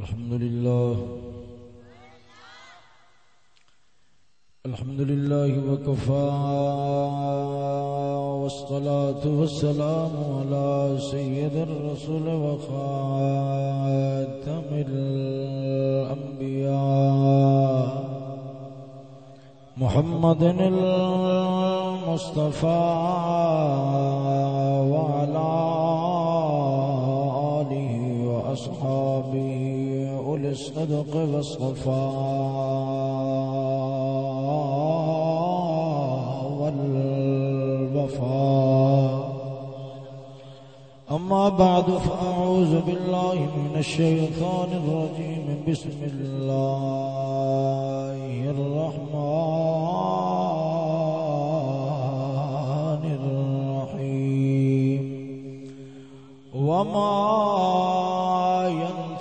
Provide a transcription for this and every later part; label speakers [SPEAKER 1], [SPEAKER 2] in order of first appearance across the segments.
[SPEAKER 1] الحمد لله الحمد لله وكفى والصلاة والسلام على سيد الرسول وخاتم الأنبياء محمد المصطفى وعلى أولي الصدق والصفاء والوفاء. أما بعد، فأعوذ بالله من الشيطان الرجيم. بسم الله الرحمن الرحيم. وما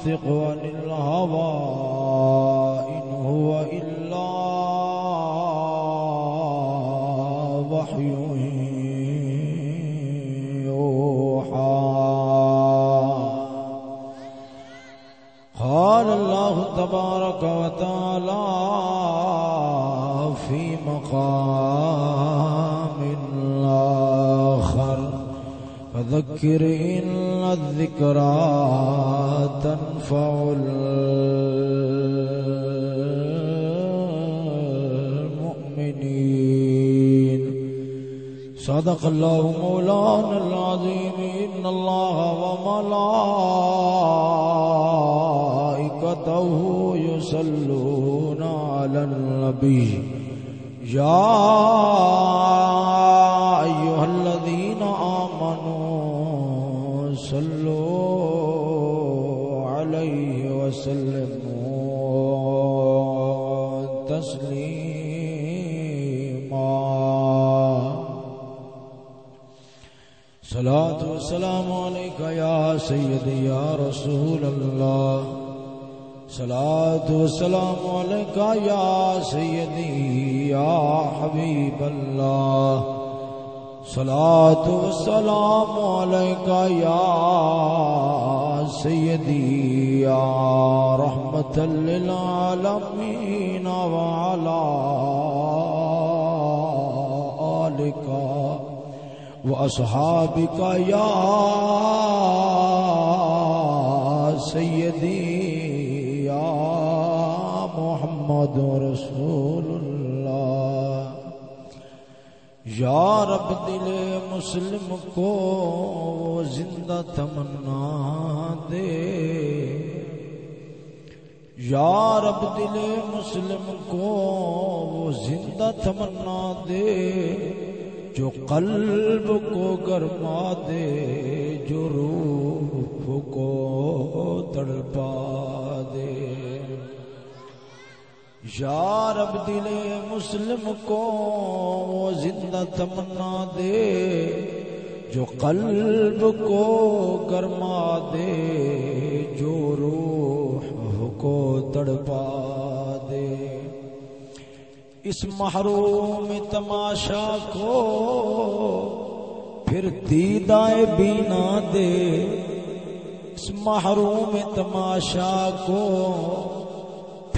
[SPEAKER 1] ينطق عن الهوى إن هو إلا وحي يوحى. قال الله تبارك وتعالى في مقام آخر، فذكر إن الذكرى تنفع المؤمنين. صدق الله مولانا العظيم. إن الله وملائكته يصلون على النبي. يا تسلیما۔ صلاة والسلام عليك يا سيدي يا رسول الله صلاة والسلام عليك يا سيدي يا حبيب الله صلاة والسلام عليك يا سيدي يا رحمة للعالمين وعلى آلك وأصحابك يا سيدي يا محمد رسول یا رب دل مسلم کو زندہ تمنا دے۔ یا رب دل مسلم کو زندہ تمنا دے۔ جو قلب کو گرما دے، جو روح کو تڑپا یا رب دل مسلم کو وہ زندہ تمنا دے، جو قلب کو گرما دے، جو روح کو تڑپا دے۔ اس محروم تماشا کو پھر دیدائے بینا دے۔ اس محروم تماشا کو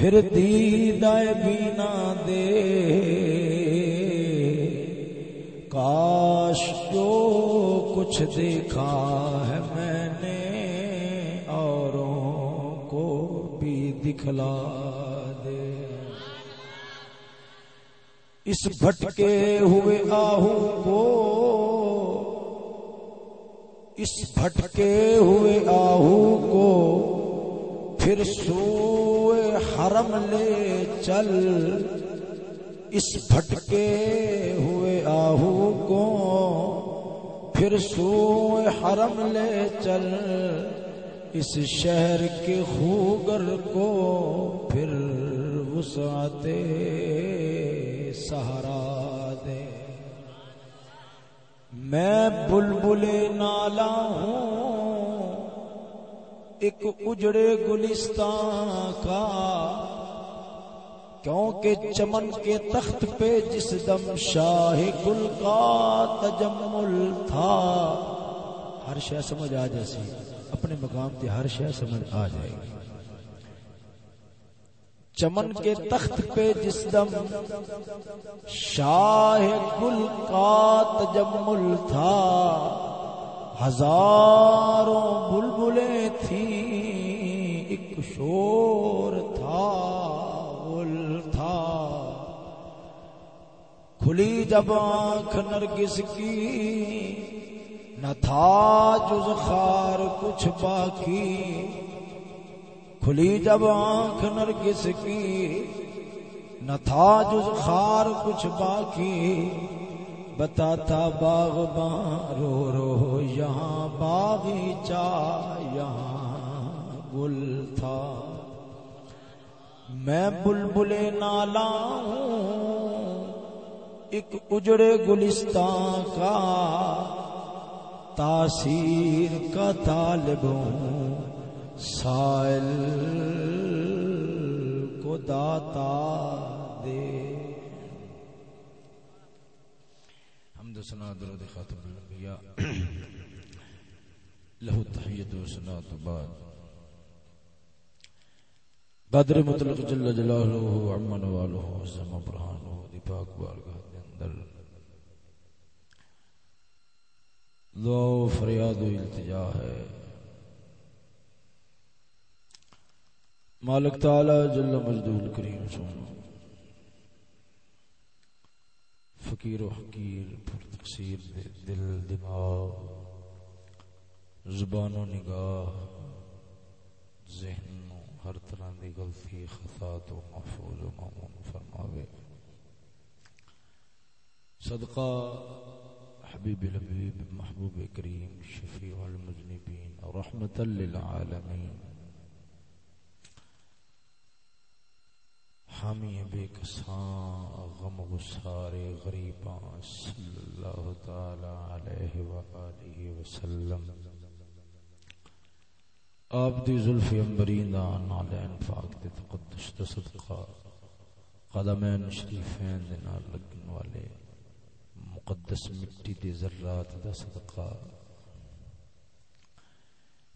[SPEAKER 1] پھر دیدائے بینا دے۔ کاش جو کچھ دیکھا ہے میں نے اوروں کو بھی دکھلا دے۔ اس بھٹکے ہوئے آہو کو، اس بھٹکے ہوئے آہو کو پھر سوئے حرم لے چل۔ اس بھٹکے ہوئے آہو کو پھر سوئے حرم لے چل۔ اس شہر کے خوگر کو پھر وسعتے سہارا دے۔ میں بلبل نالا ہوں ایک اجڑے گلستان کا۔ کیونکہ چمن کے تخت پہ جس دم شاہ گل کا تجمل تھا۔ ہر شے سمجھ آ جیسی اپنے مقام تے ہر شے سمجھ آ جائے۔ گی چمن کے تخت پہ جس دم شاہ گل کا تجمل تھا۔ ہزاروں بلبلیں تھیں، ایک شور تھا گل تھا۔ کھلی جب آنکھ نرگس کی، نہ تھا جز خار کچھ باقی۔ کھلی جب آنکھ نرگس کی، نہ تھا جز خار کچھ باقی۔ بتاتا باغ رو رو، یہاں باغیچہ یہاں گل تھا۔ میں بلبل نالا ہوں، ایک اجڑے گلستان کا تاثیر کا طالب ہوں۔ سائل کو داتا دے۔ سنا درود خاتم الانبیاء. لہو تحیت و سنا تو بعد. بدر مطلق جل جلالہ عمن والہ زم برہانہ دی پاک بارگاہ دے اندر. دعا و فریاد و التجا ہے. مالک تعالی جل مجدول کریم سن فقیر و حقیر پر تقصیر دے دل دماغ، زبان و نگاہ، ذہن ہر طرح دی غلطی، خطا تو محفوظ و معمون فرماوے۔ صدقہ حبیب الحبیب محبوب کریم شفیع المذنبین رحمت للعالمین۔ حامی بے کساں، غم غسار غریباں، صلی اللہ تعالی علیہ وآلہ وسلم۔ آپ دی ظلف انبرین دا نالین پاک دے تقدس دا صدقہ قدمین شریفین دے نال لگن والے مقدس مٹی دے ذرات دا صدقہ۔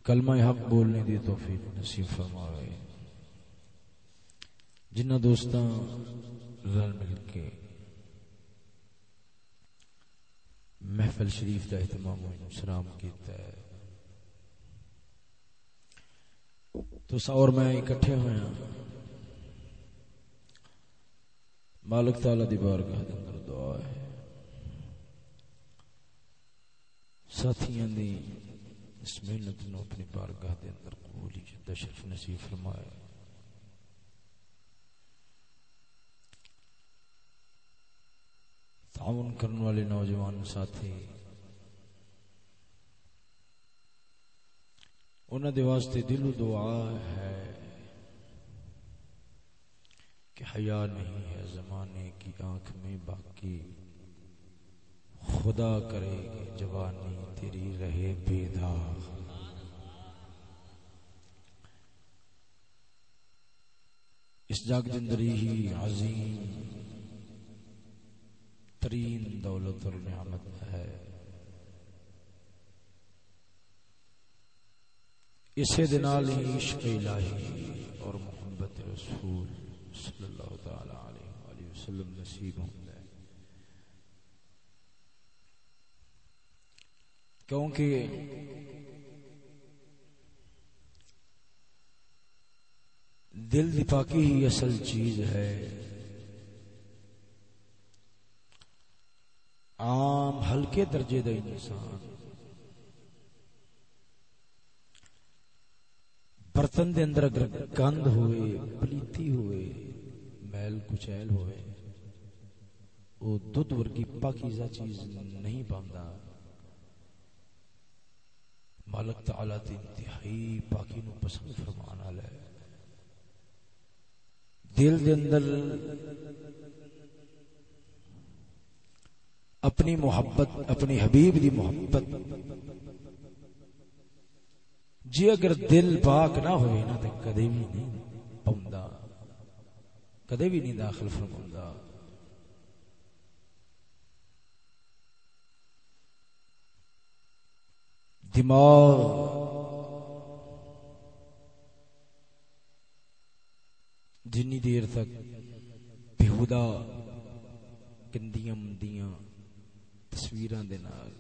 [SPEAKER 1] کلمہ حق بولنے دی توفیق نصیب فرمائے جنہ دوستاں رل مل کے محفل شریف دا اہتمام و سلام کیتا ہے۔ تو سور میں اکٹھے ہوئے ہیں۔ مالک تعالی دی بارگاہ دے اندر دعا ہے۔ ساتھیاں دی اس محنت نو اپنی بارگاہ دے اندر قبولی جدہ شرف نصیب فرمائے تعاون کرنے والے نوجوان ساتھی انہوں دے واسطے دل دعا ہے کہ حیا نہیں ہے، زمانے کی آنکھ میں باقی۔ خدا کرے گی جوانی تیری رہے بے داغ اس جاگ جندری ہی عظیم ترین دولت اور نعمت ہے۔ اسے دنال ہی عشق الہی اور محبت رسول صلی اللہ تعالی علیہ وآلہ وسلم نصیب ہوں۔ کیونکہ دل دی پاکی ہی اصل چیز ہے۔ عام ہلکے درجے دا انسان۔ برتن دے اندر اگر گند ہوئے، پلیتی ہوئے، میل کچیل ہوئے وہ دودھ ورگی پاکیزہ چیز نہیں پاندہ مالک تعالی تے انتہائی پاکی نو پسند فرمان والا ہے دل دے اندر اپنی محبت، اپنی حبیب دی محبت۔ جی اگر دل پاک نہ ہوئے نا تو کدے بھی نہیں پوندا۔ کدے بھی نہیں داخل فرماوندا دماغ۔ جنی دیر تک بےہدا گندیاں مندیاں۔ تصویراں دے نال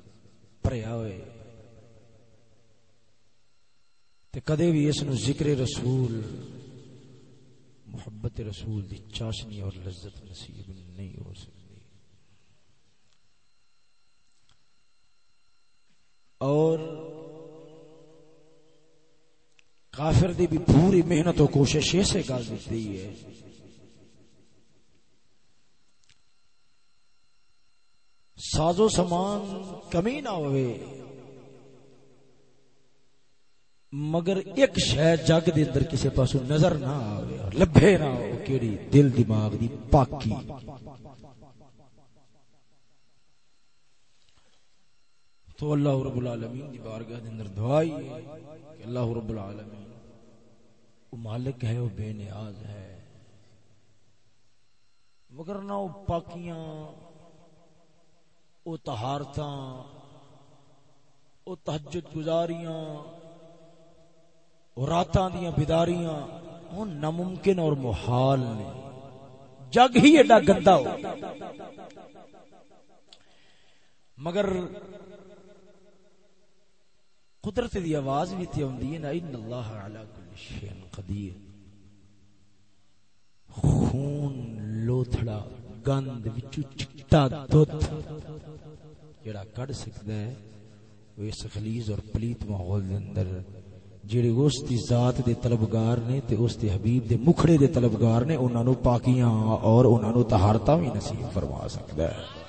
[SPEAKER 1] بھریا ہوئے تے کدے بھی اس نو ذکر رسول محبت رسول دی چاشنی اور لذت نصیب نہیں ہو سکتی اور کافر دی بھی پوری محنت و کوشش ایسے گل دیتی ہے سازو سامان کمی نہ ہوئے۔ مگر ایک شہ جگ دے اندر کسی پاسو نظر نہ آوے لبھے نہ ہو کیڑی دل دماغ دی پاکی۔ تو اللہ رب العالمین دی بارگاہ دے اندر دعائی ہے کہ اللہ رب العالمین، وہ مالک ہے، وہ بے نیاز ہے۔ مگر نہ وہ پاکیاں وہ تہارتاں وہ تہجد گزاریاں راتاں دیاں بیداریاں وہ ناممکن اور محال نے۔ جگ ہی ایڈا گندا ہو۔ مگر قدرت دی آواز بھی تے ہوندی ہے نا، ان اللہ علی کل شیء قدیر۔ خون لوتھڑا، گند وچ چٹا دودھ جڑا کڑ سکدا ہے وہ اس خلیز اور پلیت ماحول دے اندر جڑے اس دی ذات دے طلبگار نے تے اس دے حبیب دے مکھڑے دے طلبگار نے، انہاں نو پاکیاں اور انہاں نو طہارتاں وی نصیب فرما سکدا ہے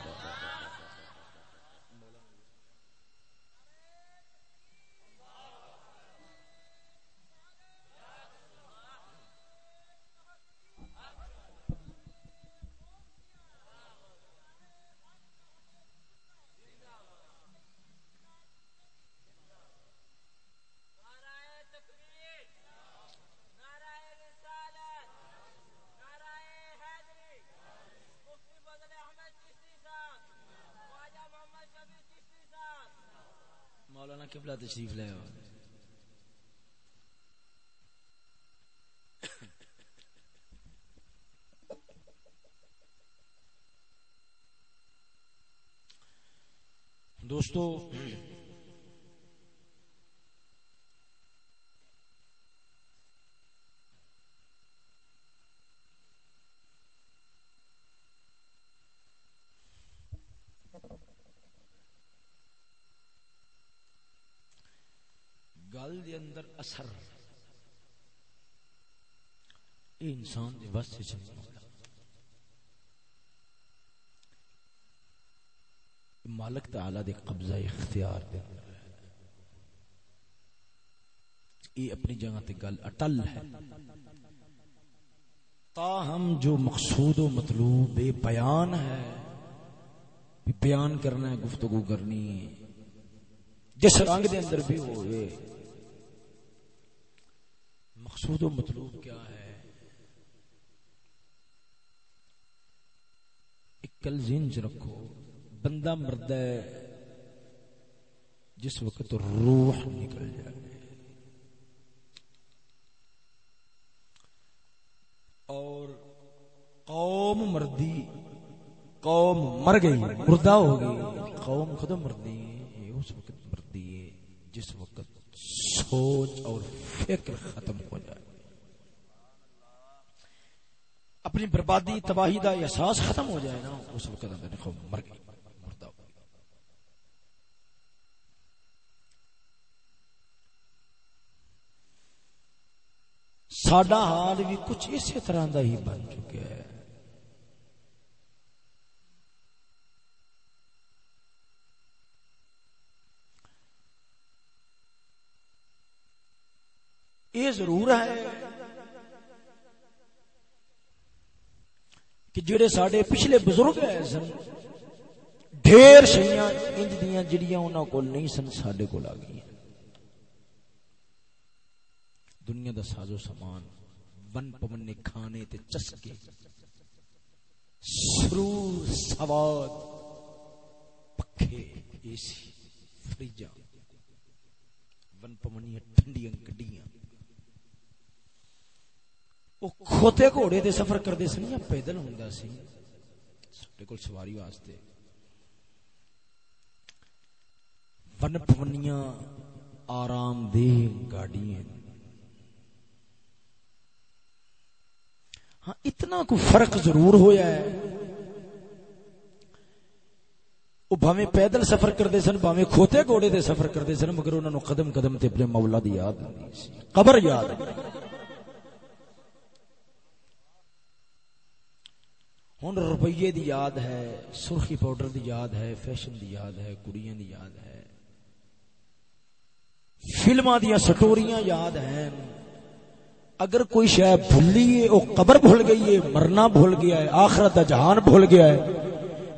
[SPEAKER 1] قبلہ تشریف لے آؤ۔ دوستو گل دے اندر اثر۔ یہ انسان دے بس سے مالک تعالی دے قبضہ اختیار دے۔ یہ اپنی جگہ تے گل اٹل ہے۔ تاہم جو مقصود و مطلوب بیان ہے، بیان کرنا ہے، گفتگو کرنی جس رنگ دے اندر بھی ہوئے۔ مقصود و مطلوب کیا ہے؟ کل زنج رکھو، بندہ مرد ہے، جس وقت روح نکل جائے۔ اور قوم مردی، قوم مر گئی، مردہ ہو گئی، قوم خود مردی اس وقت مردی ہے، جس وقت سوچ اور فکر ختم ہو جائے۔ اپنی بربادی، تباہی کا احساس ختم ہو جائے نا، اس وقت اندر مر گئی۔ مردہ ساڈا حال بھی کچھ اسی طرح کا ہی بن چکا ہے۔ یہ ضرور ہے کہ جڑے سڈے پچھلے بزرگ ہے سن، ڈھیر شیاں انج دیاں جڑیاں انہاں کول نہیں سن، ساڈے کول آ گئی دنیا دا سازو سامان، ون پونے کھانے تے چسکے، سرور سواد، پکھے اے سی، فریجاں، ون پونیاں ٹھنڈیاں گڈیاں وہ کھوتے گھوڑے دے سفر کرتے سن، یا پیدل ہوں سی؟ سارے کو سواری واسطے۔ ون پونیاں آرام دہ گاڑی ہاں اتنا کو فرق ضرور ہویا ہے۔ وہ بھاویں پیدل سفر کرتے سن، بھاویں کھوتے گھوڑے دے سفر کرتے سن، مگر انہوں نے قدم قدم تے اپنے مولا دی یاد قبر یاد ہوں روپیے دی یاد ہے، سرخی پاؤڈر دی یاد ہے، فیشن دی یاد ہے، کڑیاں دی یاد ہے۔ فلما دیا سٹوریاں یاد ہیں۔ اگر کوئی شہ بھولی ہے وہ قبر بھول گئی ہے، مرنا بھول گیا ہے، آخرت دا جہان بھول گیا ہے،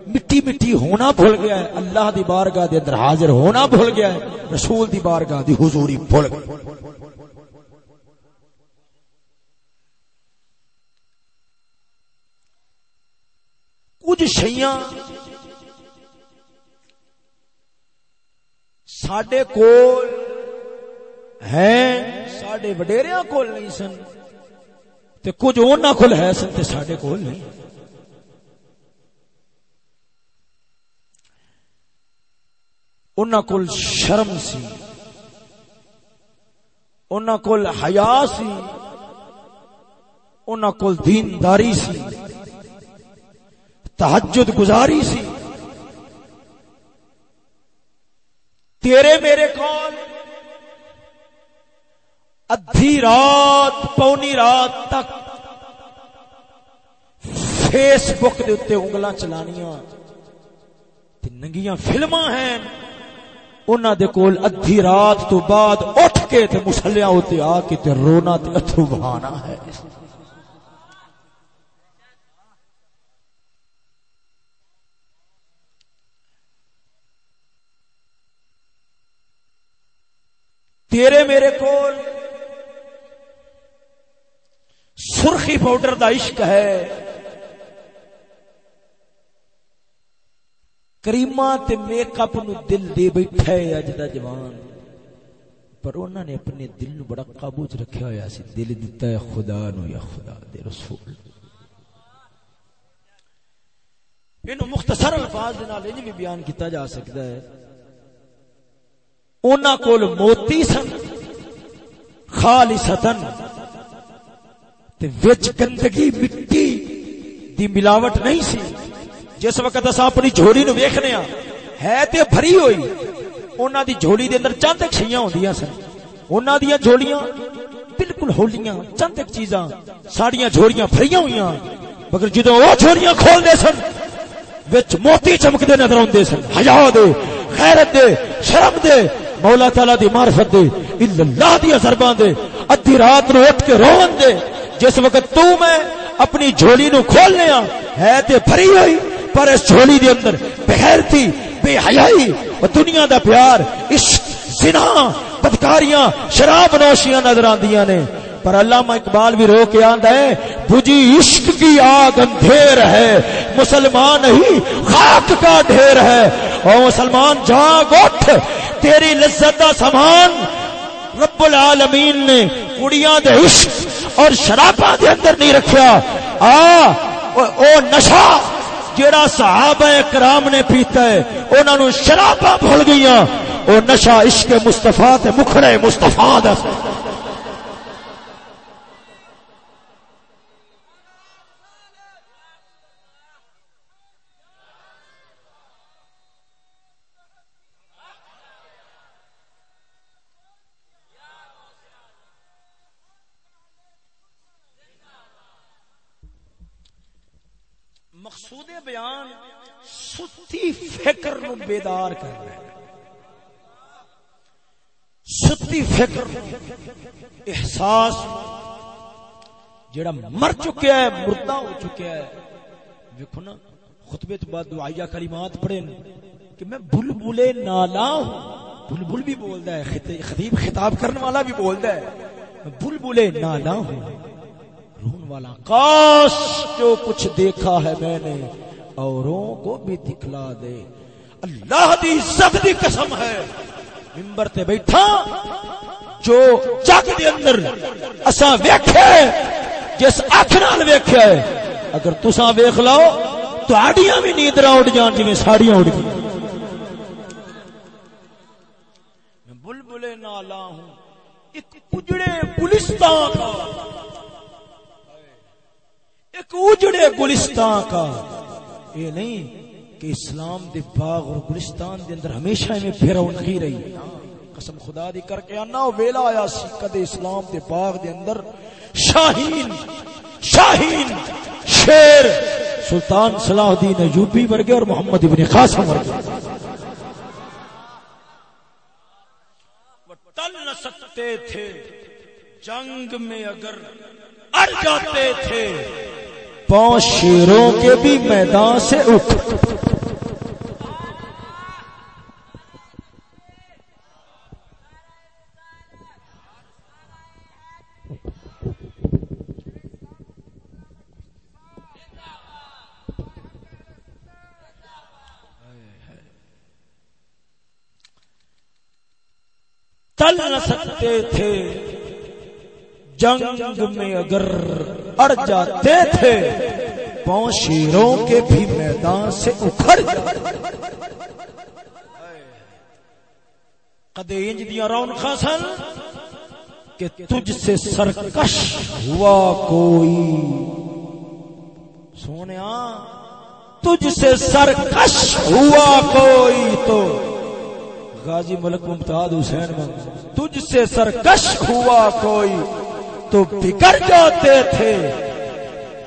[SPEAKER 1] مٹی مٹی ہونا بھول گیا ہے، اللہ دی بارگاہ دے اندر حاضر ہونا بھول گیا ہے، رسول دی بارگاہ دی حضوری بھول گئی۔ کچھ شیاں ساڈے کول ہیں، ساڈے وڈیریاں کول نہیں سن، تے کچھ انہاں کول ہے سن تے ساڈے کول نہیں۔ انہاں کول شرم سی، انہاں کول حیا سی، انہاں کول دینداری سی۔ تہجد گزاری سی۔ تیرے میرے کول ادھی رات پونی رات تک فیس بک دے اتنے انگلاں چلانیاں۔ ننگیاں فلما ہیں۔ انہاں دے کول ادھی رات تو بعد اٹھ کے تے مسلیاں ہوتے آ کے تے رونا تے اتھرو بہانا ہے۔ تیرے میرے کول سرخی پاؤڈر دا عشق ہے۔ کریما تے میک اپ نو دل دے بیٹھا ہے اج دا جوان۔ پر انہوں نے اپنے دل نو بڑا قابو چ رکھیا ہوا سی۔ دل دتا ہے خدا نو یا خدا دے رسول۔ اینو مختصر الفاظ دے نال انج بھی بیان کیتا جا سکتا ہے۔ انہاں کول موتی سن خالصتن تے وچ گندگی مٹی دی ملاوٹ نہیں سی۔ جس وقت اسا اپنی جھولی نو ویکھنے ہاں ہے تے بھری ہوئی۔ انہاں دی جھولی دے اندر چند ایک شیاں ہوندیاں سن۔ انہاں دیاں جھولیاں بالکل ہولیاں، چند ایک چیزاں ساڑیاں جھولیاں بھریاں ہویاں مگر جدوں او جھولیاں کھول دے سن، وچ موتی چمکدے نظر اوندے سن۔ حیا دے، غیرت دے، شرم دے مولا تعالی دی معرفت دے، الا اللہ دی ضرباں دے۔ ادھی رات نو اٹھ کے رون دے۔ جس وقت تو میں اپنی جھولی نو کھولنے ہاں ہے تے بھری ہوئی، پر اس جھولی دے اندر بغیر تھی، بے حیائی و دنیا دا پیار، عشق، زنا، بدکاریاں، شراب نوشیاں نظر آندیاں نے۔ پر علامہ اقبال بھی رو کے آندا ہے بجی عشق کی آگ اندھیر ہے، مسلمان ہی خاک کا ڈھیر ہے۔ او مسلمان، جاگ، اٹھ۔ تیری لذت دا سامان رب العالمین نے کڑیاں دے عشق اور شراباں دے اندر نہیں رکھیا۔ آ، او نشہ جیڑا صحابہ کرام نے پیتا ہے، انہاں نو شراباں بھول گئیاں۔ او نشہ عشق مصطفیٰ تے مکھڑے مصطفیٰ دا۔ بیدار کرنا ہے ستی فکر، احساس، جڑا مر چکیا ہے، مردہ ہو چکیا ہے۔ دیکھو نا، خطبے تو بعد دعائیہ کلمات پڑھے کہ میں بلبلے نالا ہوں۔ بلبل بھی بولتا ہے خطیب خطاب کرنے والا بھی بولتا ہے۔ میں بلبلے نالا ہوں۔ رون والا کاش جو کچھ دیکھا ہے میں نے، اوروں کو بھی دکھلا دے۔ اللہ دی عزت دی قسم ہے۔ ممبر تے بیٹھا، جو جگ دے اندر اسا ویکھے، جس اکھ نال ویکھیا ہے اگر تساں ویکھ لو تہاڈیاں بھی نیندراں اٹھ جان، جویں ساڑیاں اٹھ گئی میں بلبلے نالا ہوں، ایک اجڑے گلستان کا۔ ایک اجڑے گلستان کا۔ یہ نہیں کہ اسلام دے باغ اور گلستان دے اندر ہمیشہ میں پھیرا کی رہی۔ قسم خدا دی کر کے آنا ویلا آیا سی کدے اسلام دے باغ دے اندر۔ شاہین شاہین، شیر، سلطان صلاح الدین ایوبی ورگے اور محمد ابن قاسم ورگے ٹل نہ سکتے تھے، جنگ میں اگر اڑ جاتے تھے۔ پانچ شیروں کے بھی میدان سے اٹھ۔ تل نہ سکتے تھے۔ جنگ میں اگر اڑ جاتے تھے، پاؤں شیروں کے بھی میدان سے اکھڑ کدے انج دیا رون سن کہ تجھ سے سرکش ہوا کوئی۔ سونے تجھ سے سرکش ہوا کوئی تو۔ غازی ملک ممتاز حسین تجھ سے سرکش ہوا کوئی۔ تو بگڑ جاتے تھے۔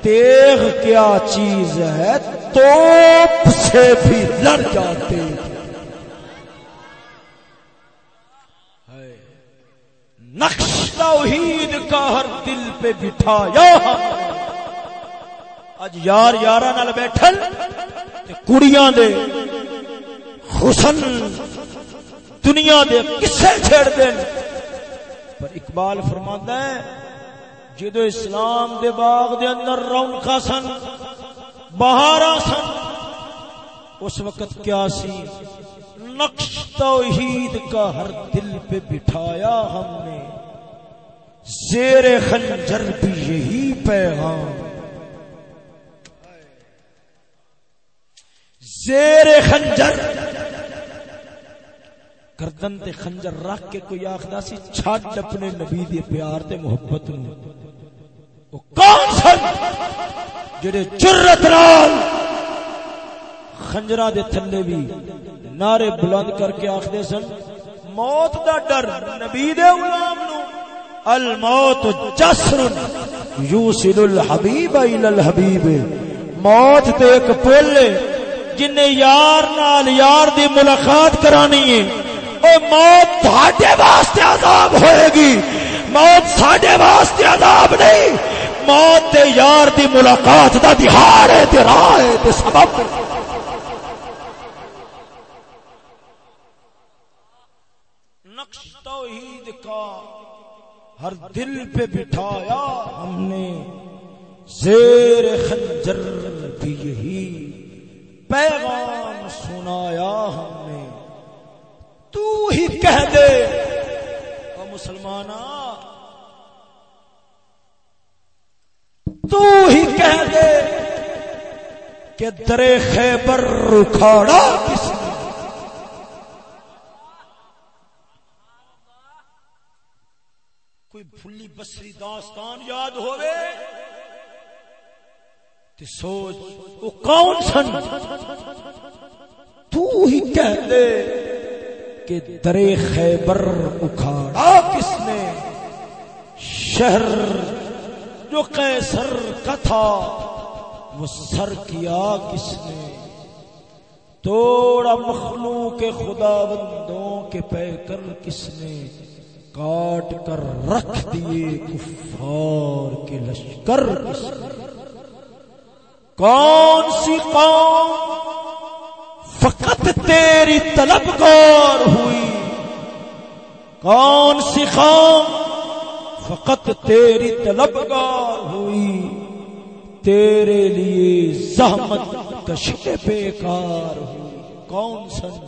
[SPEAKER 1] تیغ کیا چیز ہے، توپ سے بھی لڑ جاتے نقش توحید کا ہر دل پہ بٹھایا۔ اج یار یار نال بیٹھل کڑیاں دے حسن دنیا دے کسے چھڑ دین۔ پر اقبال فرماندا ہے جدو اسلام دے باغ دے اندر رونقاں سن، بہاراں سن، اس وقت کیا سی؟ نقش توحید کا ہر دل پہ بٹھایا ہم نے۔ زیر خنجر بھی یہی پیغام۔ زیر خنجر۔ گردن تے خنجر رکھ کے کوئی آخدا سی، چھڈ اپنے نبی دے پیار تے محبت نو کون سن جڑے جرت نال خنجراں دے تھلے بھی نعرے بلند کر کے آخدے سن، موت دا ڈر نبی دے غلام نو، الموت جسر یوسل الحبیب الى الحبیب۔ موت تے ایک پل جن یار نال یار دی ملاقات کرانی ہے۔ او موت تھاڈے واسطے عذاب ہوئے گی۔ موت ساڈے واسطے عذاب نہیں۔ موت تے یار دی ملاقات دا دہاڑ ہے تے راہ ہے تے سبب۔ نقش توحید کا ہر دل پہ بٹھایا ہم نے۔ زیر خنجر بھی یہی پیغام سنایا ہم نے۔ تو ہی کہہ دے۔ او مسلمان تو ہی کہہ دے کہ درے خیبر رکھاڑا کس نے؟ کوئی بھلی بسری داستان یاد ہوئے؟ تے سوچ، وہ کون سن؟ تو ہی کہہ دے کہ درے خیبر اکھاڑا کس نے؟ شہر جو قیصر کا تھا، وہ سر کیا کس نے توڑا مخلوق کے خدا بندوں کے پہ کر کس نے کاٹ کر رکھ دیے کفار کے لشکر کس نے؟ کون سی قوم فقط تیری طلب گور ہوئی؟ کون سی خام فقط تیری طلبگار ہوئی، تیرے لیے زحمت کشت بیکار ہوئی۔ کون سن؟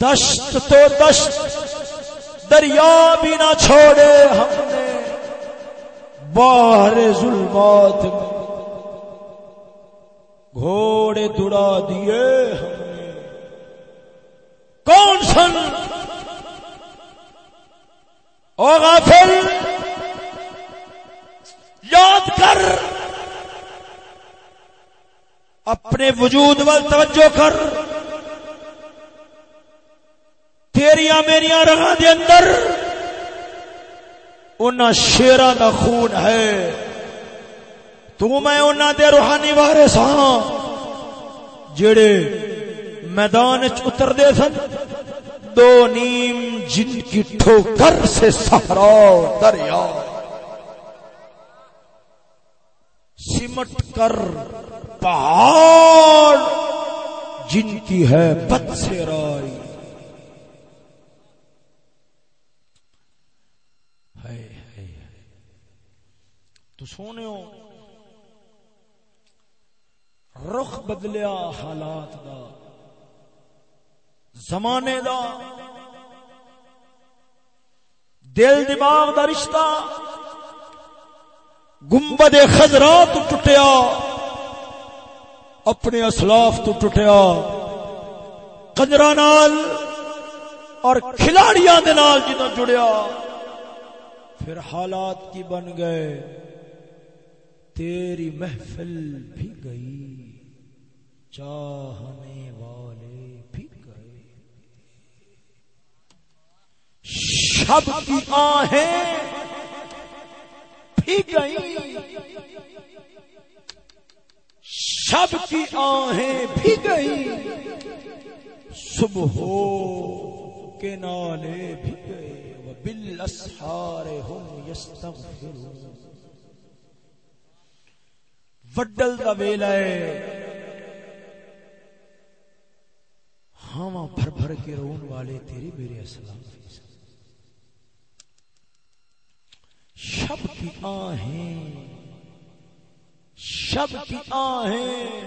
[SPEAKER 1] دشت تو دشت، دریا بھی نہ چھوڑے ہم نے۔ باہر ظلمات گھوڑے دڑا دیے ہم نے۔ کون سن؟ او غافل، یاد کر، اپنے وجود وال توجہ کر تیریا میریا رگا دے اندر ان شیرا دا خون ہے۔ تو میں انہوں دے روحانی وارث ہاں جڑے میدان اتر دے سن۔ دو نیم جن کی ٹھوکر سے سہرا دریا۔ سمٹ کر پہاڑ جن کی ہے بد سے رائی۔ تو سونے رخ بدلیا حالات دا۔ زمانے دا دل دماغ دا رشتہ، گنبد خزرا تو ٹوٹیا، اپنے اسلاف تو ٹوٹیا کنجرا نال اور کھلاڑیاں دے نال جدوں جڑیا، پھر حالات کی بن گئے، تیری محفل بھی گئی، چاہنے والے بھی گئے شب کی آہیں بھی گئی شب کی آہیں بھی گئی صبح کے نالے بھی گئے۔ وہ بل اسارے ہوں وڈل کا ویلا ہے۔ ہاں بھر بھر کے رون والے تیری میرے اسلام۔ شب کی آہیں، شب کی آہیں،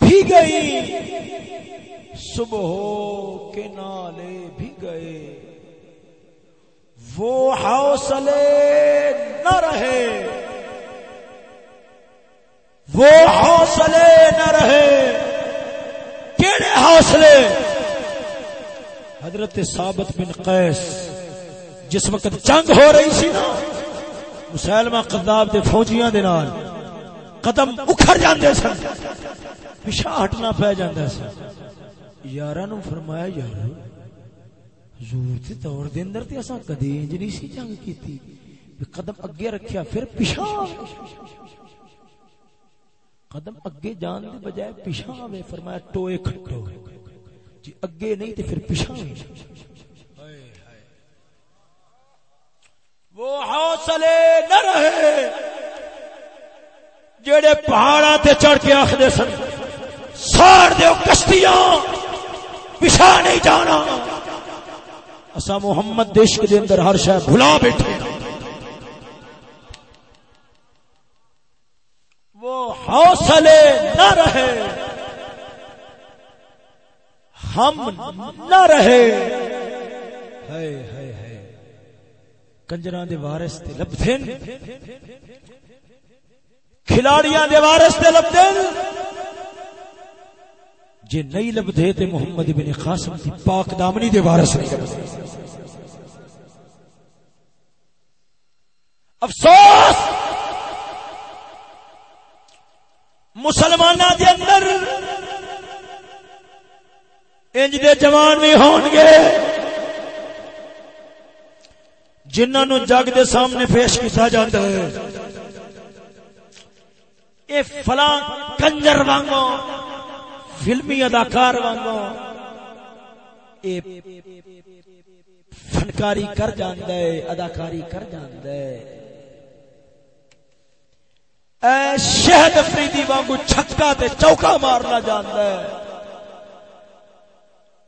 [SPEAKER 1] بھی گئی۔ صبح کے نالے بھی گئے۔ وہ حوصلے نہ رہے۔ وہ حوصلے نہ رہے۔ کیڑے حوصلے؟ حضرت ثابت بن قیس جس وقت جنگ ہو رہی سی نا مسلمہ قذاب دے فوجیاں دے نال قدم اکھڑ جاندے سن پیچھا ہٹنا پہ جاندا سن۔ یاراں نو فرمایا، یار، حضور دے دور دے اندر تے اساں کدی انج نہیں سی جنگ کیتی قدم اگے رکھیا، پھر پیچھا قدم اگے جان دے بجائے پیچھا آوے فرمایا، ٹوئے کھٹو جی اگے نہیں تے پھر پیچھا وہ حوصلے نہ رہے۔ جڑے پہاڑا تے چڑھ کے آخر سن، ساڑ دیو کشتیاں، پچھا نہیں جانا۔ اسا محمد دشک دے اندر ہر شہ بھلا بیٹھے۔ وہ حوصلے نہ رہے۔ ہم نہ رہے۔ ہے ہے کنجران دے وارث تے لبدھن کھلاڑیاں دے وارث تے لبدھن جے نہیں لبدھے تے محمد بن قاسم دی پاک دامنی دے وارث نہیں۔ افسوس! مسلمانہ دے اندر انج دے جوان بھی ہون گے۔ جنہوں نو جگ دے سامنے پیش کیتا جاتا ہے۔ اے فلاں کنجر وانگو، فلمی اداکار وانگو، اے فنکاری کر جاندا ہے اداکاری کر جاندا ہے اے شہد افریدی وانگو چھکا تے چوکا مارنا جاندا ہے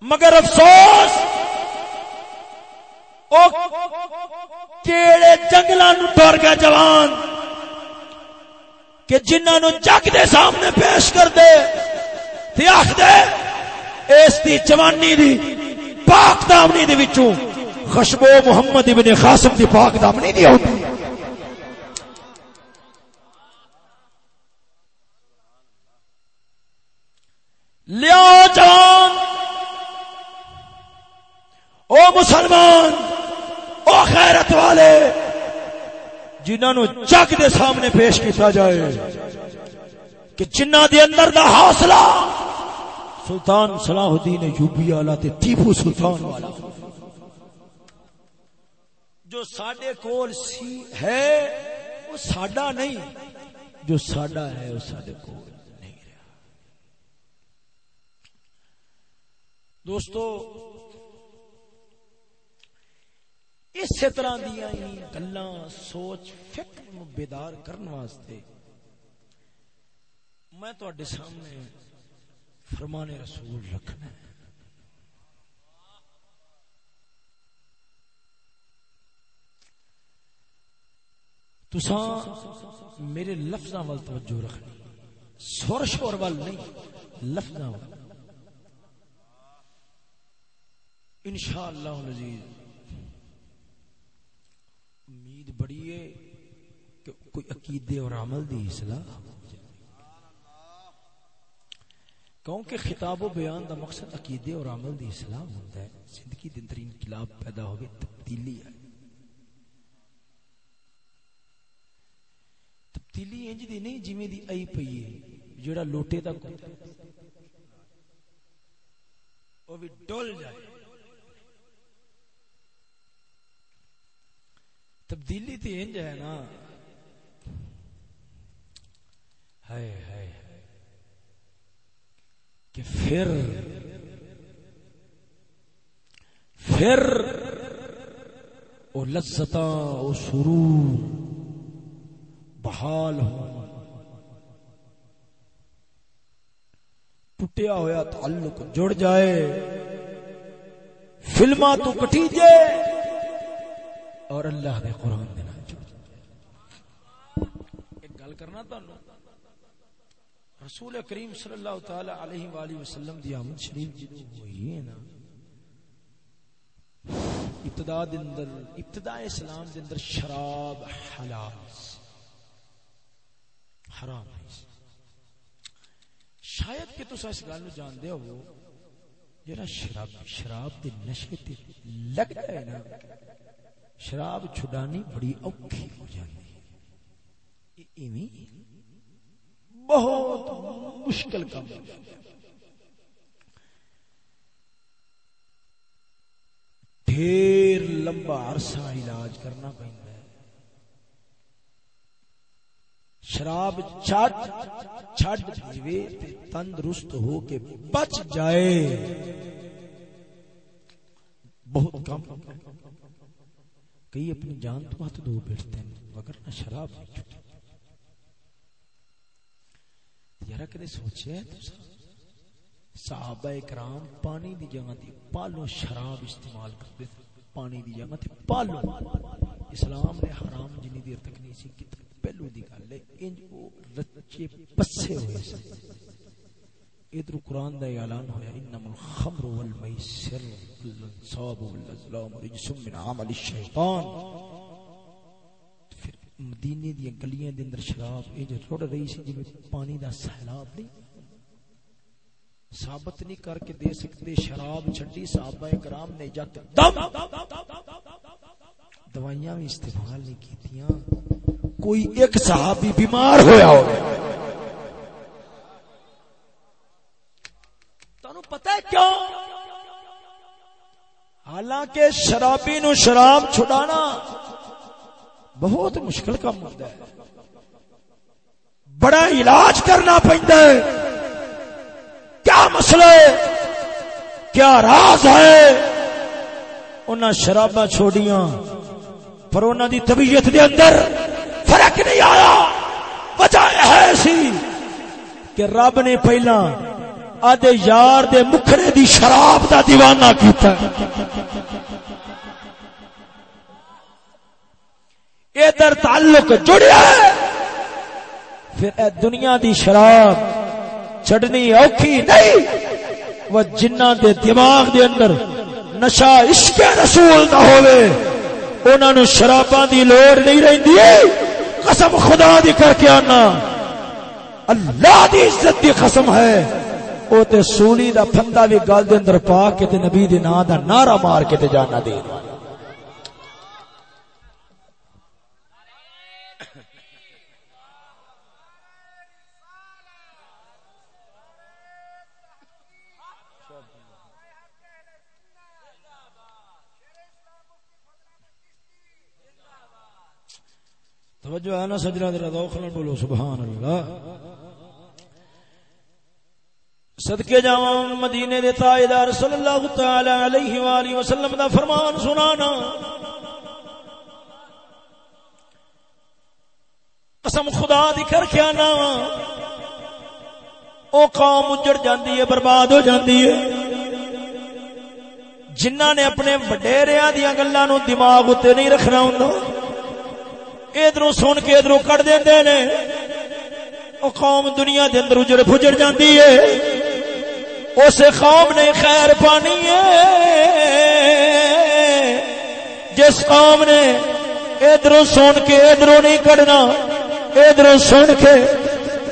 [SPEAKER 1] مگر افسوس کیڑے جنگلاں ٹر جوان، کہ جنہوں نو جگ دے سامنے پیش کر دے تے آکھ دے، اس دی جوانی دی پاک دامنی دی وچوں خشبو محمد ابن خاسم دی پاک دامنی دی ہوتی لیا جوان، او مسلمان ہوتی جنہوں جگ دے سامنے پیش کیتا جائے کہ جنہ دے اندر دا حوصلہ سلطان صلاح الدین یوبی والا تے ٹیپو سلطان والا جو ساڈے کول سی ہے، وہ ساڈا نہیں، جو ساڈا ہے، وہ ساڈے کول نہیں رہا۔ دوستو اسی طرح دیا گلا سوچ فکر بیدار کرنے واسطے میں تے سامنے فرمان رسول رکھنا تسان میرے لفظ وال توجہ رکھنی سور شور وال نہیں لفظ ان شاء اللہ بڑی ہے کہ کوئی عقیدے اور عمل دی اصلاح کیونکہ خطاب و بیان دا مقصد عقیدے اور عمل دی اصلاح ہوتا ہے، زندگی دن ترین انقلاب پیدا ہوگی تبدیلی آئے تبدیلی انج دی نہیں، جویں دی آئی پئی ہے جڑا لوٹے دا کو او بھی ڈول جائے۔ تبدیلی تے انج ہے نا۔ ہائے ہائے کہ پھر پھر او لذتا او سرور، بحال ہو ٹوٹیا ہوا تعلق جڑ جائے۔ فلما تو کٹی جائے اور اللہ دے قرآن دینا ایک گل کرنا تھا رسول کریم صلی اللہ تعالی علیہ وآلہ وسلم دی آمد شریف جدو ہوئی ہے نا، ابتدا دندر ابتدا اسلام دندر شراب حلال حرام ہے۔ شاید کہ تو اس گل جان دے ہو جڑا شراب شراب دے نشے تے لگ جائے نا شراب چھڈانی بڑی اوکھی ہو جاتی بہت مشکل کام ڈھیر لمبا عرصہ علاج کرنا پہنتا ہے۔ شراب چھڈ دیوے تندرست ہو کے بچ جائے۔ بہت کم۔ کئی اپنی جان تو ہاتھ دو بیٹھتے ہیں، مگر نہ شراب نہیں چھٹی۔ یار کدے سوچے؟ صحابہ کرام پانی دی جگہ تے پالو شراب استعمال کرتے تھے۔ پانی دی جگہ تے پالو اسلام نے حرام جنی دیر تک نہیں سی کی پہلو دی گل ہے، انج او رچے پسے ہوئے سے ادھر قرآن دا اعلان ہویا، انما الخمر والمیسر والانصاب والازلام رجس من عمل الشیطان. پھر مدینے دی گلیاں دے اندر شراب اے جو رڑ رہی سی جویں پانی دا سیلاب نہیں۔ ثابت نہیں کر کے دے سکتے، شراب چھڈی صحابہ کرام نے جت دم۔ دوائیاں بھی استعمال نہیں کیتیاں۔ کوئی ایک صحابی بیمار ہویا ہو تانوں پتہ ہے کیوں؟ حالانکہ شرابی نو شراب چھڑانا بہت مشکل کام ہوتا ہے۔ بڑا علاج کرنا پہنتا ہے۔ کیا مسئلہ کیا راز ہے؟ انہاں شراباں چھوڑیاں، پر انہاں دی طبیعت دے اندر فرق نہیں آیا۔ وجہ ہے سی کہ رب نے پہلا آدھے یار دے مکھڑے دی شراب دا دیوانہ کیتا ہے۔ ادھر تعلق جڑیا ہے۔ پھر اے دنیا دی شراب چڑنی اوکھی نہیں۔ وہ جنہ دے دماغ دے اندر نشا عشق رسول نہ ہوئے انہوں نے شراباں دی لوڑ نہیں رہندی۔ قسم خدا دی کر کے آنا۔ اللہ دی عزت دی قسم ہے۔ او تے سولی دا پھندا بھی گل دے اندر پا کے تے نبی دے نام دا نعرہ مار کے تے جانا دے توجہ ہے نا سجنا دے ذوق بولو، سبحان اللہ۔ صدقے جاواں مدینے دے تاجدار صلی اللہ تعالی علیہ والہ وسلم دا فرمان سنانا۔ قسم خدا دی کر کے آنا۔ او قوم اجڑ جاندی ہے، برباد ہو جاندی ہے۔ جنہ نے اپنے وڈیریاں دیاں گلاں نو دماغ اتے نہیں رکھنا ہوندا۔ ادھر سن کے ادھر کٹ دے نے۔ وہ قوم دنیا دے اندر اجڑ پجڑ جاندی ہے۔ اس قوم نے خیر پانی ہے۔ جس قوم نے ادھر سن کے ادھر نہیں کڈنا ادھر سن کے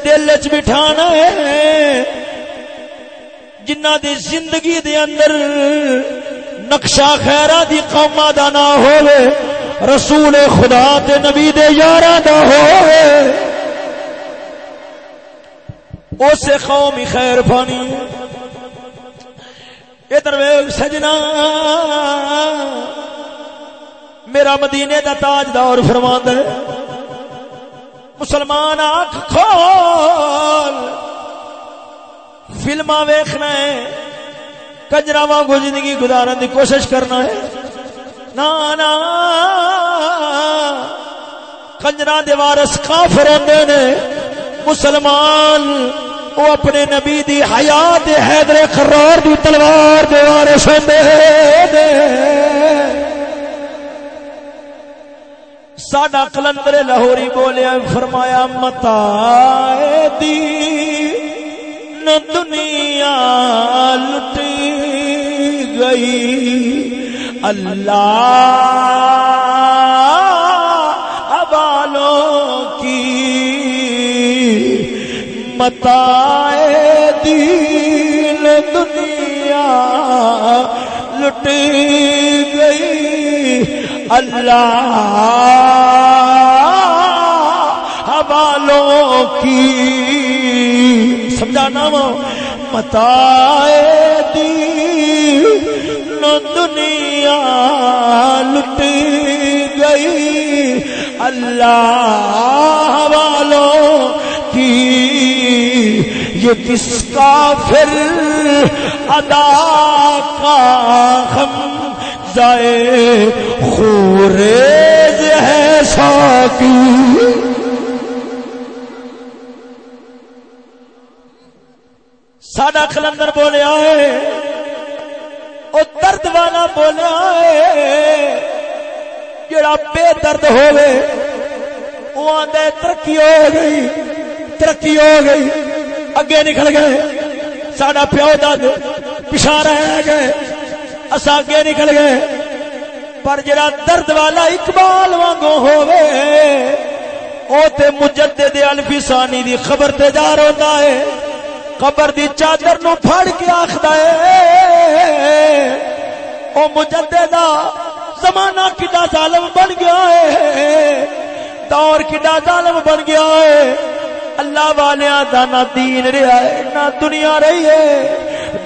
[SPEAKER 1] دل چ بٹھانا ہے۔ جنہ دی زندگی دے اندر نقشہ خیرہ دی قومہ دا نہ ہوئے رسول خدا تے نبی دے یارا دا ہوئے اس قوم خیر پانی ادھر سجنا۔ میرا مدینے دا تاج دور فرماند ہے۔ مسلمان آنکھ کھول۔ فلما ویخنا ہے۔ کجرا وانگو زندگی گزارن دی کوشش کرنا ہے۔ نا کنجرا دیوارس کافر ہوندے نے۔ مسلمان وہ اپنے نبی دی حیات حیدر خرار دی تلوار دیوارس ہوندے نے ساڈا کلندر لاہوری بولیا، فرمایا، متا دی نہ دنیا لٹی گئی۔ اللہ متا دین دنیا لٹ گئی۔ اللہ حوالوں کی سمجھانا وہ؟ متا دنیا لٹ گئی۔ اللہ والوں یہ کس کا پھر ادا کا ہم جائے خوریز ہے ساکی ساڈا کلندر بولیا ہے، او درد والا بولیا ہے، جڑا بے درد ہوئے وہ آدھے ترقی ہو گئی، ترقی ہو گئی۔ اگے نکل گئے۔ ساڈا پیو دد پچھا رہ گئے۔ اصا اگے نکل گئے۔ پر جڑا درد والا اقبال وانگو ہوئے او تے مجدد الفسانی دی خبر تے جا رہا ہے۔ قبر دی چادر نو پھڑ کے آخد او مجددہ زمانہ کڈا ظالم بن گیا ہے۔ دور کڈا ظالم بن گیا ہے۔ اللہ والیاں دا نہ دین رہا ہے، نہ دنیا رہی ہے۔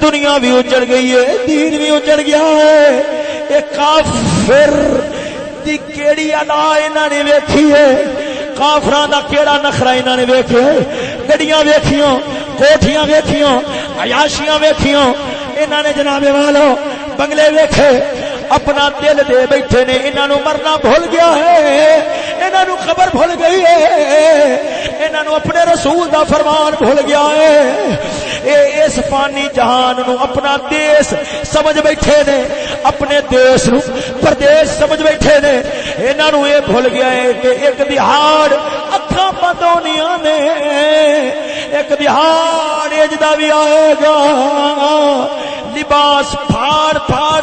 [SPEAKER 1] دنیا بھی اجڑ گئی ہے، دین بھی اجڑ گیا ہے۔ ایک کافر دی کیڑی ادا انہاں نے ویکھی ہے۔ کافراں دا کیڑا نخرا انہاں نے ویکھے گڈیاں ویکھیاں کوٹیاں ویکھیاں عیاشیاں ویکھیاں انہاں نے جناب والو بنگلے ویکھے۔ اپنا دل دے بیٹھے نے، انہاں نو مرنا بھول گیا ہے۔ انہاں نو خبر بھول گئی ہے۔ انہاں نو اپنے رسول دا فرمان بھول گیا ہے۔ اے اس فانی جہان نو اپنا دیس سمجھ بیٹھے نے، اپنے دیس نو پردیس سمجھ بیٹھے نے۔ انہاں نو اے بھول گیا ہے کہ ایک دہاڑ اکھاں بند ہونیاں نے، ایک دہاڑ اجدا بھی آئے گا۔ لباس پھاڑ پھاڑ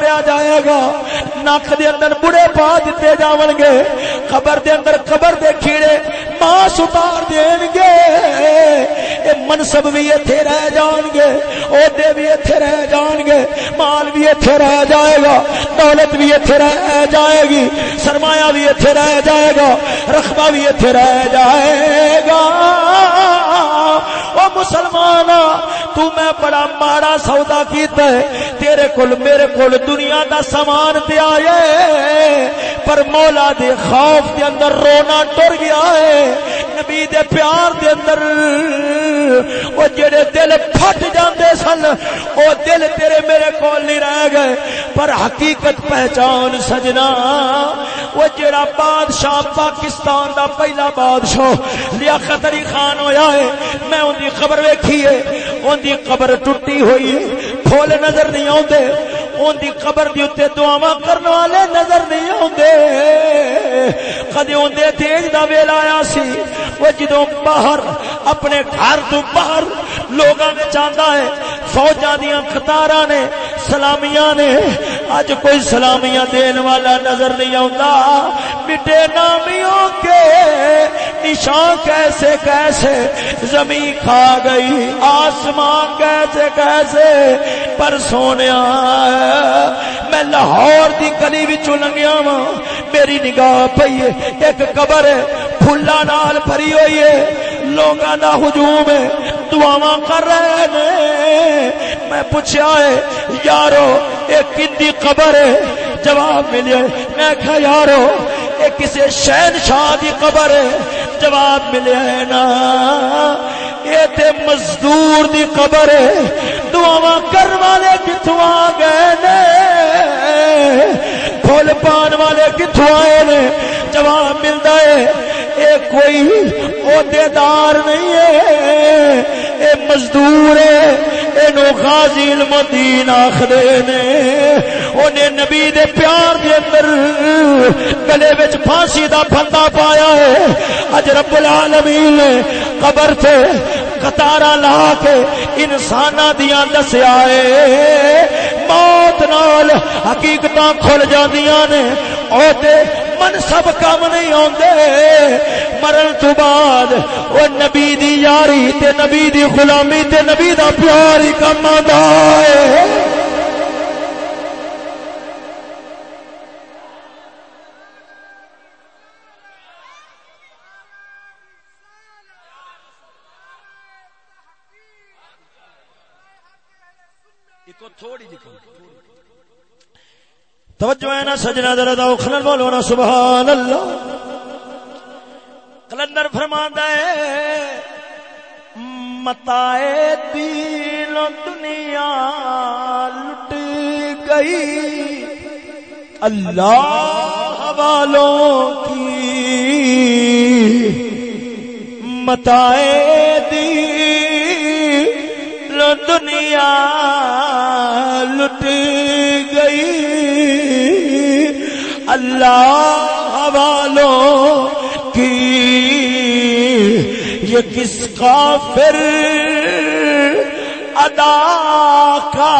[SPEAKER 1] کے اتاریا جائے گا۔ نک دے اندر بڑے پا دیتے جاون گے۔ قبر دے اندر قبر دے کیڑے ماس اتار دین گے۔ اے منصب بھی ایتھے رہ جان گے۔ عہدے بھی ایتھے رہ جان گے۔ مال بھی ایتھے رہ جائے گا۔ دولت بھی ایتھے رہ جائے گی۔ سرمایہ بھی ایتھے رہ جائے گا۔ رقبہ بھی ایتھے رہ جائے گا۔ او مسلمان تو میں بڑا ماڑا سودا کیتا ہے۔ تیرے کول، میرے کول دنیا دا سامان تے آئے پر مولا دے خوف دے اندر رونا ٹر گیا ہے۔ نبی دے پیار دے اندر او جڑے دل پھٹ جاندے سن او دل تیرے میرے کول نہیں رہ گئے۔ پر حقیقت پہچان سجنا او جڑا بادشاہ پاکستان دا پہلا بادشاہ لیاقت علی خان ہویا ہے۔ میں ان دی خبر ویکھی ہے ان دی قبر ٹوٹی ہوئی ہے پھول نظر نہیں آتے ان دی قبر دی اتنے دعوا کرنے والے نظر نہیں آتے کدی اندر تیج دا ویل آیا سی۔ وہ جدو باہر، اپنے گھر تو باہر لوگاں چاہتا ہے۔ فوجا دیا قطار نے، سلامیاں نے۔ اج کوئی سلامیاں دین والا نظر نہیں آتا مٹے نامیوں کے نشان کیسے کیسے زمین کھا گئی۔ آسمان کیسے کیسے پر سونے میں لاہور دی گلی بچوں لنگیا وا میری نگاہ پئی ایک قبر پھلا نال بھری ہوئی ہے۔ لوگاں دا ہجوم ہے، دعاواں کر رہے نے۔ میں پوچھا ہے، یارو اے کدی قبر ہے؟ جواب ملے میں کہا، یارو اے کسے شہنشاہ دی قبر ہے؟ جواب ملے نا۔ اے تے مزدور دی قبر ہے۔ دعاواں کر والے کتوں آ گئے نے۔ پھول پان والے کتوں آئے نے؟ جواب ملتا ہے، اے کوئی عہدے دار نہیں ہے، اے مزدور ہے، اینو غازی المدین آخدے نے۔ اونے نبی دے پیار دے اندر گلے وچ پھانسی دا پھندا پایا ہے۔ اج رب العالمین نے قبر تے قطارا لا کے انسان دیا دسیا موت نال حقیقت کھل جاندیاں نے۔ عہدے منصب کم نہیں آتے مرن تو بعد وہ نبی دی یاری تے نبی دی غلامی تے نبی دا پیار ہی کم آتا ہے توجہ ہے نا، سجنا درد خلل بولو نا، سبحان اللہ۔ کلندر فرماندا ہے، متائے دین دنیا لٹ گئی۔ اللہ والوں کی۔ متائے دین دنیا اللہ والوں کی۔ یہ کس کا پھر ادا کا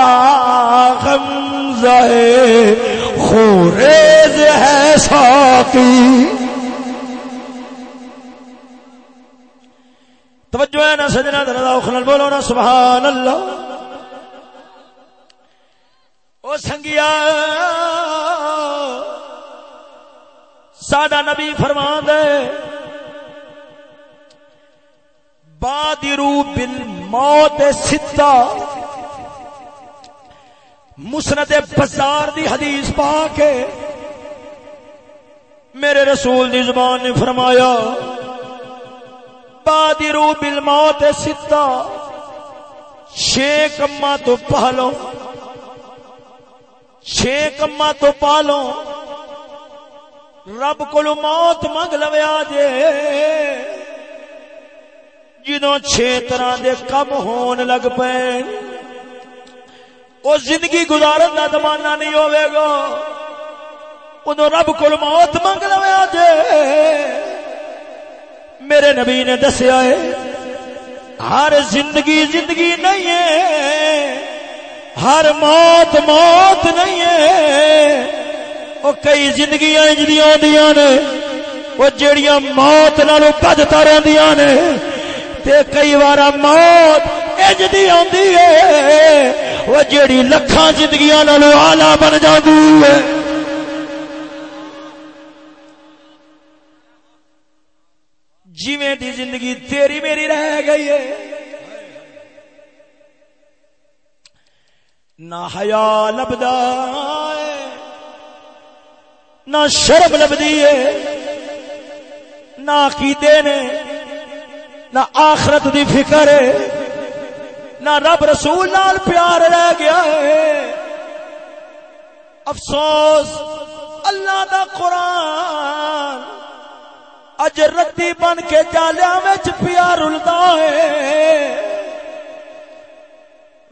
[SPEAKER 1] غمزہ خوریز ہے ساقی توجہ ہے نا سجنا دردا خلل بولو نا سبحان اللہ او سنگیا۔ سادہ نبی فرما دے بادرو بل موت ستا مسند بازار دی حدیث پا کے میرے رسول دی زبان نے فرمایا بادرو بل موت ستا چھ کما تو پالو، چھ کما تو پالو۔ رب کو موت منگ لویا جے۔ جدو چھ طرح دے کم ہون لگ پے۔ وہ زندگی گزارن کا زمانہ نہیں ہوئے گا۔ ادو رب کو موت منگ لویا جے۔ میرے نبی نے دسیا ہے، ہر زندگی زندگی نہیں ہے، ہر موت موت نہیں ہے۔ وہ کئی زندگیاں انجدیاں نے وہ جیڑیاں موت نالوں بجتا رہندیاں نے، تے کئی بار موت اج دی آندی ہے۔ وہ جیڑی لکھاں زندگیاں نالوں اعلی بن جاندی ہے۔ جویں دی زندگی تیری میری رہ گئی ہے۔ نہ حیا لبدا نہ شرم لبدی ہے، نہ عقیدے نے، نہ آخرت دی فکر ہے، نہ رب رسول نال پیار رہ گیا ہے۔ افسوس، اللہ دا قرآن اج ردی بن کے جالیا وچ پیا رلدا ہے۔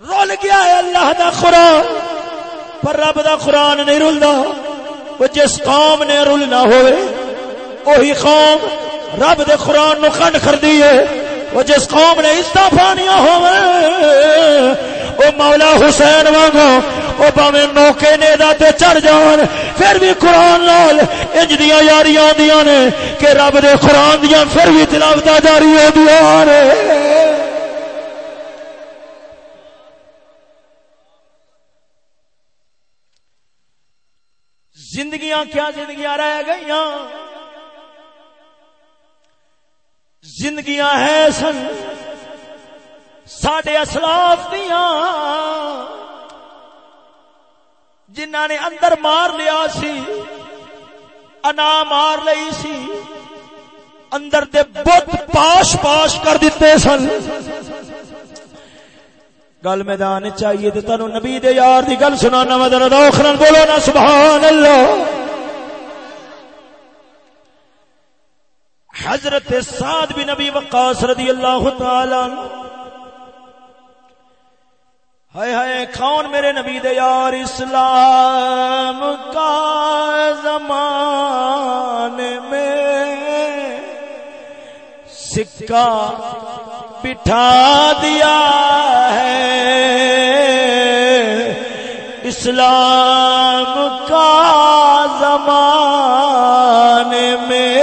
[SPEAKER 1] رول گیا ہے اللہ دا قرآن، پر رب دا قرآن نہیں رلدا۔ وہ جس قوم نے رلنا ہوئے، وہی قوم رب دے قرآن نو کنڈ کر دیے وہ جس قوم نے استعفانیاں ہوئے، وہ مولا حسین وانگو وہ باوے موقع نے تے چڑھ جان۔ پھر بھی قرآن لال انج دیاں یاریاں دیاں نے کہ رب دے قرآن دیاں پھر بھی تلاوت جاری ہو دیاں نے۔ زندگیاں کیا زندگیاں رہ گئیاں؟ زندگیاں ہے سن ساڈے اسلاف دیاں۔ جنہ نے اندر مار لیا سی، انا مار لئی سی، اندر دے بت پاش پاش کر دیتے سن۔ گل میدان چاہیے تو تنو نبی دے یار دی گل سنانا مدر دوخرن بولو نا سبحان اللہ حضرت سعد بن نبی وقاص رضی اللہ تعالی ہائے ہائے، کون میرے نبی دے یار اسلام کا زمان میں سکہ بٹھا دیا ہے۔ اسلام کا زمان میں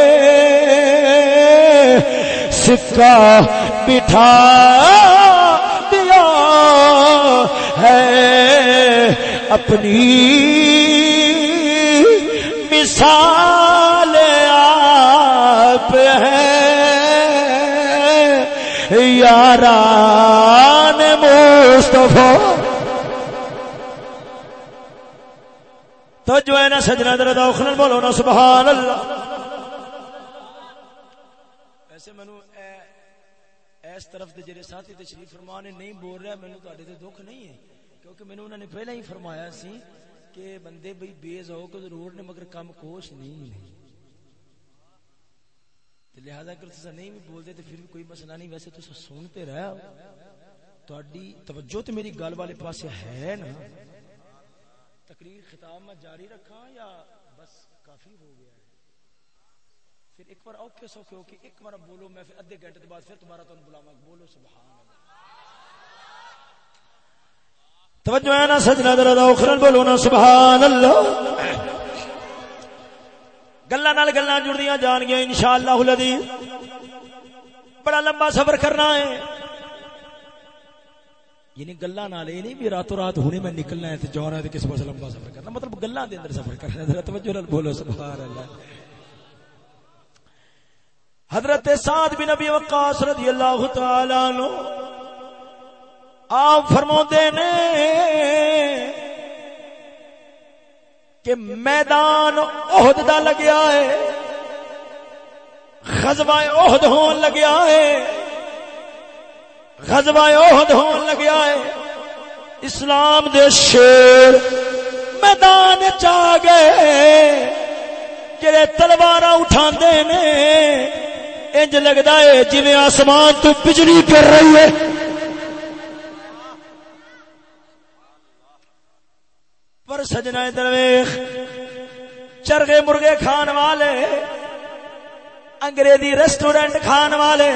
[SPEAKER 1] سکہ بٹھا دیا ہے۔ اپنی مثال یاران مصطفیٰ۔ تو جو ہے نا سجنا در دوخن بولو نا، سبحان اللہ۔ ایسے مینو اس طرف دے جڑے ساتھی تشریف فرما نے نہیں بول رہا مینو تے تے دکھ نہیں ہے۔ کیونکہ مینو انہوں نے پہلے ہی فرمایا سی کہ بندے بھئی بے ذوق ضرور نے، مگر کم کوش نہیں ہے۔ لہذا اگر تصا نہیں بھی بولتے تو پھر بھی کوئی مسئلہ نہیں، ویسے تصا سنتے رہا تہاڈی توجہ تے میری گل والے پاسے ہے نا۔ تقریر خطاب میں جاری رکھا یا بس کافی ہو گیا ہے؟ پھر ایک بار اوکے سوکے ہو کہ ایک بار بولو، میں پھر ادھے گھنٹے بعد پھر تمہارا تو بلاوا بولو، سبحان اللہ۔ توجہ ہے نا، سجنا دردا اخرن بولو نا، سبحان اللہ۔ گلا گلا جڑدیاں جان گیا ان شاء اللہ بڑا لمبا سفر کرنا ہے۔ یعنی گلا یہ نہیں بھی راتوں رات ہونے میں نکلنا ہے جانا ہے کس پاس لمبا سفر کرنا؟ مطلب گلا دے اندر سفر کرنا ہے۔ توجہ نال بولو سبحان اللہ حضرت سعد بن نبی وقاص رضی اللہ تعالی عنہ، آپ فرماتے نے کہ میدان عہد دا لگیا ہے۔ غزوہ عہد ہون لگیا ہے۔ غزوہ عہد ہون لگیا ہے۔ اسلام دے شیر میدان چا گئے۔ جڑے تلوار اٹھا نے، انج لگتا ہے جی آسمان تو بجلی گر رہی ہے۔ پر سجنا درویش چرگے مرغے کھان والے، انگریزی ریسٹورینٹ کھان والے۔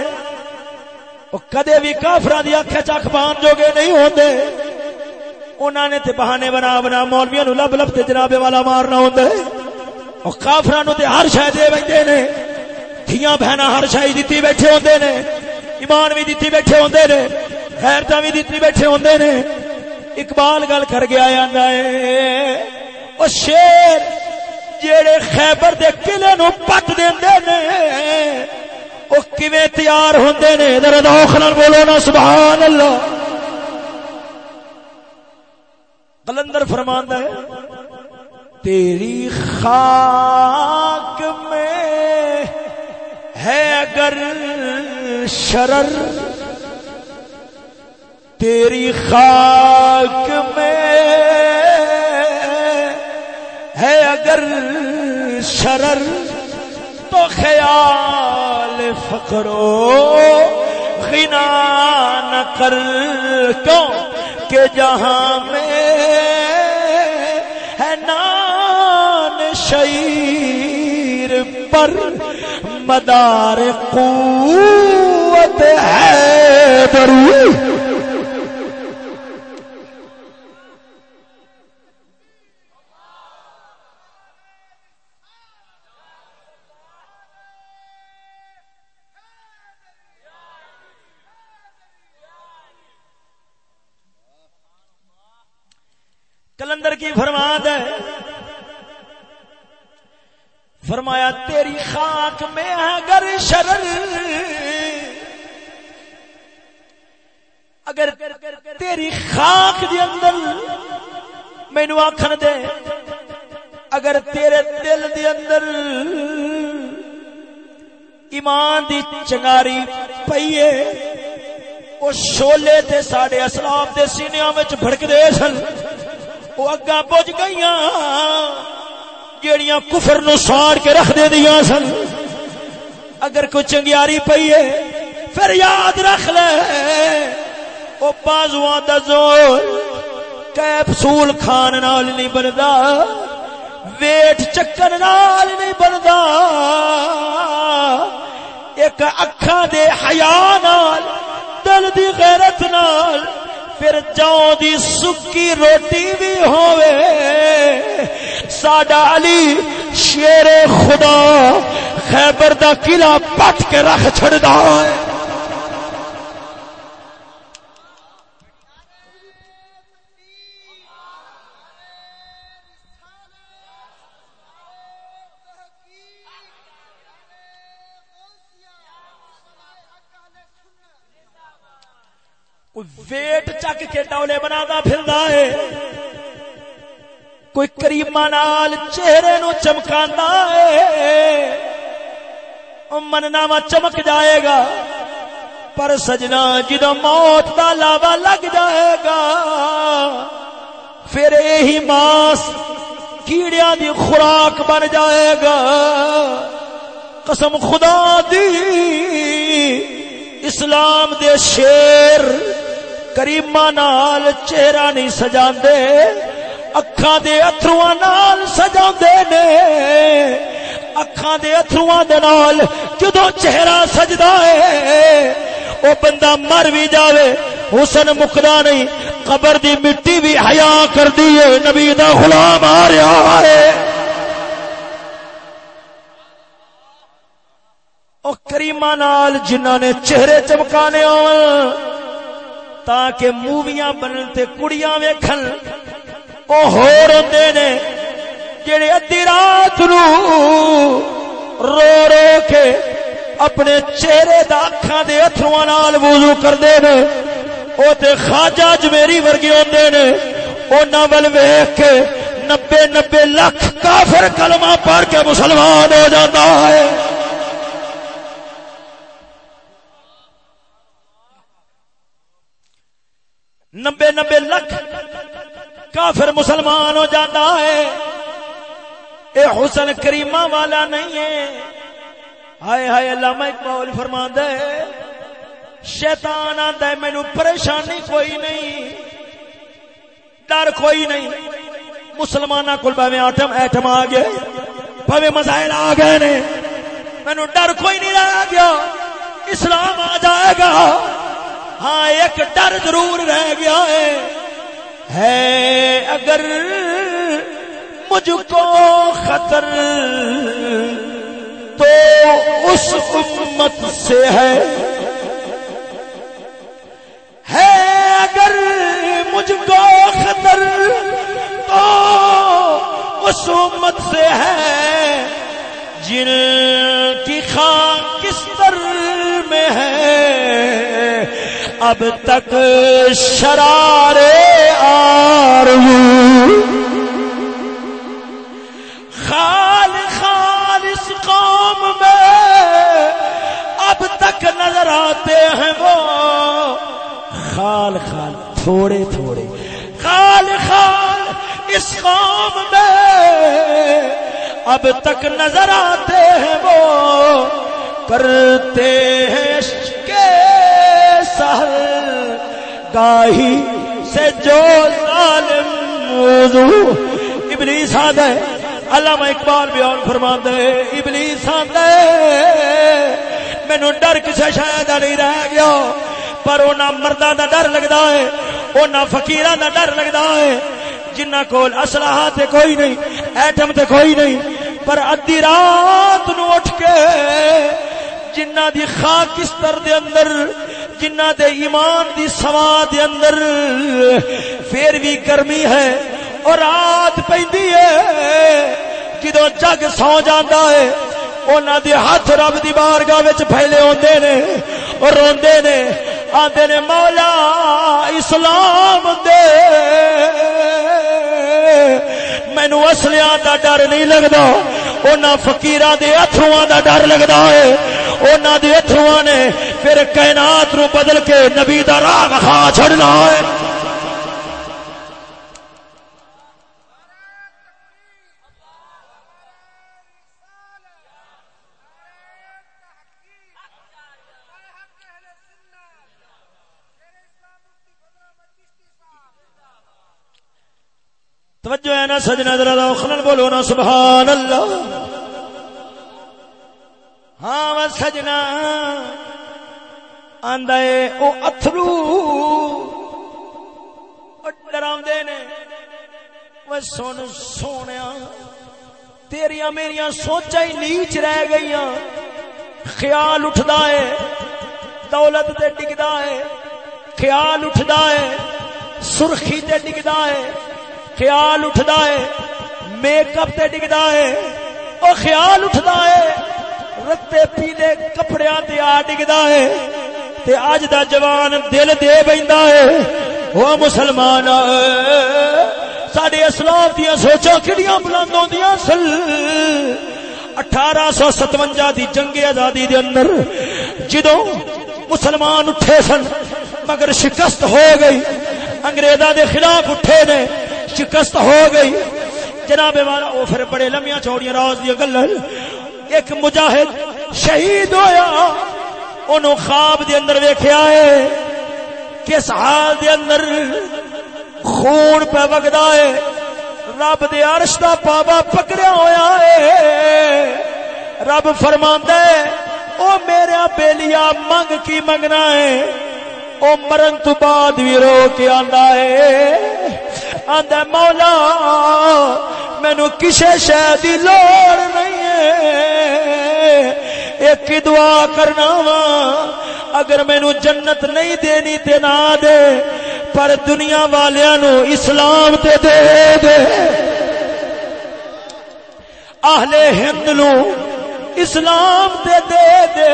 [SPEAKER 1] وہ کدے بھی کافر دی اکھ چک پان جوگے نہیں ہوتے انہوں نے تے بہانے بنا بنا مولویا نو لب لب تے جناب والا مارنا ہوتا ہے وہ کافر تے ہر شہ دے بیٹھے نے۔ دھیاں بہنا ہر شاہی دیتی بیٹھے ہوتے نے۔ ایمان بھی دیتی بیٹھے ہوندے نے۔ خیرتا بھی دیتی بیٹھے ہوندے نے۔ اقبال گل کر گیا آندا ہے۔ او شیر جیڑے خیبر دے قلعے نو پٹ دیندے نے، او کیویں تیار ہوندے نے؟ ذرا دوخ نال بولو نا سبحان اللہ قلندر فرماندا ہے، تیری خاک میں ہے اگر شرر تیری خاک میں ہے اگر شرر تو خیال فکرو غنا نہ کر کیوں کہ جہاں میں ہے نان شیر پر مدار قوت ہے درو فرمایا، تیری خاک میں اگر شرر، اگر تیری خاک دے اندر مینو آخر دے، اگر تیرے دل دے اندر ایمان دی چنگاری پیے وہ شولے تے ساڑے اسلام دے سینیاں میں بھڑک دے سن وہ اگا بج گئی جیڑیاں کفر نو ساڑ کے رکھ دے دیا سن۔ اگر کوئی چنگیاری پئی ہے، پھر یاد رکھ لے۔ وہ بازواں دا زور کیپسول کھان نال نہیں بندا، ویٹ چکن نال نہیں بندا۔ ایک اکھاں دے حیا نال، دل دی غیرت نال پھر جاؤ دی سکی روٹی بھی ہووے۔ ساڈا علی شیر خدا خیبر دا قلعہ پٹ کے رکھ چھڑدا ہے۔ کوئی کریما نال چہرے نو چمکا ہے۔ مننا وا چمک جائے گا۔ پر سجنا جدو موت دا لاوا لگ جائے گا۔ پھر یہی ماس کیڑیا دی خوراک بن جائے گا۔ قسم خدا دی۔ اسلام دے شیر کریما نال چہرہ نہیں سجا اکھاں دے اترواں نال سجا نے اکھاں دے اترواں دے نال جدو چہرہ سجدا ہے او بندہ مر بھی جاوے حسن مکدا نہیں قبر دی مٹی بھی حیا کر دی ہے نبی دا غلام آ رہا ہے او کریمہ نال جنہاں نے چہرے چمکانے آن تاکہ موویاں بنن تے کڑیاں ویکھن او ہور ہوندے نے جڑے ادھی رات نو رو رو کے اپنے چہرے دا اکھاں دے اتھرواں نال وضو کردے نے، او تے خواجہ جمیری ورگے ہوندے نے انہاں ول ویکھ کے نبے نبے لاکھ کافر کلمہ پڑھ کے مسلمان ہو جاتا ہے۔ نبے نبے لکھ کافر مسلمان ہو جاتا ہے۔ اے حسن کریمہ والا نہیں ہے۔ ہائے ہائے علامہ اقبال فرما دے شیطان آتا ہے مینو پریشانی کوئی نہیں۔ ڈر کوئی نہیں۔ مسلمان کو پہ آٹم ایٹم آ گئے۔ پہ مسائل آ گئے نے۔ مینو ڈر کوئی نہیں رہ گیا۔ اسلام آ جائے گا۔ ہاں ایک ڈر ضرور رہ گیا ہے۔ ہے اگر مجھ کو خطر تو اس امت سے ہے۔ ہے اگر مجھ کو خطر تو اس امت سے ہے۔ جن کی خان کس طرح میں ہے۔ اب تک شرارے آر خال خال اس قوم میں اب تک نظر آتے ہیں وہ۔ خال خال، تھوڑے تھوڑے۔ خال خال اس قوم میں اب تک نظر آتے ہیں وہ۔ کرتے ہیں کے سہل گاہی۔ سے جو ظالم موضوع ابلیس آد ہے، علامہ اقبال بھی اور فرما دے ابلیس آد مینو ڈر کسی شاید نہیں رہ گیا، پر وہ مردہ دا ڈر لگتا ہے وہ فکیر دا ڈر لگتا ہے جنہ کول اسلحہ تے کوئی نہیں، ایٹم تے کوئی نہیں، پر ادی رات نو اٹھ کے جنہ دی خاکستر دے اندر جنہ دے ایمان دی سوا دے اندر پھر بھی گرمی ہے اور رات پہندی ہے جدو جگ سو جاندہ ہے اونا دی ہاتھ رب دی بارگاہ وچ پھیلے ہوندے نے اور روندے نے آدھے نے مولا اسلام دے۔ مینو اصلیا دا ڈر نہیں لگتا انہوں فکیر دے اترواں دا ڈر لگتا ہے۔ انہوں دے اترواں نے پھر کائنات نو بدل کے نبی دا راہ کھا چھڑنا ہے۔ توجہ ہے نا سجنا ذرا خلل بولو نا، سبحان اللہ۔ سجنا آندا ہے، او اتھرو۔ ڈراوندے نے سن سونیا، تیریاں میریاں سوچا ہی نیچ رہ گئیاں۔ خیال اٹھدا ہے، دولت تے ڈگدا ہے۔ خیال اٹھدا ہے، سرخی تے ڈگدا ہے۔ خیال اٹھدا ہے، میک اپ تے ڈگدا ہے۔ او خیال اٹھدا ہے۔ رتے پیلے کپڑیاں تے آ ڈگدا ہے تے اج دا جوان دل دے بیندا ہے۔ او مسلمان، ساڈے اسلام دیاں سوچاں کڑیاں بلند ہوندیاں سل اٹھارہ سو ستوجا دی جنگ آزادی دے اندر جدو مسلمان اٹھے سن، مگر شکست ہو گئی۔ انگریزا دے خلاف اٹھے نے، شکست ہو گئی۔ جناب والا وہ پھر بڑے لمیاں چوڑیاں راز دیا گل ایک مجاہد شہید ہویا انہوں خواب دے اندر ویکھیا ہے کس حال دے اندر خون پہ وگدا ہے، رب دے عرش دا پابا پکڑیا ہویا ہے۔ رب فرماندا ہے، او میرا بیلیا منگ کی منگنا ہے؟ او مرن تو بعد بھی رو کے آندا ہے۔ آندا مولا مینو کسے شہ دی لوڑ نہیں ہے۔ ایک دعا کرنا وا، اگر مینو جنت نہیں دینی تے نہ دے، پر دنیا والیاں نو اسلام تے دے دے۔ اہل ہند نو اسلام تے دے دے۔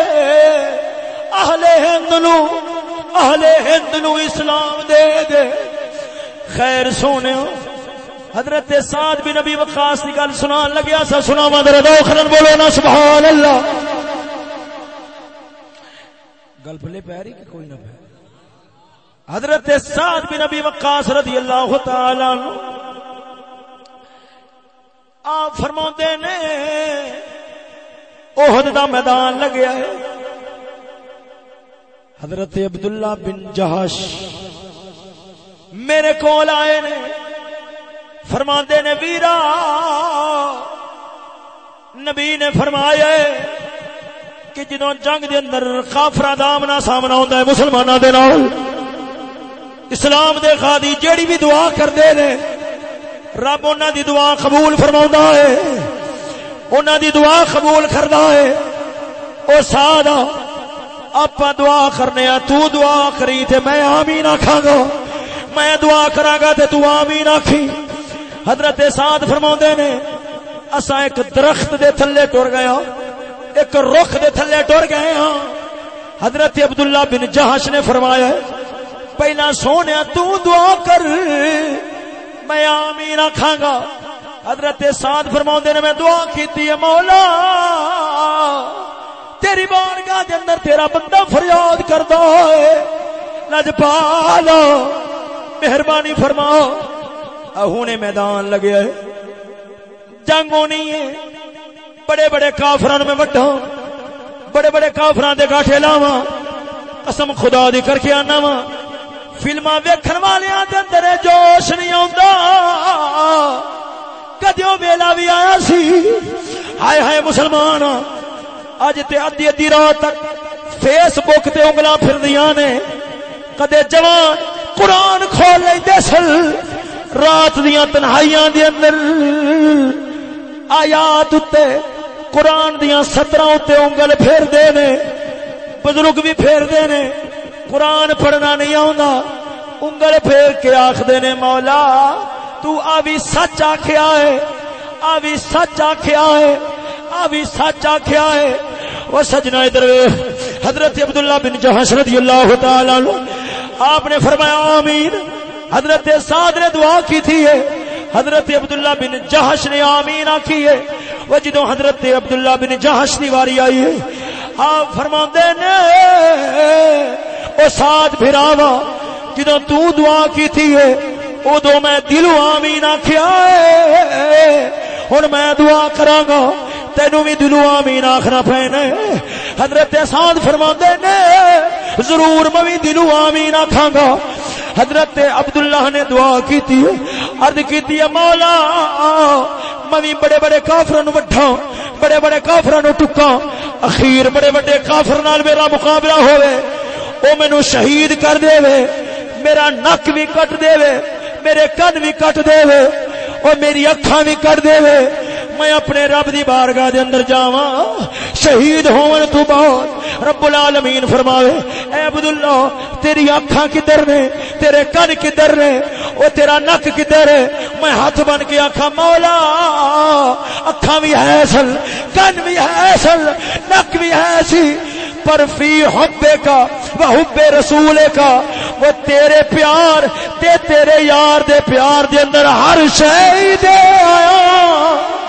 [SPEAKER 1] اہل ہند نو اہل ہند نو اسلام دے دے۔ خیر سونے حضرت سعد بن نبی وقاص کی گل سنا لگیا سا سنا مدر دو خرن بولو نا سبحان اللہ گل پلے پہ رہی کہ کوئی نہ پہ؟ حضرت سعد بن نبی وقاص رضی اللہ تعالی عنہ۔ آپ فرما نے اوہد دا میدان لگیا ہے۔ حضرت عبداللہ بن جہاش میرے کول آئے نے فرما نے، ویرا، نبی نے فرمایا کہ جدو جنگ دے اندر کافرا دامنا سامنا ہوتا ہے مسلمانوں دے نال۔ اسلام دے خادی جیڑی بھی دعا کرتے نے، رب انہوں دی دعا قبول فرما ہے۔ انہوں دی دعا قبول کردا ہے۔ او سادہ آپ دعا کرنے تو دعا کری تے میں آمین آکھاں گا۔ میں دعا کرا گا تے تو آمین آکھی۔ حضرت سعد فرما نے اسا ایک درخت دے تھلے ٹر گئے ہاں۔ ایک رخ دے تھلے ٹر گئے ہاں۔ حضرت عبداللہ بن جہش نے فرمایا، پہلا سونے، تو دعا کر۔ میں آمین آکھاں گا۔ حضرت سعد فرما نے، میں دعا کیتی ہے، مولا۔ تیری بارگاہ دے اندر تیرا بندہ فریاد کردا ہے۔ لجپال مہربانی فرماؤ۔ اہونے میدان لگے ہے۔ جنگ ہونی ہے۔ بڑے بڑے کافران میں وڈا بڑے بڑے کافران دے گاٹھے لاواں۔ قسم خدا دی کر کے آنا وا۔ فلما ویکھن والیاں دے اندر جوش نہیں آوندا۔ کدیوں ویلا بھی آیا سی؟ ہائے ہائے مسلمان اج تے ادھی ادھی رات تک فیس بک تے انگلاں پھردیاں نے۔ کدے جوان قرآن کھول لیندے سن۔ رات دیاں تنہائیاں دے اندر آیات تے قرآن دیاں سترہ تے انگل پھیر دے نے۔ بزرگ بھی پھیر دے نے۔ قرآن پڑھنا نہیں آوندا۔ انگل پھیر کے آخ نے، مولا، تو آوی سچ آکھیا ہے۔ آوی سچ آکھیا ہے۔ آوی سچ آکھیا ہے۔ وہ سجنا ادھر حضرت عبداللہ بن جہاش رضی اللہ تعالی عنہ، آپ نے فرمایا، آمین۔ حضرت سعد نے دعا کی تھی ہے۔ حضرت عبداللہ بن جہش نے آمین آکی ہے۔ وہ جدو حضرت عبداللہ بن جہش دی واری آئی ہے، آپ فرما نے، او سعد بھراوا جدو تو دعا کی تھی ہے ادو میں دلو آمین آخیا ہوں میں دعا کرا گا تینو بھی دلو آمین آخنا پینا حضرت سعد فرما نے، ضرور میں بھی دلو آمین آخا گا حضرت عبداللہ نے دعا کی تھی عرض کی تھی مولا، میں بڑے بڑے کافر وڈا بڑے بڑے کافر ٹکا اخیر بڑے بڑے کافر نال میرا مقابلہ ہوئے او مینو شہید کر دے وے میرا نک بھی کٹ دے وے میرے کن بھی کٹ دے وے اور میری اکھاں بھی کٹ دے وے۔ میں اپنے رب دی بارگاہ دے اندر جاواں۔ شہید ہون تو بعد رب العالمین فرماوے، اے عبداللہ، تیری اکھاں کدھر نے؟ تیرے کن کدھر نے؟ او تیرا نک کدھر ہے؟ میں ہاتھ بن کے آکھاں، مولا، اکھاں بھی ہے سل کن بھی ہے سل نک بھی ہے سی پر فی حبے کا وہ حب رسول کا وہ تیرے پیار تے تیرے یار دے پیار دے اندر ہر شے دے آیا۔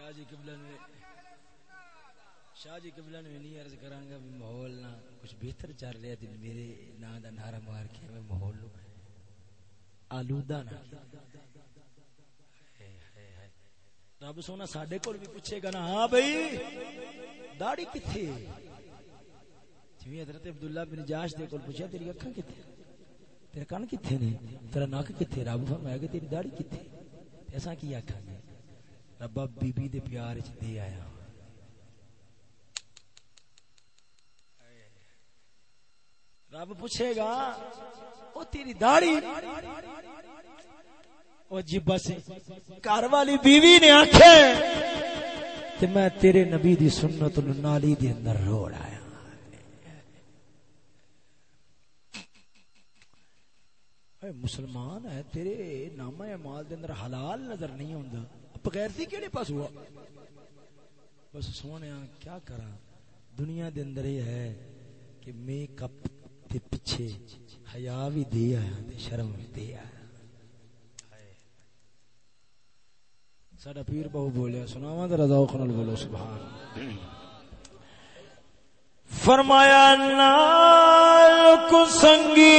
[SPEAKER 2] شاہ جی قبلہ نے شاہ جی قبلہ نے نہیں عرض کراں گا بھی ماحول نہ کچھ بہتر چل رہا دن میرے نا دا نعرہ مار کے میں ماحول نو آلودہ نہ رب سونا ساڈے کول بھی پوچھے گا نا ہاں بھائی، داڑھی کتھے؟ جویں حضرت عبداللہ بن جاش دے کول پوچھا تیری اکھاں کتھے؟ تیرے کان کتھے نے؟ تیرا ناک کتھے؟ رب فرمایا کہ تیری داڑھی کتھے؟ ایسا کی آکھاں گے؟ رب بی بی دے پیار وچ دے آیا رب پوچھے گا وہ تیری داڑھی وہ جی بس گھر والی بیوی نے آخے تے میں تیرے نبی دی سنت نالی دی اندر روڑ آیا اے مسلمان ہے تیرے نامہ مال دے اندر حلال نظر نہیں ہوندا بغیر سی کیڑے پاس ہوا؟ بس سونے کیا کرا دنیا دے اندر یہ ہے کہ میک اپ تے پیچھے حیا بھی دے آیا، تے شرم بھی دے آیا۔ ساڈا پیر بہو بولیا، سناواں ذرا ذوق نال بولو، سبحان۔ فرمایا، نال کو سنگی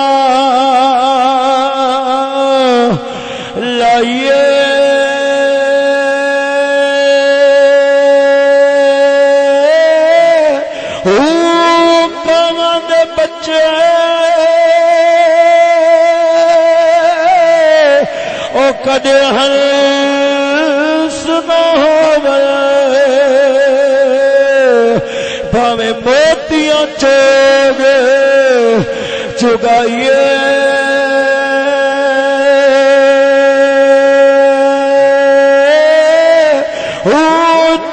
[SPEAKER 2] او کدے ہر سنا ہو بھاوے موتیاں چوگ چگائیے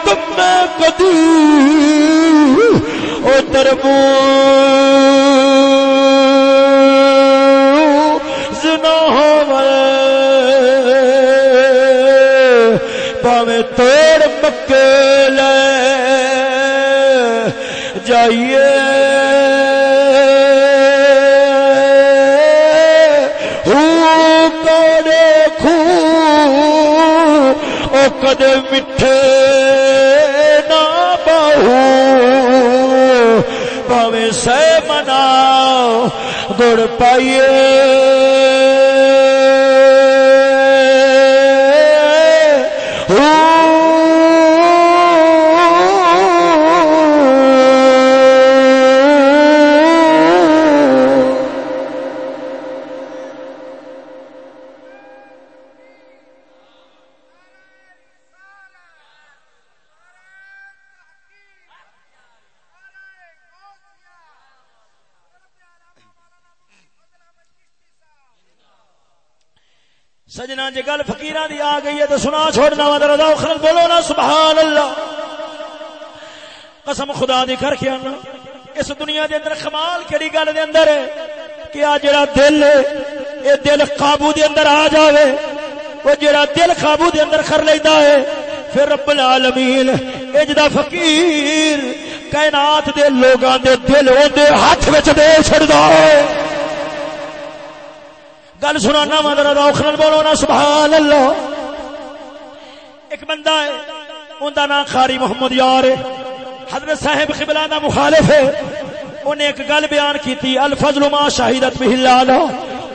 [SPEAKER 2] تم کدی او تربو کدے میٹھے نہ بہو پاوے سے منا گڑ پائیے دی آ گئی ہے تو سنا چھوڑنا وا رضا خرل بولو نا سبحان اللہ قسم خدا دی کر کے آنا۔ اس دنیا دے اندر کمال کیڑی گل دے اندر ہے کہ آ جڑا دل ہے، اے دل قابو دے اندر آ جاوے۔ وہ جڑا دل قابو دے اندر کر لیندا ہے، پھر رب العالمین اجدا فقیر کائنات دے لوگاں دے دل او دے ہاتھ وچ دے چھڑدا ہے۔ گل سنانا مدر روخن بولو نا سبحان اللہ ایک بندہ ہے ان کا نام خاری محمد یار ہے۔ حضرت صاحب قبلہ دا مخالف ہے۔ انہیں ایک گل بیان کی تھی الفضل ما شاہدت به اللہ۔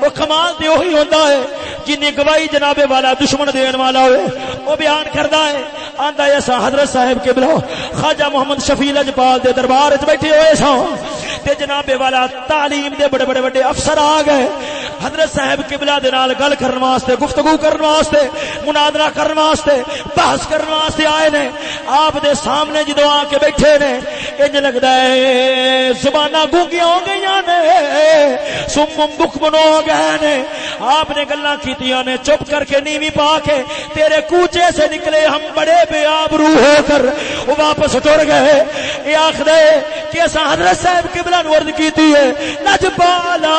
[SPEAKER 2] وہ کمال تے وہی ہوندا ہے، جنی گواہی جناب والا دشمن دین والا ہوئے۔ وہ بیان کردا ہے، آندا ایسا حضرت صاحب قبلہ۔ خواجہ محمد شفیع لجپال دے دربار وچ بیٹھے ہوئے سو تے جناب والا تعلیم دے بڑے بڑے بڑے افسر آ گئے۔ حضرت صاحب قبلہ دے نال گل کرن واسطے، گفتگو کرن واسطے مناظرہ کرن واسطے، بحث کرن واسطے آئے نے۔ آپ دے سامنے جدو آ کے بیٹھے نے، انج لگدا ہے، زباناں گونگیاں ہو گئیاں نے سم بک بنو ہو گئے نے۔ آپ نے گلاں کیتیاں نے، چپ کر کے نیوی پا کے تیرے کوچے سے نکلے، ہم بڑے بے آبرو ہو کر وہ واپس ٹر گئے۔ یہ آخ دے کہ ایسا حضرت صاحب قبلہ نورد کیتی ہے نج پالا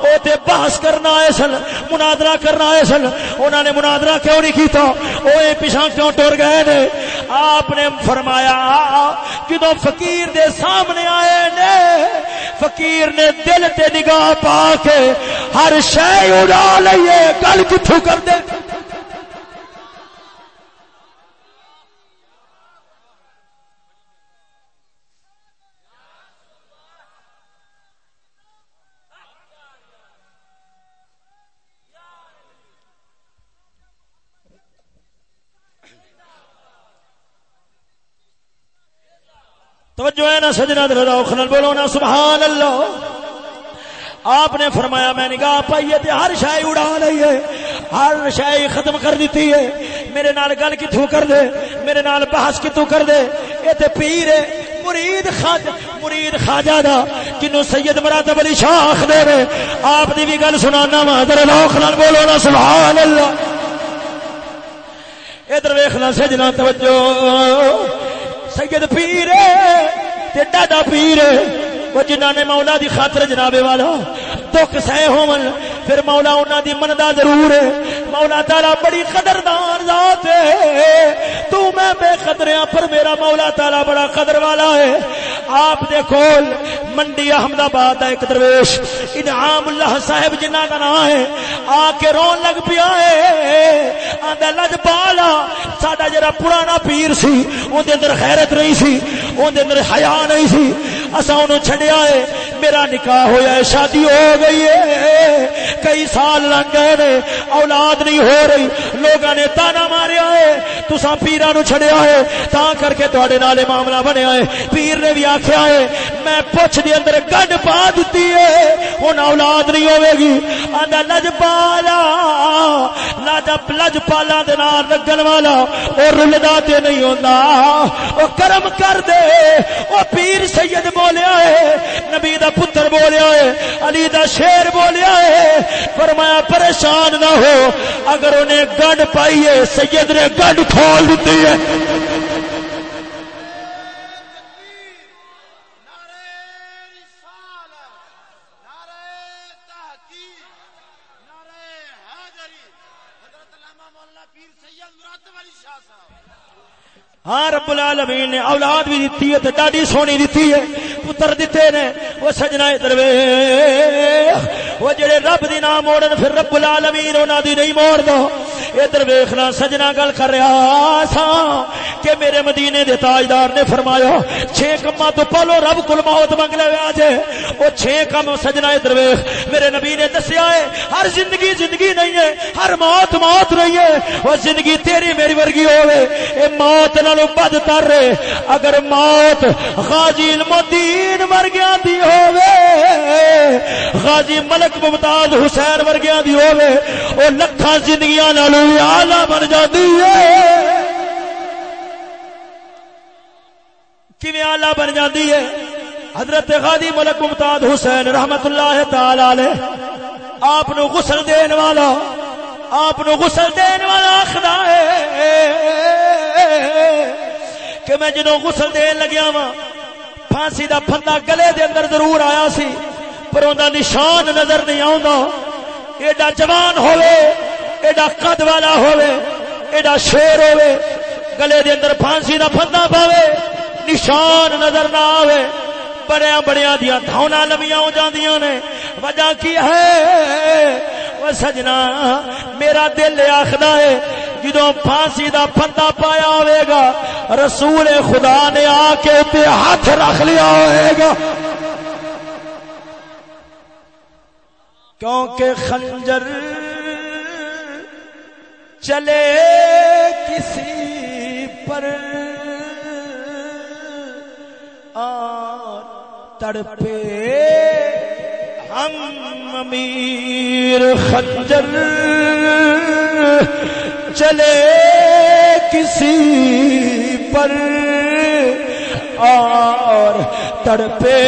[SPEAKER 2] او تے بحث کرنا آئے سن، منادرہ کرنا آئے سن۔ انہوں نے منادرہ کیوں نہیں کیتا؟ وہ پیچھا کیوں ٹر گئے نے؟ آپ نے فرمایا جدو فقیر دے سامنے آئے نے، فقیر نے دل تے نگاہ پا کے ہر شے اڑا لئیے، گل کتھوں کر دے؟ توجہ ہے نا سجنا دل خلل بولو نا سبحان اللہ آپ نے فرمایا، میں نگاہ پائی ہے ہر شائی اڑا لی ہے، ہر شائی ختم کر دیتی ہے۔ میرے نال گل کتوں کر دے، میرے نال بحث کتوں کر دے۔ یہ تے پیر ہے، مرید خاج، مرید خواجہ دا جنوں سید مراتب علی شاہ آخ دے رہے۔ آپ دی بھی گل سنانا وا ادھر لوک نال بولو نا سبحان اللہ ادھر ویکھنا سجنا توجہ۔ سید پیر تے ڈاڈا پیر وہ جنہ نے مولا دی خاطر جنابے والا دکھ سہ ہون، پھر مولا انہاں دی مندا ضرور ہے۔ مولا تعالی بڑی قدردان ذات ہے۔ تو میں بے قدریاں پر میرا مولا تعالی بڑا قدر والا ہے۔ آپ دے کول منڈی احمد آباد ایک درویش، انعام اللہ صاحب جنہ کا نام ہے، آ کے رون لگ پیا ہے۔ آندا لج پالا ساڈا جڑا پرانا پیر سی، اون دے اندر غیرت نہیں سی، اون دے اندر حیا نہیں سی۔ اساں اونوں چھڈیا ہے میرا نکاح ہویا ہے، شادی ہو گئی ہے۔ کئی سال لگ گئے نے، اولاد نہیں ہو رہی۔ لوگوں نے تانا ماریا ہے۔ تسا پیرا نو چھڑیا ہے تا کر کے تواڈے نال معاملہ بنیا ہے۔ پیر نے بھی آکھیا ہے، میں پوچھ دے اندر گڈ پا دتی ہے۔ ہن اولاد نہیں ہوے گی۔ آندا، لج پالا۔ لج لج پالا دے نال لگن والا۔ او رلدا تے نہیں ہوندا۔ او کرم کر دے۔ او پیر سید بولیا ہے، نبی دا پتر بولیا ہے، علی دا شیر بولیا ہے۔ فرمایا، پریشان نہ ہو، اگر انہیں گڈ پائی ہے سید نے گڈ کھول دیتی ہے۔ ہاں رب العالمین نے اولاد بھی دیتی ہے تے ڈاڈی سونی دیتی ہے، پتر دیتے نے، وہ سجنا ادھر وہ جڑے رب دی نام موڑن، پھر رب العالمین انہاں دی نہیں موڑ دو۔ ادھر ویکھنا سجنا گل کر رہا سا کہ میرے مدینے دے تاجدار نے فرمایا چھ کما تو پہلو رب کل موت منگ لے آج وہ چھ کم سجنا ادھر ویکھ میرے نبی نے دسیا ہے، ہر زندگی زندگی نہیں ہے، ہر موت موت نہیں ہے۔ وہ زندگی تیری میری ورگی ہوے اے موت نہ نالو بد تر اگر موت غازی المدین ورگیا دی ہوے غازی ملک ممتاز حسین ورگیا دی ہوے او لکھاں زندگیاں نالو اعلی بن جاندی ہے۔ کیویں اعلی بن جاندی ہے؟ حضرت غازی ملک ممتاز حسین رحمت اللہ تعالی علیہ۔ آپ نو غسل دین والا، آپ نو غسل دین والا آخدا ہے۔ کہ میں جدو غسل دین لگیا وا پھانسی دا پھندا گلے دے اندر ضرور آیا سی، پر اوندا نشان نظر نہیں آوندا۔ ایڈا جوان ہوے ایڈا قد والا ہوے ایڈا شیر ہوے گلے دے اندر پھانسی دا پھندا پاوے، نشان نظر نہ آوے۔ بڑیا بڑیا دیا دھونا لمیاں ہو جاندیاں نے۔ وجہ کی ہے؟ وہ سجنا، میرا دل آخدا ہے جدو پھانسی دا پھندا پایا ہوئے گا، رسول خدا نے آ کے تے ہاتھ رکھ لیا ہوئے گا۔ کیونکہ خنجر چلے کسی پر۔ تڑپے۔ ہم امیر خنجر۔ چلے کسی پر اور تڑپے۔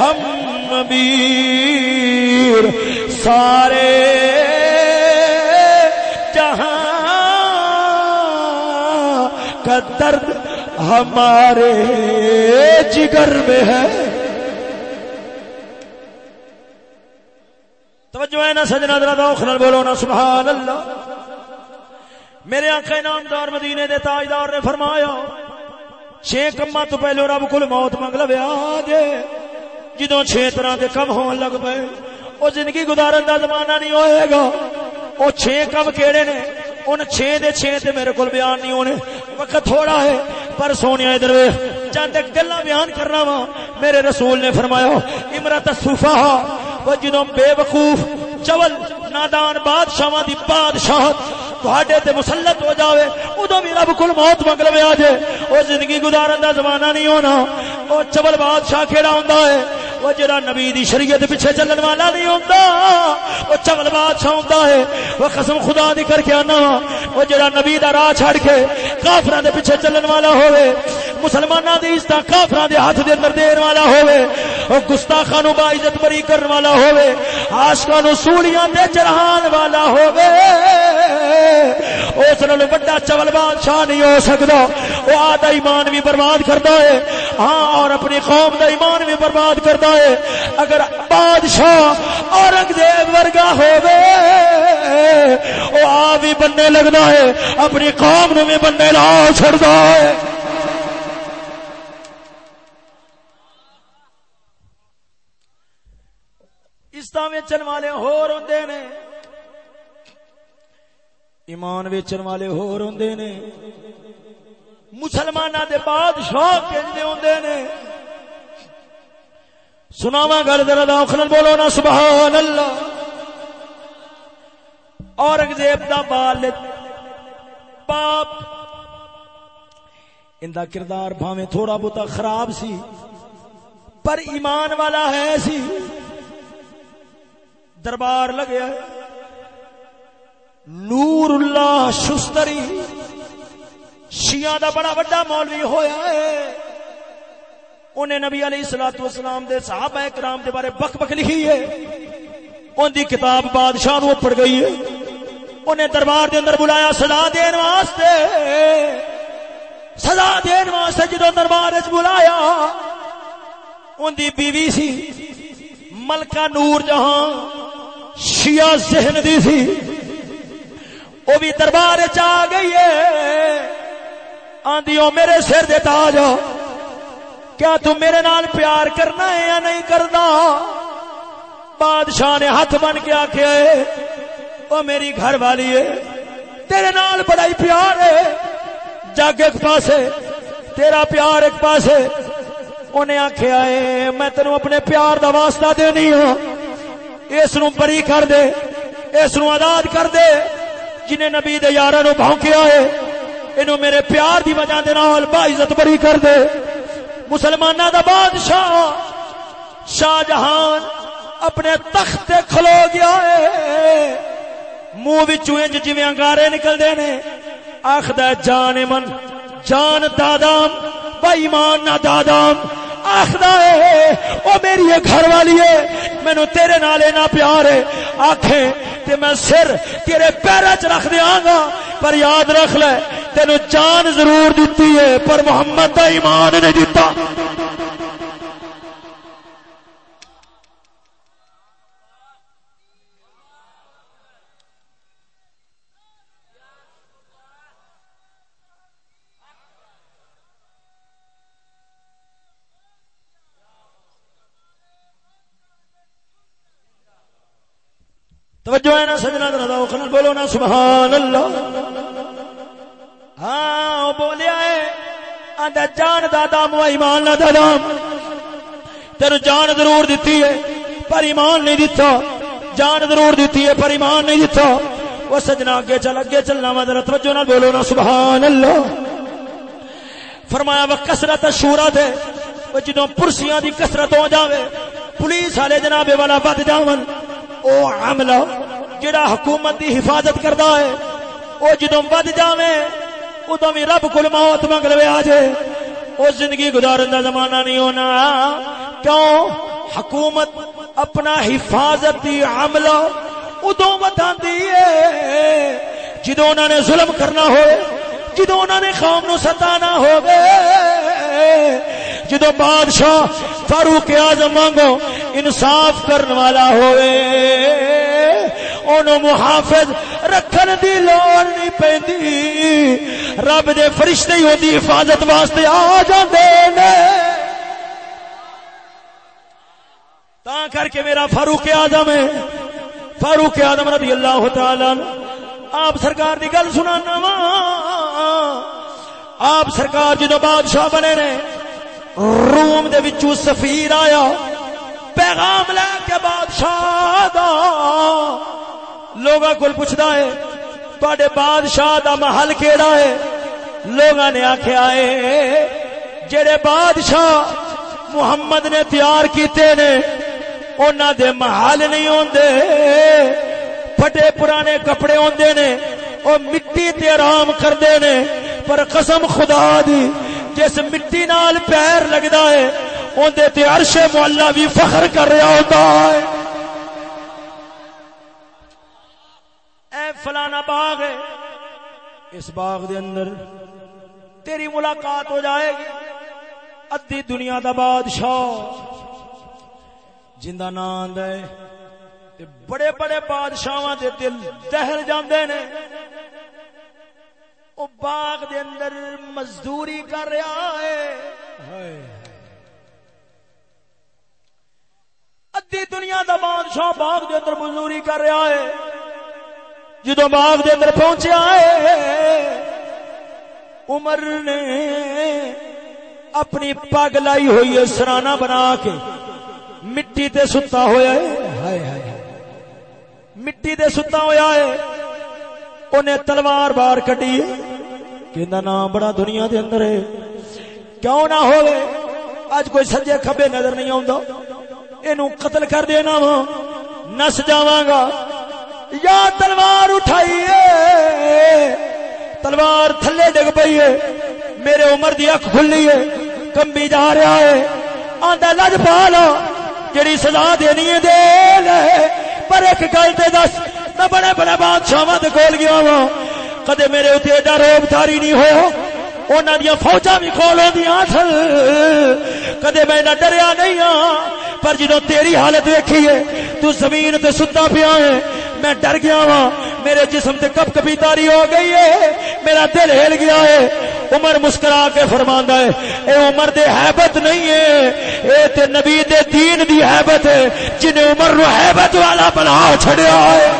[SPEAKER 2] ہم امیر سارے۔ جہاں کا درد ہمارے جگر میں ہے۔ توجہ ہے نا سجنا درا دوخ نال بولو نا، سبحان اللہ۔ میرے آقا نامدار مدینے دے تاجدار نے فرمایا چھ کما تو پہلو رب کل موت منگ لو جے۔ جدو چھ طرح کے کم ہون لگ پے وہ زندگی گزارن دا زمانہ نہیں ہوئے گا۔ وہ چھ کم کیڑے نے ان چھ دے چھ تے میرے کول بیان نہیں ہونے۔ وقت تھوڑا ہے، پر سونے ادھر چند گلا بیان کرنا وا، میرے رسول نے فرمایا، امرت الصفا وہ جدوں بے وقوف، چول، نادان بادشاہ دی بادشاہت تواڈے تے مسلط ہو جاوے، اودوں بھی رب کول موت منگ لوے اج او زندگی گزارن دا زمانہ نہیں ہونا۔ او چول بادشاہ کیڑا ہوندا ہے؟ وہ جڑا نبی دی شریعت پیچھے چلن والا نہیں ہوندا۔ وہ چول بادشاہ ہوندا ہے۔ وہ قسم خدا دی کر کے آنا وہ جڑا نبی دا راہ چھڑ کے کافراں دے پیچھے چلن والا ہوے مسلماناں دی عزت کافراں دے ہاتھ دے اندر دین والا ہوے او گستاخاں نو با عزت بری کرن والا ہوے عاشقاں نو سولیاں تے چڑھان والا ہوے اس نال بڑا چول بادشاہ نہیں ہو سکدا۔ او آدھا ایمان بھی برباد کردا ہے۔ ہاں اور اپنی قوم دا ایمان بھی برباد کردا ہے۔ اگر بادشاہ اورنگزیب ورگا ہوے او آ بھی بننے لگدا ہے۔ اپنی قوم نو بھی بننے لا چھڑدا ہے۔ استا ویچن والے ہور ہوندے نے۔ ایمان ویچن والے ہور ہوندے نے۔ مسلماناں دے بادشاہ کہندے ہوندے نے۔ سناوا گل ذرا داخل بولو نا سبحان اللہ اورنگزیب دا والد، باپ۔ ان کردار بھاویں تھوڑا بہت خراب سی، پر ایمان والا ہے سی۔ دربار لگیا نور اللہ شستری۔ شیعہ دا بڑا بڑا مولوی ہویا ہے۔ انہیں نبی علیہ الصلوۃ والسلام دے صحابہ کرام دے بارے بک بک لکھی ہے۔ ان دی کتاب بادشاہ نو پڑھ گئی ہے۔ انہیں دربار دے اندر بلایا سزا دین واسطے۔ سزا دین واسطے جدو دربار وچ بلایا۔ ان دی بیوی سی، ملکہ نور جہاں شیعہ ذہن دی سی۔ وہ بھی دربار چ گئی ہے۔ آندی میرے سر دے تاج کیا تم میرے نال پیار کرنا ہے یا نہیں کرنا؟ بادشاہ نے ہاتھ بن کے آخیا ہے، وہ میری گھر والی ہے۔ تیرے نال بڑا ہی پیار ہے۔ جگ ایک پاسے، تیرا پیار ایک پاسے۔ انہیں آخیا ہے، میں تینوں اپنے پیار دا واسطہ دینی ہوں۔ اس نو بری کر دے، اس نو آزاد کر دے۔ جنہیں نبی دے یارہ نو بھونکیا ہے، انہوں میرے پیار دی وجہ دے نال با عزت بری کر دے۔ مسلمانہ دا بادشاہ شاہ جہان اپنے تخت کھلو گیا ہے۔ منہ بچوں انج جویں انگارے نکلدے نے، آخدا جان من جان دادام با ایمان نہ دادام۔ آخدا ہے، او میری یہ گھر والی ہے، مینوں تیرے نال نہ پیار ہے۔ آکھیں تے میں سر تیرے پیرا چ رکھ دیاں گا، پر یاد رکھ لے تینو جان ضرور دیتی ہے، پر محمد دا ایمان نہیں دیتا۔ توجہ ہے نا سجنا ذرا بولو نا سبحان اللہ ہاں بولیا ہے آدھا جان دادا، مو ایمان نہ دادا۔ تیر جان ضرور دیتی ہے، پر ایمان نہیں دیتا جان ضرور دیتی ہے، پر ایمان نہیں دیتا وہ سجنا اگے چل، اگے چلنا وا ذرا توجہ نہ بولو نا سبحان اللہ فرمایا وہ کسرت شورا دے، وہ جدوں پرسیاں دی کسرت ہو جاوے، پولیس والے جناب والا بد جاون، او عملہ جڑا حکومت دی حفاظت کردا ہے، او جدوں ود جاویں ادو بھی رب کو موت منگلوے آ جائے وہ زندگی گزارن دا زمانہ نہیں ہونا۔ کیوں؟ حکومت اپنا حفاظت دی عمل ادو بتا جدو انہوں نے ظلم کرنا ہو جدو انہوں نے قوم نو ستانا ہو جدو بادشاہ فاروق اعظم مانگو انصاف کرنے والا ہوئے۔ انہوں محافظ رکھن دی لوڑ نہیں پیندی رب دے فرشتے ہی دی حفاظت واسطے آ جاندے نے۔ تا کر کے میرا فاروق اعظم ہے۔ فاروق اعظم رضی اللہ تعالی آپ سرکار دی گل سنانا وا۔ آپ سرکار جدو بادشاہ بنے نے، روم دے وچوں سفیر آیا، پیغام لے کے بادشاہ دا۔ لوگا کول پوچھدا ہے، تواڈے بادشاہ دا محل کیڑا ہے؟ لوگا نے آکھیا ہے، جڑے بادشاہ محمد نے تیار کیتے نے انہاں دے محل نہیں ہوندے۔ پھٹے پرانے کپڑے ہوندے نے، او مٹی تے آرام کردے نے۔ پر قسم خدا دی، جس مٹی نال پیر لگدا ہے اندے تے عرش مولا بھی فخر کر رہا ہوتا ہے اے فلانا باغ ہے۔ اس باغ دے اندر تیری ملاقات ہو جائے گی۔ ادی دنیا دا بادشاہ۔ جندہ نام ہے بڑے بڑے بادشاہ دے دل دہل جاندے نے۔ او باغ دے اندر مزدوری کر رہا ہے۔ ادی دنیا دا بادشاہ باغ دے اندر مزدوری کر رہا ہے۔ جدو باغ دے اندر پہنچیا ہے، عمر نے اپنی پگ لائی ہوئی ہے سرانا بنا کے، مٹی تے ستا ہویا ہے۔ ہائے ہائے مٹی تے ستا ہویا ہے۔ انہیں تلوار بار کٹی کہ نام بڑا دنیا دے اندر ہے۔ کیوں نہ ہوئے اج کوئی سجے کھبے نظر نہیں آਉਂدا اینو قتل کر دینا وا، نس جاواں گا۔ یا تلوار اٹھائیے تلوار تھلے ڈگ پئی ہے۔ میرے عمر دی اکھ کھلی ہے۔ کمبی جا رہا ہے۔ آندا لج پالا جڑی سزا دینی ہے، دے لے۔ پر ایک گل تے دس۔ میں بڑے بڑے بادشاہاں دے کول گیا وا کدے میرے اوتے ایڈا روب داری نہیں ہویا انہاں دی فوجاں بھی کول ہوندیاں سن۔ کدے میں نہ ڈریا نہیں ہاں۔ پر جدو تیری حالت ویکھی ہے، تو زمین تے ستا پیا ہے۔ میں ڈر گیا وا میرے جسم تے کپ کپی تاری ہو گئی ہے۔ میرا دل ہل گیا ہے۔ عمر مسکرا کے فرماندا ہے، اے عمر دے حیبت نہیں ہے۔ اے تے نبی دے دین دی حیبت ہے جنے عمر نو حیبت والا بنا چھڑیا ہے۔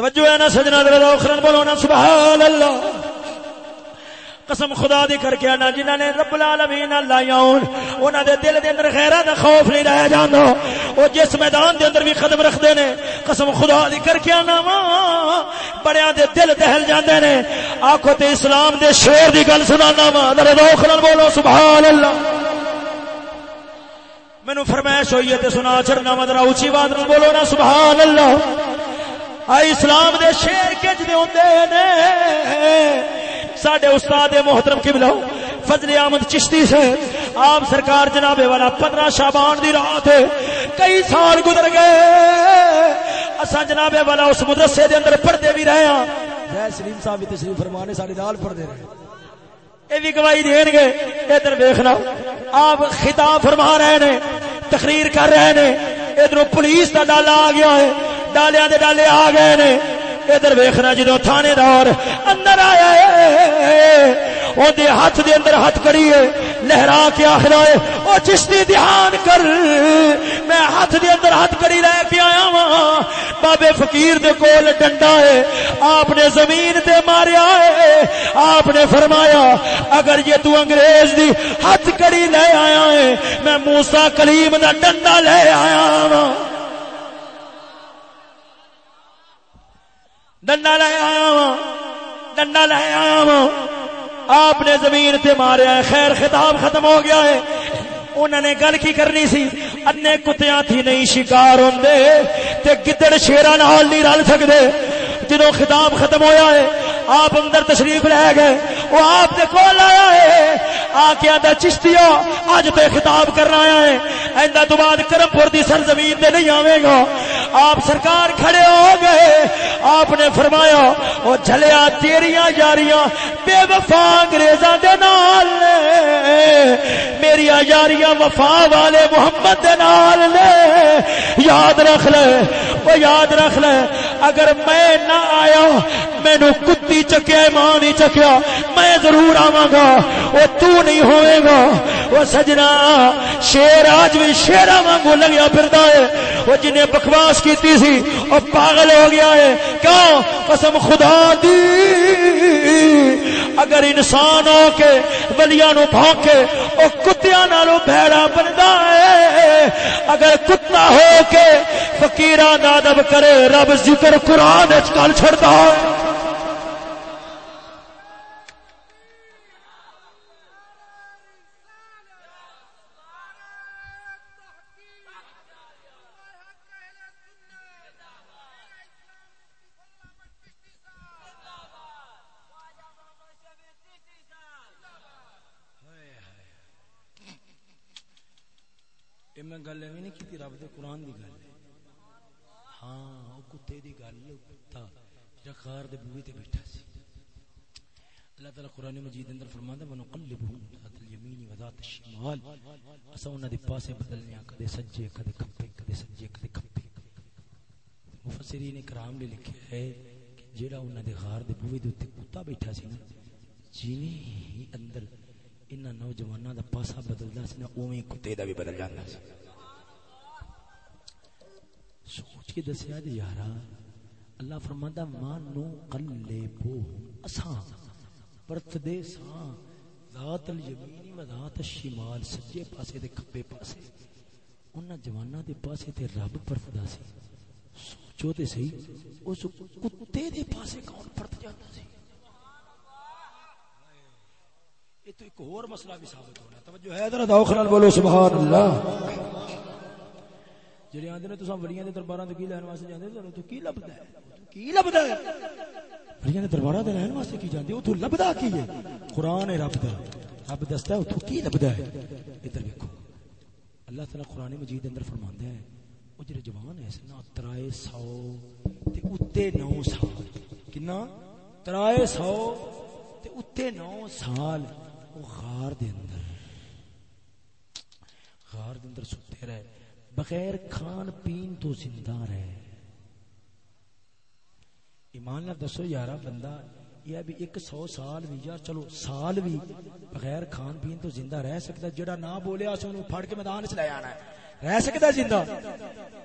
[SPEAKER 2] توجہ ہے نا سجنا دل بولو نا سبحان اللہ قسم خدا دی کر کے آنا، جنہاں نے رب العالمین اللہ ہون، انہاں دے دل دے اندر غیرہ دا خوف نہیں رہ جاندا او جس میدان دے اندر بھی قدم رکھدے نے، قسم خدا دی کر کے آنا وا۔ بڑیاں دے دل دہل جاندے نے۔ آکھو تے اسلام دے شیر دی گل سنانا وا۔ ذرا اخرن بولو سبحان اللہ مینوں فرمائش ہوئی ہے تے سنا چڑنا مدرا اونچی بات بولو نا سبحان اللہ اسلام دے شیر کج دے ہوندے نے۔ ساڈے استاد محترم کی بلاؤ فضل احمد چشتی سے آپ سرکار جناب والا پندرہ شابان دی رات کئی سال گزر گئے۔ اسا جناب والا اس مدرسے دے اندر پڑھتے بھی رہے ہاں۔ جے سلیم صاحب بھی تشریف فرمانے ساری دال پڑھتے رہے۔ یہ بھی گواہی دین گے۔ ادھر دیکھنا آپ خطاب فرما رہے نے، تقریر کر رہے نے۔ ادھر پولیس کا ڈالا آ گیا ہے۔ ڈالیا دے ڈالے آ گئے نے۔ ادھر ویخنا جدو تھانے دار اندر آیا ہے ہاتھ دے اندر ہاتھ کریے، لہرا کے آخر ہے وہ چشتی دھیان کر، میں ہاتھ دے اندر ہاتھ کری لے کے آیا وا بابے فقیر دے کول ڈنڈا ہے، آپ نے زمین تے ماریا ہے۔ آپ نے فرمایا، اگر یہ تو انگریز دی ہاتھ کری لے آیا ہے، میں موسا کلیم دا ڈنڈا لے آیا وا ڈنڈا لے آیا وا ڈنڈا لے آیا وا آپ نے زمین تے ماریا ہے خیر خطاب ختم ہو گیا ہے۔ انہوں نے گل کی کرنی سی؟ انے کتیاں تھی نہیں، شکار ہوندے تے گدڑ شیرا نال نہیں رل سکدے۔ جدو خطاب ختم ہویا ہے، آپ اندر تشریف لے گئے۔ وہ آپ دے کول آیا ہے۔ آ کے آدھا چشتیا اج تے خطاب کرنا آیا ہے۔ ایندہ تو بعد کرم پور دی سرزمین دے نہیں آوے گا آپ سرکار کھڑے ہو گئے۔ آپ نے فرمایا، وہ جھلیا تیریاں یاریاں بے وفا انگریزاں دے نال میری یاریاں وفا والے محمد دے نال نے۔ یاد رکھ لے، وہ یاد رکھ لے۔ اگر میں نہ آیا مینو کتی چکیا ماں نہیں چکیا میں ضرور آواں گا۔ وہ تو نہیں ہوئے گا۔ وہ سجنا، شیر آج بھی شیرا وانگو لگیا پھردا ہے۔ وہ جنہیں بکواس کیتی سی، وہ پاگل ہو گیا ہے۔ کیوں؟ قسم خدا دی۔ اگر انسان ہو کے ولیاں نو بھونکے او کتیاں نالو بھیڑا بندا ہے۔ اگر کتا ہو کے فقیراں دا ادب کرے، رب ذکر قران وچ گل چھڑدا ہے۔ میں گل ایویں نہیں کی رب دے قرآن دی گل ہاں وہ کتے دی گل کتا جڑا خار دے بوئے تے بیٹھا سی۔ اللہ تعالی قرآن مجید اندر فرماندا ہے، ونقلبهم ذات الیمین و ذات الشمال اسا انہاں دے پاسے بدلنے کدے سجے، کدے کھبے کدے سجے، کدے کھبے مفسرین کرام نے لکھیا ہے کہ جیڑا انہاں دے غار دے بوئے دے اوتے کتا بیٹھا سی نا، جیویں ہی اندر ان نوجوانوں دا پاسا بدلدا سی نا، اوویں کتے دا بھی بدل جاندا سی۔ سوچ کے دسیا جی یارا اللہ فرماندا مان نو قلبو اساں پرت دے ساں، ذات الیمین و ذات الشمال سجے پاسے تے کھبے پاسے۔ انہاں جواناں دے پاسے تے رب پرتدا سی۔ سوچو تے صحیح، اس کتے دے پاسے کون پرت جاندا سی؟ یہ تو ایک اور مسئلہ بھی ثابت ہونا۔ توجہ ہے، ذرا داؤ خلال بولو، سبحان اللہ۔ جڑے آندے نے، تساں ولیاں دے درباراں تے کی لین واسطے جاندے تے تو کی لبدا ہے؟ کی لبدا ہے؟ ولیاں دے درباراں تے لین واسطے کی جاندے او تو لبدا کی ہے؟ قران رب دا، رب دستا ہے تو کی لبدا ہے؟ ادھر دیکھو اللہ تعالی قران مجید اندر فرماندا ہے او جڑے جوان ہے سنا ترائے سو تے اتے نو سال۔ کنا؟ ترائے سو تے اتے نو سال۔ او غار دے اندر۔ غار دے اندر ستے رہے۔ بغیر کھان پین تو زندہ رہے۔ ایمان نہ دسو یارا بندہ، یہ بھی ایک سو سال بھی، یا چلو سال بھی بغیر کھان پین تو زندہ رہ سکتا جڑا نہ بولیا سو انہوں پھڑ کے میدان چ لے آنا ہے۔ رہ سکتا زندہ؟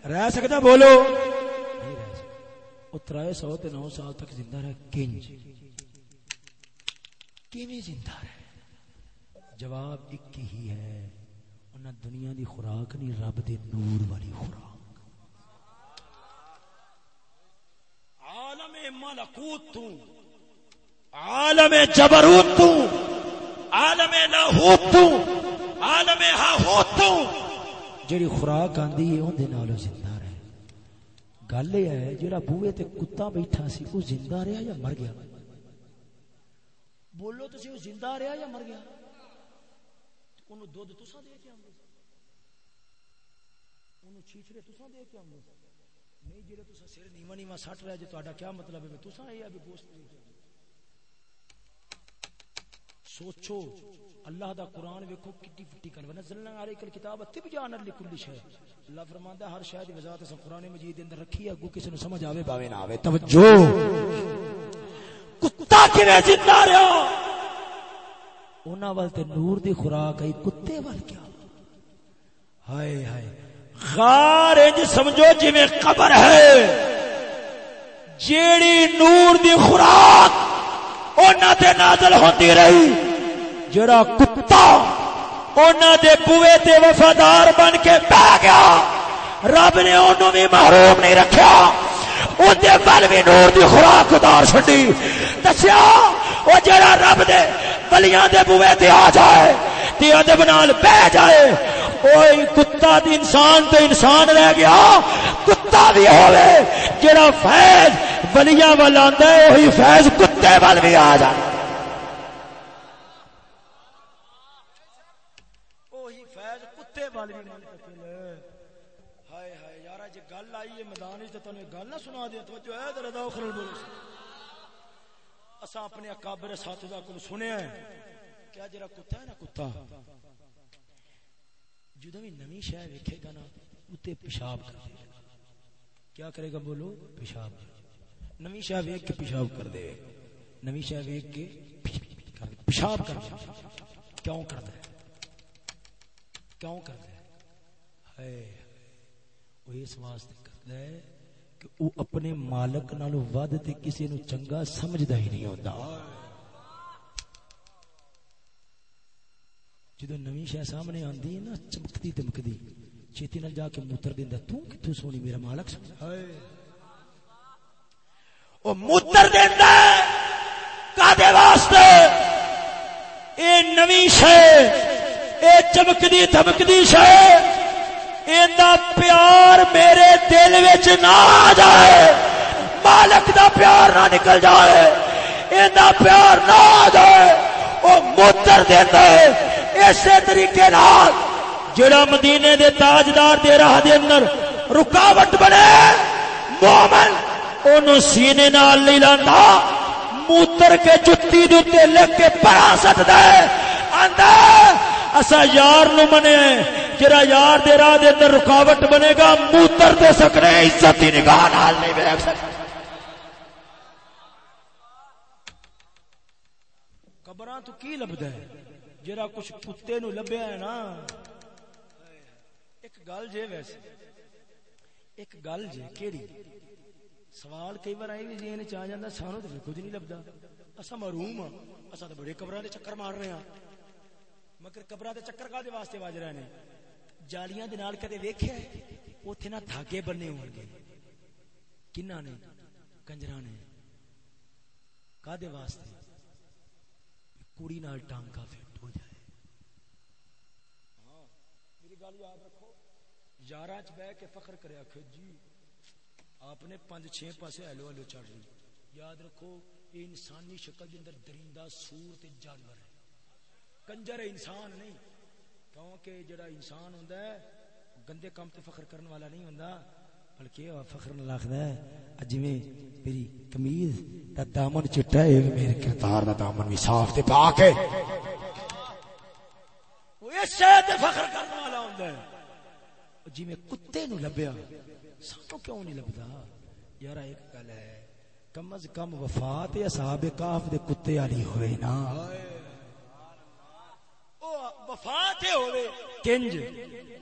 [SPEAKER 2] رہ سکتا بولو۔ نہیں رہ سکتا۔ ترائے سو تے نو سال تک زندہ رہ۔ کنج۔ کیویں زندہ رہ؟ جواب ایک ہی ہے۔ انہاں دنیا دی خوراک نہیں، رب دے نور والی خوراک۔ عالم ملکوت تو عالم جبروت تو عالم لاہوت تو عالم ہاہوت تو جڑی خوراک آندی ہے اون دے نالوں زندہ رہ گل یہ ہے جڑا بوئے تے کتا بیٹھا سی، او زندہ رہیا یا مر گیا؟ بولو تو سی وہ زندہ رہا یا مر گیا؟ انہوں دودھ تسا دے کے آمدے انہوں چیچڑے تسا دے کے آمدے نہیں جڑے تسا سر نیوا نیوا سٹ رہا جی تہاڈا کیا مطلب ہے؟ تسا یہ ابھی گوشت دے سوچو، اللہ دا قرآن ویکھو کٹی پٹی کر۔ ونزلنا علیک الکتاب تبیان لکل شے۔ اللہ فرماندا ہر شے دی وضاحت اس قرآن مجید اندر رکھی ہے، اگوں کسی نو سمجھ آوے، باوے نہ آوے۔ توجہ! کتا کیویں زندہ رہیا انہاں ول تے نور دی خوراک ہے، کتے ول کیا؟ ہائے ہائے۔ غار انج سمجھو جویں قبر ہے۔ جیڑی نور دی خوراک انہاں تے نازل ہوندی رہی، جڑا کتا انہاں دے بوئے تے وفادار بن کے بیٹھ گیا۔ رب نے انہوں بھی محروم نہیں رکھیا۔ اندے بل بھی نور دی خوراک اتار چھڈی۔ دسیا، او جڑا رب دے ولیاں دے بوئے تے آ جائے تے ادب نال بیٹھ جائے اوئی کتا دی انسان تے انسان رہ گیا، کتا بھی ہوے جڑا فیض ولیاں ول آندا ہے وہی فیض کتے ول بھی آ جائے وہی فیض کتے بھی منتقل ہائے ہائے، یارا، جے گل آئی ہے میدان وچ تے گل نہ سنا توجہ ہے، ذرا بولو اپنے اکابر اساتذہ کو سنیا ہے۔ کیا جڑا کتا ہے نا کتا؟ جدوں بھی نویں شے ویکھے گا نا، اتے پیشاب کر دے گا۔ کیا کرے گا بولو؟ پیشاب۔ نویں شے ویکھ کے پیشاب کر دے۔ نویں شے ویکھ کے پیشاب کر دے۔ کیوں کردا ہے کیوں کردا ہے ہائے۔ وہ اس واسطے کردا ہے کہ وہ اپنے مالک نالو ود تے کسی نو چنگا سمجھدا ہی نہیں ہوندا۔ جدو نویں شہ سامنے آندی ہے نا چمکتی دمکتی۔ چھتی نال جا کے موتر دیندا تو کتھوں سونی میرا مالک سن؟ ہائے۔ او موتر دیندا کادے واسطے؟ اے نویں شے اے شے ایندا پیار میرے دل وچ نہ آ جائے۔ مالک دا پیار نہ نکل جائے ایندا پیار نہ آ جائے۔ او موتر دیندا ہے۔ اسی طریقے نال جڑا مدینے دے تاجدار دے راہ دے اندر رکاوٹ بنے، مومن اونوں سینے نال نہیں لاندا موتر کے جتی دے تے لگ کے پرا سکدا ہے۔ آندا، اسا یار نو منے جڑا یار دے راہ دے اندر رکاوٹ بنے گا، موتر دے سکنے عزت دی نگاہ نال نہیں ویکھ سکدا قبراں تو کی لبدا ہے؟ جڑا کچھ کتے نو لبیا ہے نا۔ ایک گل جے ویسے، ایک گل جے کیڑی؟ سوال کئی بار آئی بھی جی چاہ جاتا سانو تو کچھ نہیں لبدا۔ اسا محروم ہاں اسا تو بڑے قبراں دے چکر مار رہے ہاں مگر قبراں دے چکر کا دے واسطے واج رہے نے جالیاں دے نال کدے ویکھیا ہے، اوتھے نہ دھاگے بننے ہون گے۔ کنہ نے؟ کنجراں نے؟ کا دے واسطے؟ کڑی نال ٹانکا فٹ ہو جائے ہاں میری گل یاد رکھو یاراں چ بیٹھ کے فخر کریا کہ جی آپ نے پانچ چھ پاسے ہلو ہلو چڑھ رہی یاد رکھو یہ انسانی شکل کے اندر درندہ سور تے جانور ہے کنجر ہے انسان نہیں کیونکہ جڑا انسان ہوندا ہے گندے کام تے فخر کرنے والا نہیں ہوندا بلکہ وہ فخر نہ لاکھدا ہے جویں میری قمیض دا دامن چٹا ہے میرے کردار دا دامن بھی صاف تے پاک ہے۔ وہ اس شے تے فخر کرنے والا ہوندا ہے۔ جی میں کتے نو لبیا سانو کیوں نہیں لبدا؟ یار ایک گل ہے، کم از کم وفات اصحاب کاف دے کتے والی ہوئے نا۔ ہائے وفات ہوئے۔ کنج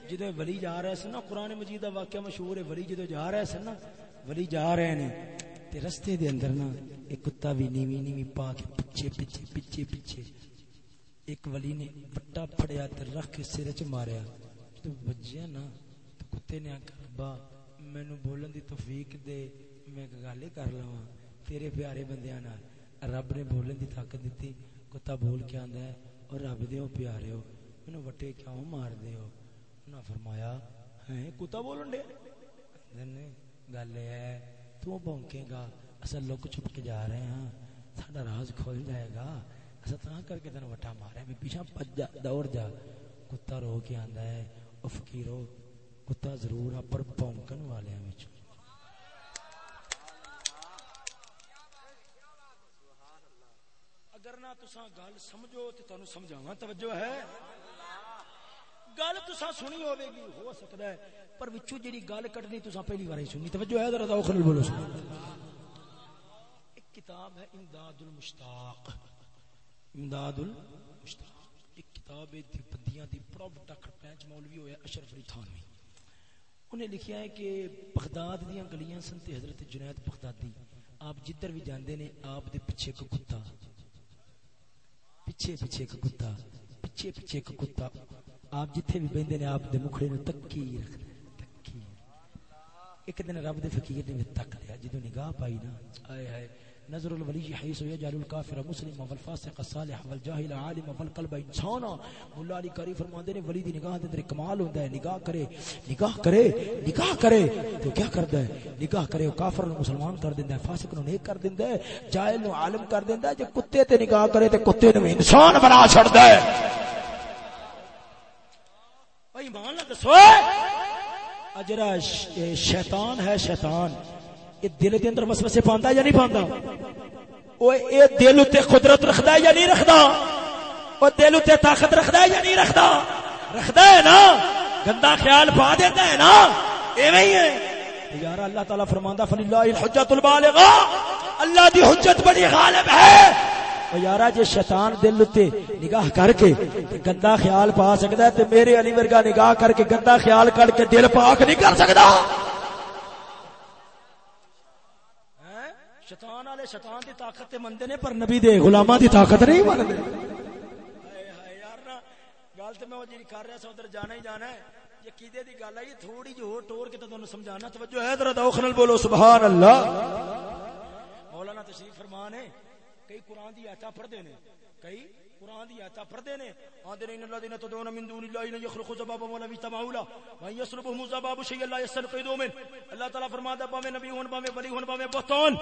[SPEAKER 2] جدو ولی جا رہے سن نا، قرآن مجید دا واقعہ مشہور ہے، ولی جدو جا رہے سن نا، ولی جا رہے نے، تے رستے دے اندر نا، ایک کتا بھی نیوی نیوی پا کے پیچھے پیچھے پیچھے پیچھے ایک ولی نے پٹا پھڑیا تے رکھ کے سر چ ماریا۔ تو بجیا نا، تو کتے نے آکھا ربا مینو بولن دی توفیق دے، میں گل کر لوا تیرے پیارے بندیاں نال۔ رب نے بولن دی طاقت دیتی، کتا بول کے آندا ہے، اور رب دے او پیارے ہو۔ مینو وٹے کیوں مار دے ہو انہاں فرمایا ہیں کتا بولن دے نے گل ہے تو بونکے گا اصل لوگ چھپ کے جا رہے ہیں ساڈا راز کھل جائے گا اصل تا کر کے تینوں وٹا مارے میں پیچھے پج جا دوڑ جا کتا رو کے آندا ہے او فقیرو کتا ضرور پر پونکن والے وچ اگر نہ تساں گل سمجھو تے تانوں سمجھاواں توجہ ہے گل تساں سنی ہوے گی، ہو سکدا ہے، پر وچوں جڑی گل کڈنی تساں پہلی بار سنی۔ توجہ ہے ذرا اوکھل بولو۔ سن ایک کتاب ہے امداد المشتاق امداد المشتاق ایک کتاب ہے دیوبندیاں دی پڑو ڈاکٹر پینچ مولوی ہویا اشرف علی تھانوی۔ انہیں لکھیا ہے کہ بغداد دیاں گلیاں سن تے حضرت جنید بغدادی۔ آپ جدھر بھی جاندے نے، آپ دے پیچھے ایک کتا۔ پیچھے پیچھے ایک کتا۔ پیچھے پیچھے ایک کتا۔ آپ جتھے بھی بیندے نے آپ دے مکھڑے نو تکی رکھدے تکی ایک دن رب دے فقیر نے تک لیا، جدوں نگاہ پائی نا، آئے ہائے، نظر الولی حیث و یجعل الکافر مسلم والفاسق صالح والجاہل عالم والقلب انسانا۔ مولا علی کری فرماندے نے، ولی دی نگاہ دے اندر کمال ہوندا ہے، نگاہ کرے نگاہ کرے نگاہ کرے۔ تو کیا کردا ہے؟ نگاہ کرے او کافر نو مسلمان کر دیندا ہے، فاسق نو نیک کر دیندا ہے، جاہل نو عالم کر دیندا ہے۔ جے کتے تے نگاہ کرے، تے کتے نو انسان بنا چھڑدا ہے۔ ایمان دسو۔ اجرا شیطان ہے شیطان۔ یہ دل کے اندر وسوسے پاندا یا نہیں پاندا؟ او اے دل تے قدرت رکھدا یا نہیں رکھدا؟ او دل تے طاقت رکھدا یا نہیں رکھدا؟ رکھدا ہے نا۔ گندا خیال پا دیتا ہے نا۔ ایویں ہی ہے۔ یار اللہ تعالی فرماندا فللہ الحجۃ البالغہ اللہ دی حجت بڑی غالب ہے۔ او یارا جے شیطان دل تے نگاہ کر کے گندا خیال پا سکدا ہے تے میرے علی ورگا نگاہ کر کے گندا خیال کر کے دل پاک نہیں کر سکدا شیطان والے شیطان دی طاقت تے مندے نے پر نبی دے غلاماں دی طاقت نہیں مندے ہائے ہائے یار نا گل تے میں او جڑی کر رہا سا ادھر جانا ہی جانا ہے یہ کیدے دی گل ہے یہ تھوڑی جو ٹور کے تے تانوں سمجھانا توجہ ہے ذرا دوخنل بولو سبحان اللہ مولانا تشریف فرمان ہے کئی قرآن دی آیتاں پڑھ ہیں کئی قرآن دی آیتاں پڑھ نے آندے نے ان الذين تدعون من دون الله لا يخلقوا ذبابا ولا يتمعوا له، وان يسلبهم ذباب شيئا لا يستنقذوا منه اللہ تعالی فرماتا باویں نبی ہون باویں ولی ہون باویں بہتان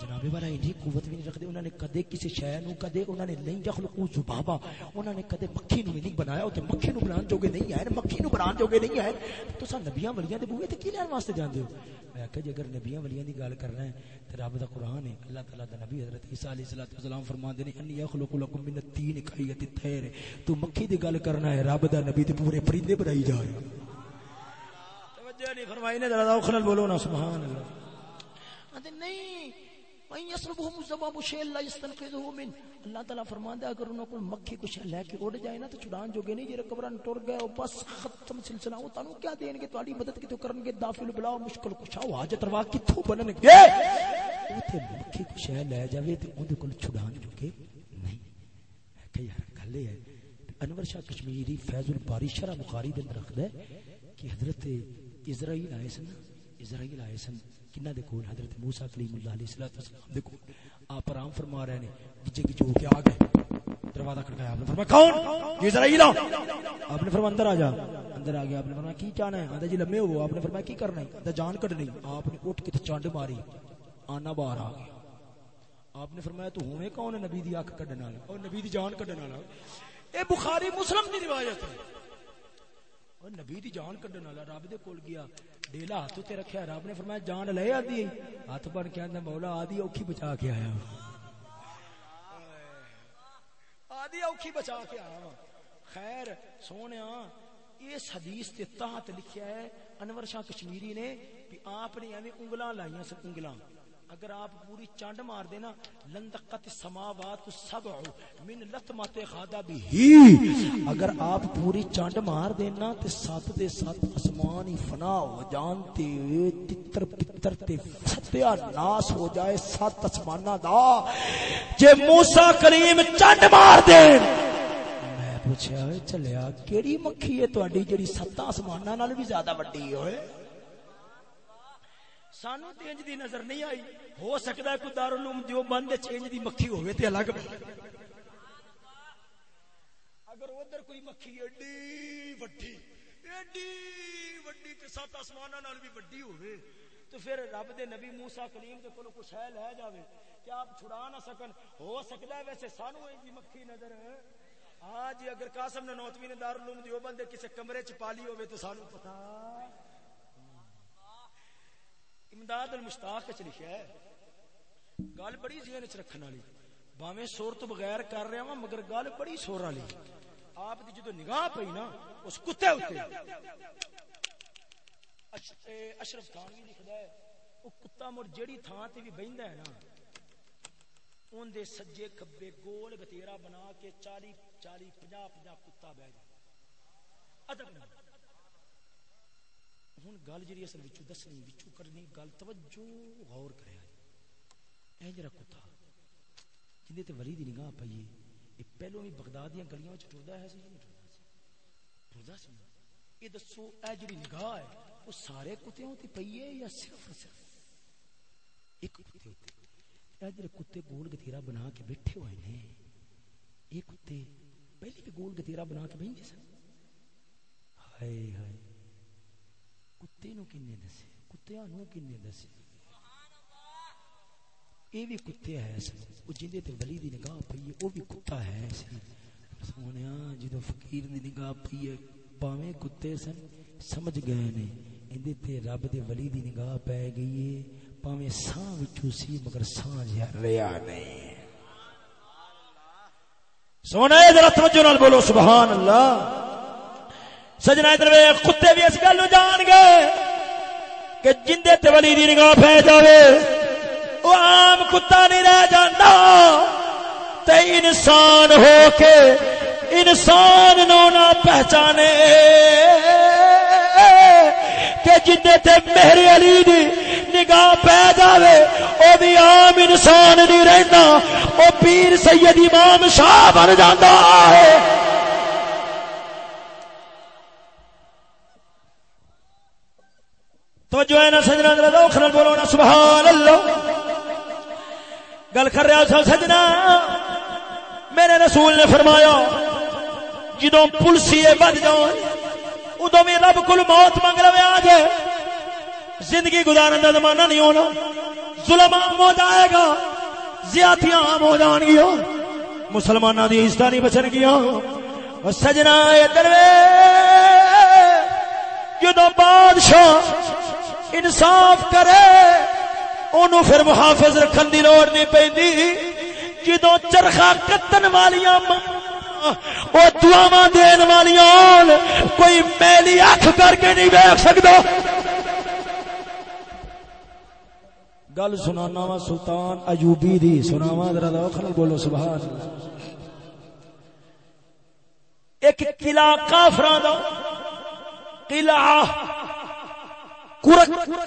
[SPEAKER 2] جناب والا انہی قوت بھی نہیں رکھدے انہوں نے کدے کسی شے نو کدے انہوں نے نہیں يخلقوا ذبابا انہوں نے کدے مکھی نو نہیں بنایا او تے مکھی نو بنان جوگے نہیں ہے مکھی نو بنان جوگے نہیں ہے تو سا نبیاں ولیاں دے بوئے تے کی لین واسطے جاندے ہو؟ میں کہ جی، اگر نبیاں ولیاں دی گل کرنا ہے تے رب دا قرآن ہے، اللہ تعالی دا نبی حضرت عیسی علیہ الصلوۃ والسلام فرماندے نے ان یخلق لكم من الطين كهيئه الطير تو مکھی دی گل کرنا ہے رب دا نبی تے پورے پرندے بنائی جا رہا توجہ نہیں فرمائی نے ذرا اوکھل بولو نا سبحان اللہ اتے نہیں او اللہ تعالیٰ فرماندا ہے اگر انہوں کو مکھی کچھ لے کے اڑ جائے نا تو چھڑان جو گے نہیں جڑے قبرن ٹر گئے او بس ختم سلسلہ۔ او تانوں کیا دین گے؟ تہاڈی مدد کیتھوں کرن گے؟ دافل بلا مشکل کچھ او حاجت روا کتھوں بنن گے؟ او تے مکھی کچھ لے جاوے تے اون دے کول چھڑان جو گے نہیں کہ یار گل ہے، انور شاہ کشمیری فیض الباری شرح بخاری دے اندر رکھدا ہے کہ حضرت اسرائیل آئے سن اسرائیل آئے سن کنہ دے کول حضرت موسی کلیم اللہ علیہ الصلوۃ والسلام دے کول۔ آپ آرام فرما رہے ہیں گجے گجے ہو کے آ گئے۔ دروازہ کھڑکایا آپ نے فرمایا، کون؟ یہ اسرائیل آپ نے فرمایا، اندر آ جا۔ اندر آ گیا، آپ نے فرمایا، کی چاہنا ہے؟ آدھا جی لمے ہو۔ آپ نے فرمایا، کی کرنا ہے؟ آدھا جان کڈنی۔ آپ نے اٹھ کے چانڈ ماری۔ آنا باہر آ گیا۔ آپ نے فرمایا تو ہوئے کون ہے نبی دی اکھ کڈن والا؟ اور نبی دی جان کڈن والا؟ اے بخاری مسلم دی روایت ہے۔ اور نبی دی جان کڈن والا رب دے کول گیا۔ ڈیلا ہاتھ تے رکھیا، رب نے فرمایا جان لے آدی ہاتھ بن کے آندا، مولا آدی اوکھی بچا کے آیا آدی اوکھی بچا کے آیا خیر، سونیا، اس حدیث تے تحت لکھیا ہے، انور شاہ کشمیری نے کہ آپ نے ایویں انگلاں لائیاں سن، انگلاں۔ اگر آپ پوری چانڈ مار دینا لندقت سماوات سبع من لطمت خادا بھی ہی۔ اگر آپ پوری چانڈ مار دینا تے سات دے سات اسمان ہی فنا ہو جان تے تتر پتر تے ستیا ناس ہو جائے سات اسمانہ دا، جے موسیٰ کریم چانڈ مار دے۔ میں پوچھا چلیا کیڑی مکھی ہے تو اڈی جڑی ستا اسمانہ نال بھی زیادہ وڈی ہوئے سانو تینج دی نظر نہیں آئی ہو سکتا ہے کوئی دارالعلوم دیو بند چینج دی مکھی ہوئے تے الگ اگر ادھر کوئی مکھی ایڈی وڈی ایڈی وڈی تے سات آسماناں نال بھی وڈی ہوئے تو پھر رب دے نبی موسی کلیم دے کولوں کچھ ہے لے جاوے کہ آپ چھڑا نہ سکن ہو سکتا ہے ویسے سانو این دی مکھی نظر ہے ہاں جی اگر قاسم نے نوتوی نے دارالعلوم دیو بند کسے کمرے چ پالی ہوئے تو سانو پتہ امداد المشتاق چ لکھا ہے۔ گل بڑی ذہن چ رکھنے والی۔ باویں سور تو بغیر کر رہا ہوں مگر گل بڑی سور والی۔ آپ کی جدو نگاہ پئی نا، اس کتے اتنے اشرف خان بھی لکھدا ہے وہ کتا مڑ جیڑی تھان تے بھی بہندا ہے نا، اون دے سجے کھبے گول گتیرا بنا کے چالی چالی پنجا پنجا کتا بہ جائے۔ ادب نہ ہوں گل جی اصل بچوں دسنی بچوں کرنی گل توجہ، غور کرے اے جرا کتا جن تے ولی دی نگاہ پئی اے پہلو بھی بغداد دی گلیاں وچ ٹردا ہے سی نہیں ٹردا سی۔ ٹردا سی۔ اے دسو، اے جڑی نگاہ ہے، وہ سارے کتےوں تے پئی ہے یا صرف صرف ایک کتے ہوتے اے جڑے کتے گول گتیرا بنا کے بیٹھے ہوئے نے، اے کتے پہلے بھی گول گتیرا بنا کے بیٹھے سن۔ ہائے ہائے۔ کتے نو کنے دسے؟ کتیا نو کنے دسے؟ اے بھی کتے ہے سن او جندے تے ولی دی نگاہ پئی ہے او بھی کتا ہے سن سونیا جدو فقیر دی نگاہ پئی ہے باویں کتے سن، سمجھ گئے نے۔ اندے تے رب دے ولی دی نگاہ پے گئی ہے۔ باویں ساں وچوں سی، مگر ساں جیا ریا نہیں سونا ذرا توجہ نال بولو، سبحان اللہ۔ سجنا ادھر کتے بھی اس گل جان گے کہ جندے تے ولی دی نگاہ پہ جاوے۔ وہ عام کتا نہیں رہ جانا تے انسان ہو کے انسان نو نہ پہچانے۔ کہ جندے تے میرے علی دی نگاہ پہ جاوے، او بھی عام انسان نہیں رہنا او پیر سید امام شاہ بن جاتا ہے۔ توجہ ہے نا سجنا، ذرا بولو نا سبحان اللہ گل کر رہا سا سجنا۔ میرے رسول نے فرمایا جدو پلسی بد جان ادو بھی رب کل موت منگ لو آ جائے۔ زندگی گزارن کا زمانہ نہیں ہونا۔ ظلم عام ہو جائے گا زیادتیاں عام ہو جان گیا مسلمانوں کی عزت نہیں بچن گیا سجنا دروے جدو بادشاہ انصاف کرے انہوں پھر محافظ رکھن دی لوڑ نہیں پی جدو چرخا کتن والیاں وہ دعوا دین والیاں کوئی میلی اکھ کر کے نہیں ویک سکتا گل سنانا وا سلطان ایوبی دی سناوا ذرا ذوق بولو، سبحان اللہ۔ ایک قلعہ کافراں دا قلعہ کرک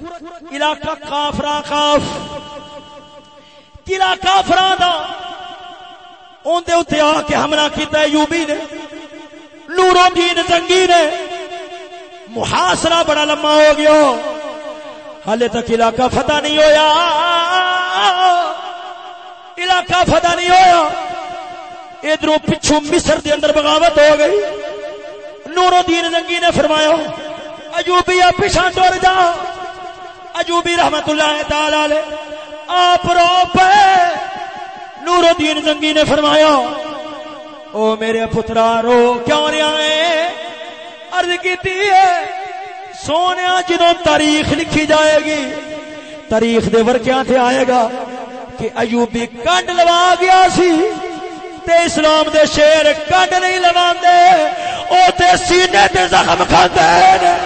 [SPEAKER 2] علاقہ کافرا کاف قلعہ کافراں دا۔ اون دے اوتے آ کے حملہ کیتا ایوبی نے نور الدین زنگی نے۔ محاصرہ بڑا لمبا ہو گیا۔ ہالے تک علاقہ فتح نہیں ہویا۔ علاقہ فتح نہیں ہویا۔ ادھر پچھو مصر دے اندر بغاوت ہو گئی۔ نور الدین زنگی نے فرمایا۔ اجوبی پیچھا ٹر جا۔ اجوبی رحمت اللہ تعالی آپ رو پہ نور الدین زنگی نے فرمایا، او میرے پترا، رو کیوں رہا ہے عرض کی سونے جدو تاریخ لکھی جائے گی۔ تاریخ دے ورکیاں تے آئے گا کہ ایوبی کنڈ لوا گیا سی تے اسلام دے شیر کنڈ نہیں لوا دے۔ او تے سینے تے زخم کھاتے ہیں۔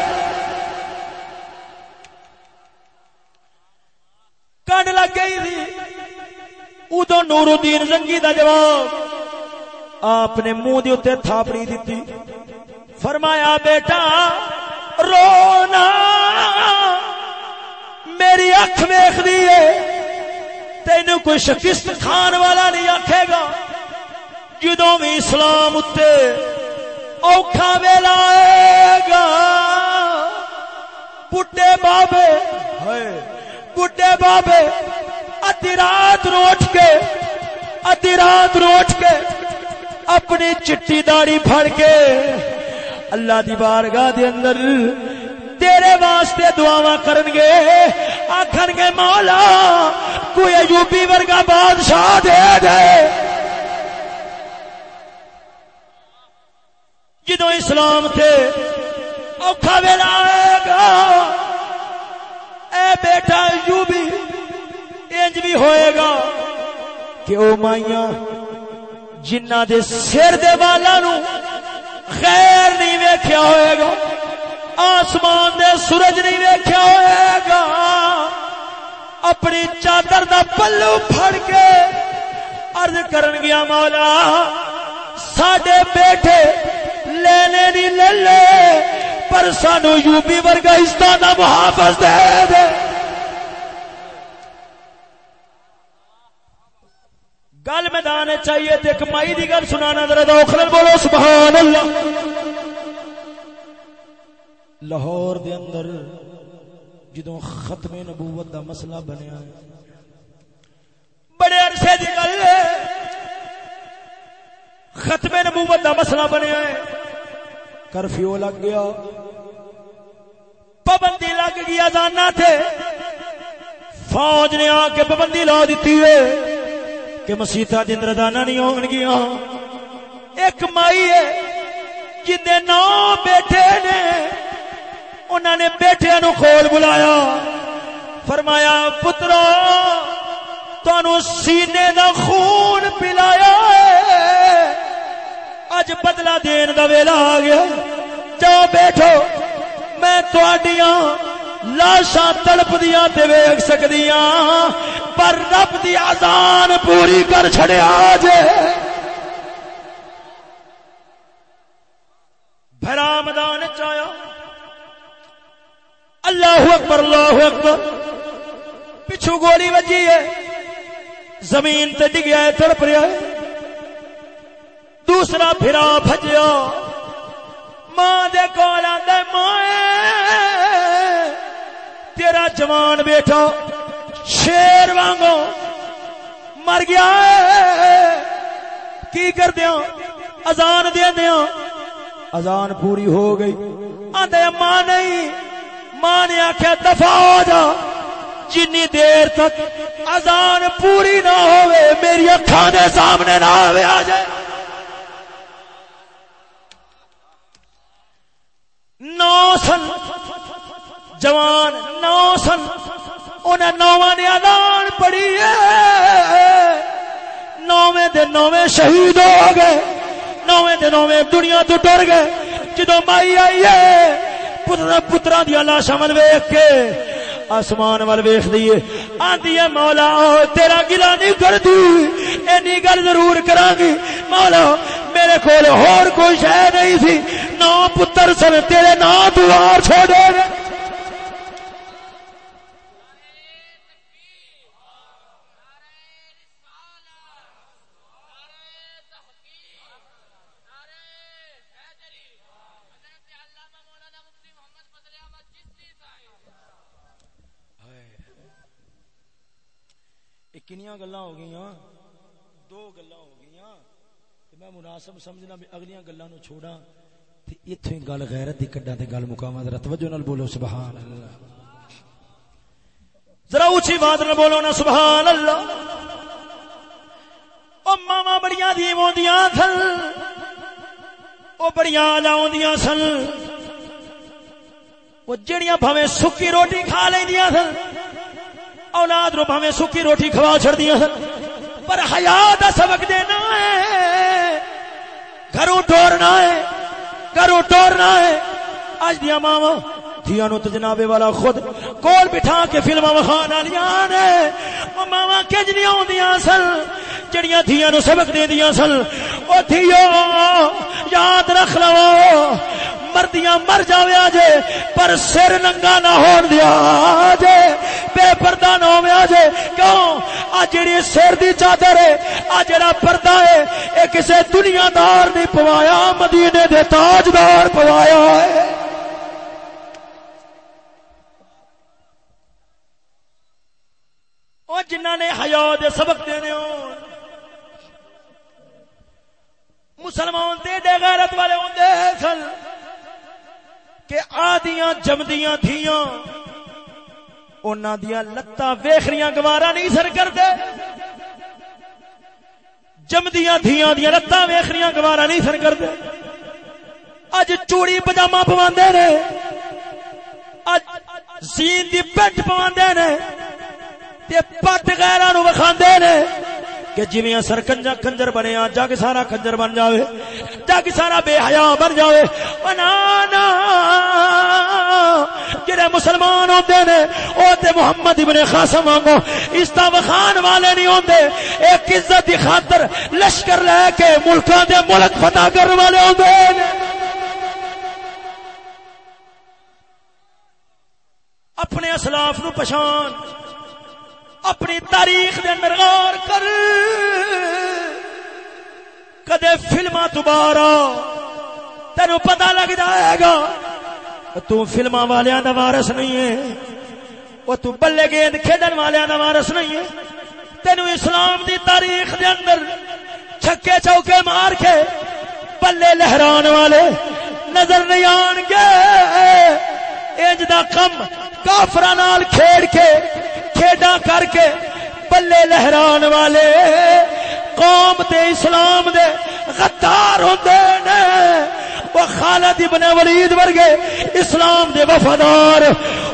[SPEAKER 2] کنڈ لگ گئی تھی ادو نور الدین زنگی دا جواب۔ آپ نے منہ دی اتنے تھاپڑی دیتی۔ فرمایا، بیٹا، رونا۔ میری اکھ ویخ دیے تین کوئی شکست کھان والا نہیں آکھے گا۔ جدو بھی اسلام اتنے اوکھا ویلا آئے گا۔ بڈے بابے بڈے بابے ادی رات اٹھ کے رات اٹھ کے اپنی چٹی داڑی پھڑ کے اللہ دی بارگاہ دے اندر تیرے واسطے دعا کرن گے۔ آخر گے مولا کوئی ایوبی ورگا بادشاہ دے دے۔ جدو اسلام تھے، اوکھا ویلا آئے گا۔ اے بیٹا ایوبی انج بھی ہوئے گا کہ او مائیاں، جنہ دے سر دے والا نو خیر نہیں ویکھیا ہوئے گا، آسمان دے سورج نہیں ویکھیا ہوئے گا۔ اپنی چادر دا پلو پھڑ کے عرض کرن گیا مولا، ساڈے بیٹھے لینے نہیں لے لے، پر سانو یوبی ورگا استان محافظ دے دے۔ گل میدان چاہیے تے ایک مائی دی گل سنانا، ذرا دوخلن بولو، سبحان اللہ۔ لاہور دے اندر جدوں ختم نبوت دا مسئلہ بنیا بڑے عرصے دی گل ختم نبوت دا مسئلہ بنیا ہے۔ کرفیو لگ گیا۔ پابندی لگ گئی ازانا تھے۔ فوج نے آ کے پابندی لا دیتی ہے کہ مسیطا دن ردانا نہیں ہون گیا ایک مائی ہے جن نو بیٹھے نے انہوں نے بیٹھے نو کھول بلایا۔ فرمایا، پترو تنو سینے دا خون پلایا اج بدلا دین دا ویلا آ گیا۔ جاؤ بیٹھو، میں تھوڑیاں لاشاں تڑپ دیا تے ویکھ سکدیاں۔ پر رب دی آزان پوری کر چھڑیا جے۔ بھرا مدان چایا اللہ اکبر اللہ اکبر۔ پچھو گولی وجی ہے۔ زمین تے ڈگیا ہے، تڑپ رہا ہے۔ دوسرا پھرا بھجیا۔ ماں دے کول آندا ماں تیرا جوان بیٹا شیر وانگو مر گیا کی کر دیا ازان دیا دیا ازان پوری ہو گئی۔ آدھے ماں نہیں۔ ماں نے آخیا دفاع ہو جا۔ جنی دیر تک ازان پوری نہ ہوئے، میری اکھان دے سامنے نہ ہوئے، آ جائے نو سن۔ جوان نو سن۔ انہیں نواں نے اعلان پڑھی نویں دے نویں شہید ہو گئے۔ نویں دے نویں دنیا تو ٹر گئے۔ جدو مائی آئی ہے، پترا پترا دیا لاشا مل ویک کے آسمان وال ویخ دیے آدھی ہے، مولا، تیرا گلا نہیں کردی اینی گل ضرور کرا گی مولا میرے کول ہور کوئی شہ نہیں سی۔ نو پتر سن، تیرے نا دوار چھوڑے۔ کنیا گلا ہو گئی دو گلا ہو میں مناسب سمجھنا بھی اگلیاں گلا نو چھوڑا اتو گل غیرت دی کڈا تے گل مقام ذرا توجہ نال بولو سبحان اللہ ذرا اونچی بات نال بولو نا سبحان اللہ او ماما بڑیاں دی ہوندیاں سن۔ او بڑیاں لاوندیاں سن۔ او جڑیاں بھویں سکی روٹی کھا لیندیاں سن۔ اولاد رو بھاویں سکی روٹی کھوا چھڑ دیا سن۔ پر حیا دا سبق دینا ہے۔ گھروں ٹورنا ہے گھروں ٹورنا ہے۔ اج دیا ماوا دیا نو تو جناب والا خود کول بٹھا کے فلما وخان والیاں نے او ماوا کج نہیں سن؟ جڑیاں دھیاں نو سبق دے دیاں سن۔ او دھیو یاد رکھ لو، مردیاں مر جاویا جے، پر سر ننگا نہ ہون دیا جے۔ بے پردہ نہ ہویا جے۔ کیوں؟ آ جڑی سر دی چادر ہے آ جڑا پردہ ہے، اے کسے دنیا دار نہیں پوایا، مدینے دے تاجدار پوایا ہے۔ جنہ نے حیا دے سبق دینے ہون مسلمان دے دے غیرت والے ہوندے سن کہ آدیاں، جمدیاں تھیاں انہاں دیاں لتاں ویکھریاں گوارا نہیں سر کردے۔ جمدیاں تھیاں دیاں لتاں ویکھریاں گوارا نہیں سر کردے۔ اج چوڑی پجامہ پواندے نے۔ اج زین دی پینٹ پواندے نے۔ تے پٹ غیراں نو وکھاندے نے کہ جی سر کنجا کنجر بنے جگ سارا کنجر بن جاوے، جگ سارا بے حیا بن جاوے۔ بنانا جڑے مسلمان ہوتے نے، او تے محمد ابن خاصم وانگو استا وخان والے نہیں ہوندے۔ ایک عزت دی خاطر لشکر لے کے ملکاں دے ملک فتح کرنے والے ہوندے نے۔ اپنے اسلاف نو پہچان۔ اپنی تاریخ دے اندر غور کر۔ کدے فلما دوبارہ تینو پتہ لگ جائے گا تو فلما والیاں دا وارث نہیں ہے، وہ تو بلے گیند کھیڈن والیاں دا وارث نہیں ہے۔ تینو اسلام دی تاریخ دے اندر چھکے چوکے مار کے بلے لہران والے نظر نہیں آن گے۔ انج دا کم کافرا نال کھیڑ کے کھیڈا کر کے بلے لہران والے قوم تے اسلام دے غدار ہوندے نے۔ وہ خالد ابن ولید ورگے اسلام دے وفادار۔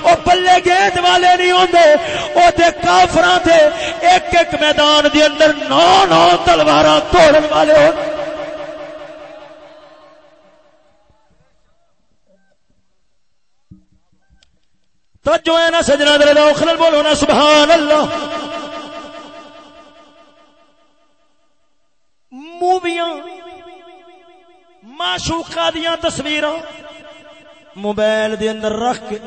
[SPEAKER 2] او بلے گیند والے نہیں ہوندے او تے کافراں تے ایک ایک میدان دے اندر نو نو تلواراں توڑن والے ہوندے۔ تو ہے نا سجنا دل اخلل بولو نا سبحان اللہ موویاں، معشوقہ دیاں تصویر موبائل دے اندر رکھ کے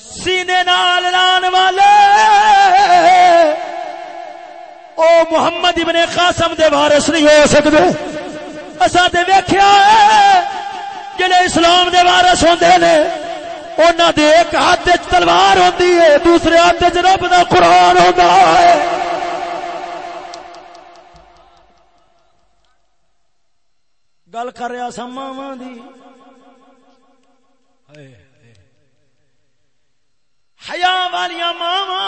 [SPEAKER 2] سینے نال لان والے۔ او محمد ابن قاسم دے وارث نہیں ہو سکتے اسا تے ویکھیا جڑے اسلام دے وارث ہوندے نے انہوں دے ایک ہاتھ تلوار ہوتی ہے، دوسرے ہاتھ رب کا قرآن ہوتا ہے۔ گل کر رہا سا ماوا دی۔ حیا والیاں ماوا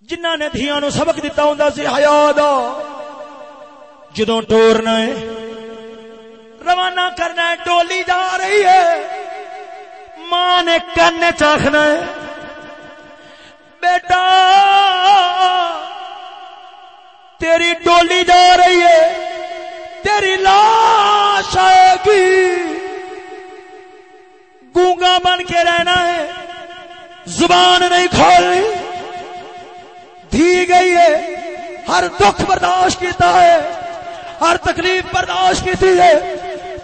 [SPEAKER 2] جنہ نے دھیان نو سبق دیتا ہوں سی، حیا دا۔ جدوں ٹورنا ہے روانہ کرنا ہے، ڈولی جا رہی ہے۔ ماں نے کرنے چاہنا ہے، بیٹا، تیری ڈولی جا رہی ہے، تیری لاش آئے گی۔ گونگا بن کے رہنا ہے، زبان نہیں کھولنی دی گئی ہے، ہر دکھ برداشت کیتا ہے۔ ہر تکلیف برداشت کی ہے،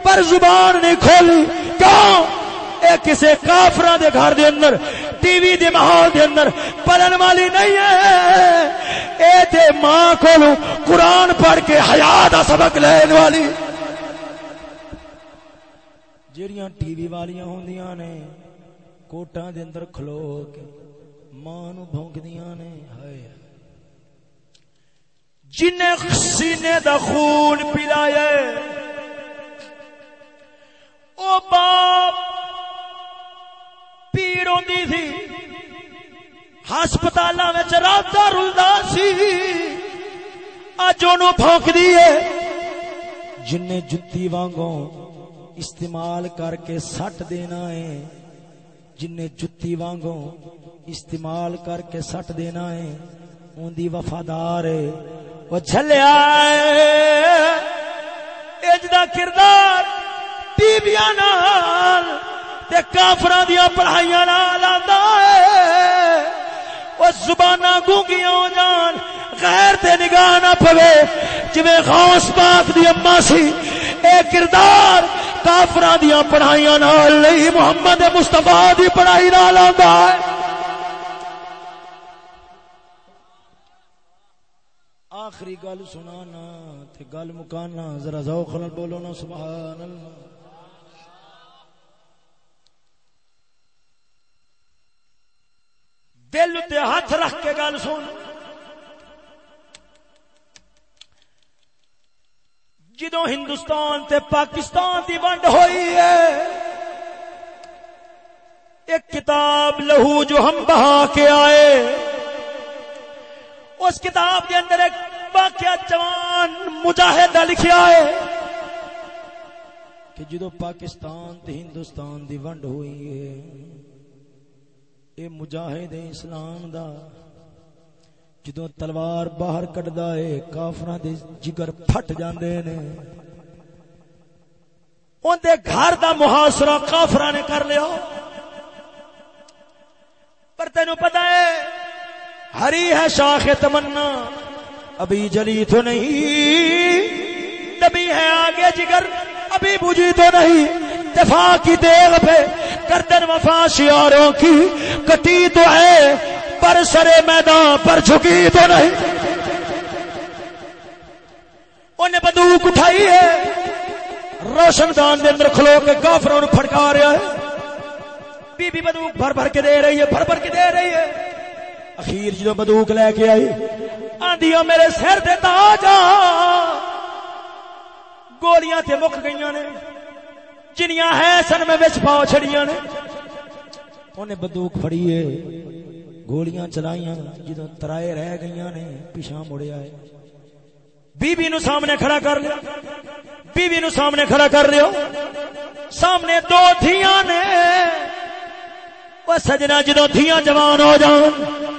[SPEAKER 2] پر زبان نہیں کھولی۔ کیوں اے کسے کافرہ دے گھر دے اندر، ٹی وی دے ماحول دے اندر پلن والی نہیں ہے۔ اے تے ماں کو قرآن پڑھ کے حیا دا سبق لین والی۔ جیڑیاں ٹی وی والیاں ہوندیاں نے، کوٹاں دے اندر کھلو کے ماں نو بھونکدیاں نے۔ ہائے جن سینے دا خون پلایا او باپ پیڑ ہوندی تھی ہسپتال رات رلدا سی، اج اونوں بھونک دیے جن جتی وانگوں استعمال کر کے سٹ دینا ہے جن جتی وانگوں استعمال کر کے سٹ دینا ہے، اون دی وفادار ہے۔ وہ چلیا اجدا کردار ٹی نال تے کافراں دیا پڑھائیاں نال آندا ہے۔ وہ زباناں گونگیاں ہو جان، غیر تے نگاہ نہ پوے جویں غوث پاک دی اما سی، اے کردار کافراں دیا پڑھائیاں نال نہیں، محمد مصطفی دی پڑھائی نال آندا ہے۔ آخری گل سنانا تے گل مکانا، ذرا ذوق نال بولو نا سبحان اللہ دل تے ہاتھ رکھ کے گل سن۔ جدو ہندوستان تے پاکستان دی ونڈ ہوئی ہے، ایک کتاب لہو جو ہم بہا کے آئے۔ اس کتاب کے اندر ایک واقعہ جوان مجاہد لکھیا ہے کہ جدو پاکستان تے ہندوستان دی ونڈ ہوئی ہے، اے مجاہد اسلام دا جدو تلوار باہر کٹدا ہے، کافراں دے جگر پھٹ جاندے نے، اون دے گھر دا محاصرہ کافراں نے کر لیا۔ پر تینو پتہ ہے، ہری ہے شاخ تمنا۔ ابھی جلی تو نہیں۔ نبی ہے آگے جگر، ابھی بجھی تو نہیں۔ دفاع کی دیغ پہ کردن وفا شیاروں کی کٹی تو ہے، پر سرے میدان پر جھکی تو نہیں۔ انہیں بندوق اٹھائی ہے۔ روشن دان دے اندر کھلو کے کافروں پھڑکا رہا ہے۔ بی بی بندوق بھر بھر کے دے رہی ہے، بھر بھر کے دے رہی ہے۔ اخیر جدو بندوق لے کے آئی آدھی میرے سر دے جا گولیاں تے مک گئی نے۔ جنیاں ہے سن میں بچ پاؤ چھڑیاں نے۔ انہیں بندوق پھڑی ہے۔ گولیاں چلائیاں جدو ترائے رہ گئی نے پیچھا مڑیا ہے بی بی نو سامنے کھڑا کر لیا۔ بی بی نو سامنے کھڑا کر لیا۔ سامنے دو دھیاں نے۔ وہ سجنا جدو دھیاں جوان ہو جان۔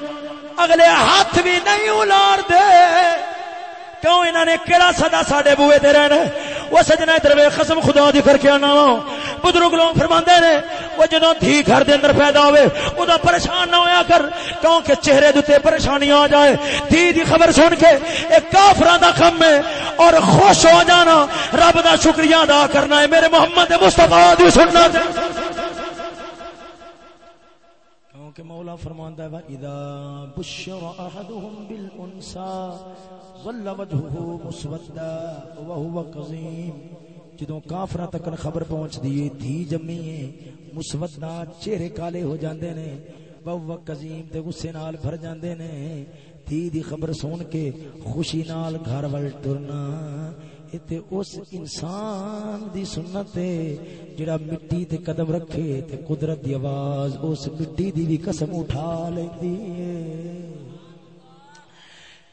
[SPEAKER 2] اگلے ہاتھ بھی نہیں الار دے۔ کیوں انہوں نے کہڑا سدا ساڈے بوئے تے رہنا وہ سجنا ادھر قسم خدا دی کر کے آنا وا بزرگ لوگ فرماندے نے، وہ جدوں دھی گھر دے اندر پیدا ہوئے ادا پریشان نہ ہویا کر کیونکہ چہرے دے پریشانی آ جائے۔ دھی دی خبر سن کے ایک کافراں دا کم ہے اور خوش ہو جانا۔ رب دا شکریہ ادا کرنا ہے۔ میرے محمد مصطفی دی سننا کہ مولا فرماندا ہے اذا بشر احدهم بالانسا ظل وجهه مسودا وهو كظيم جدوں کافراں تک خبر پہنچ دی تھی جمی ہے مسودا چہرے کالے ہو جاندے نے، وهو كظيم تے غصے نال بھر جاندے نے۔ تھی دی خبر سن کے خوشی نال گھر ول ٹرنا۔ تے اس انسان دی سنت ہے، جڑا مٹی تے قدم رکھے تے قدرت دی آواز اس مٹی دی بھی قسم اٹھا لیندی ہے۔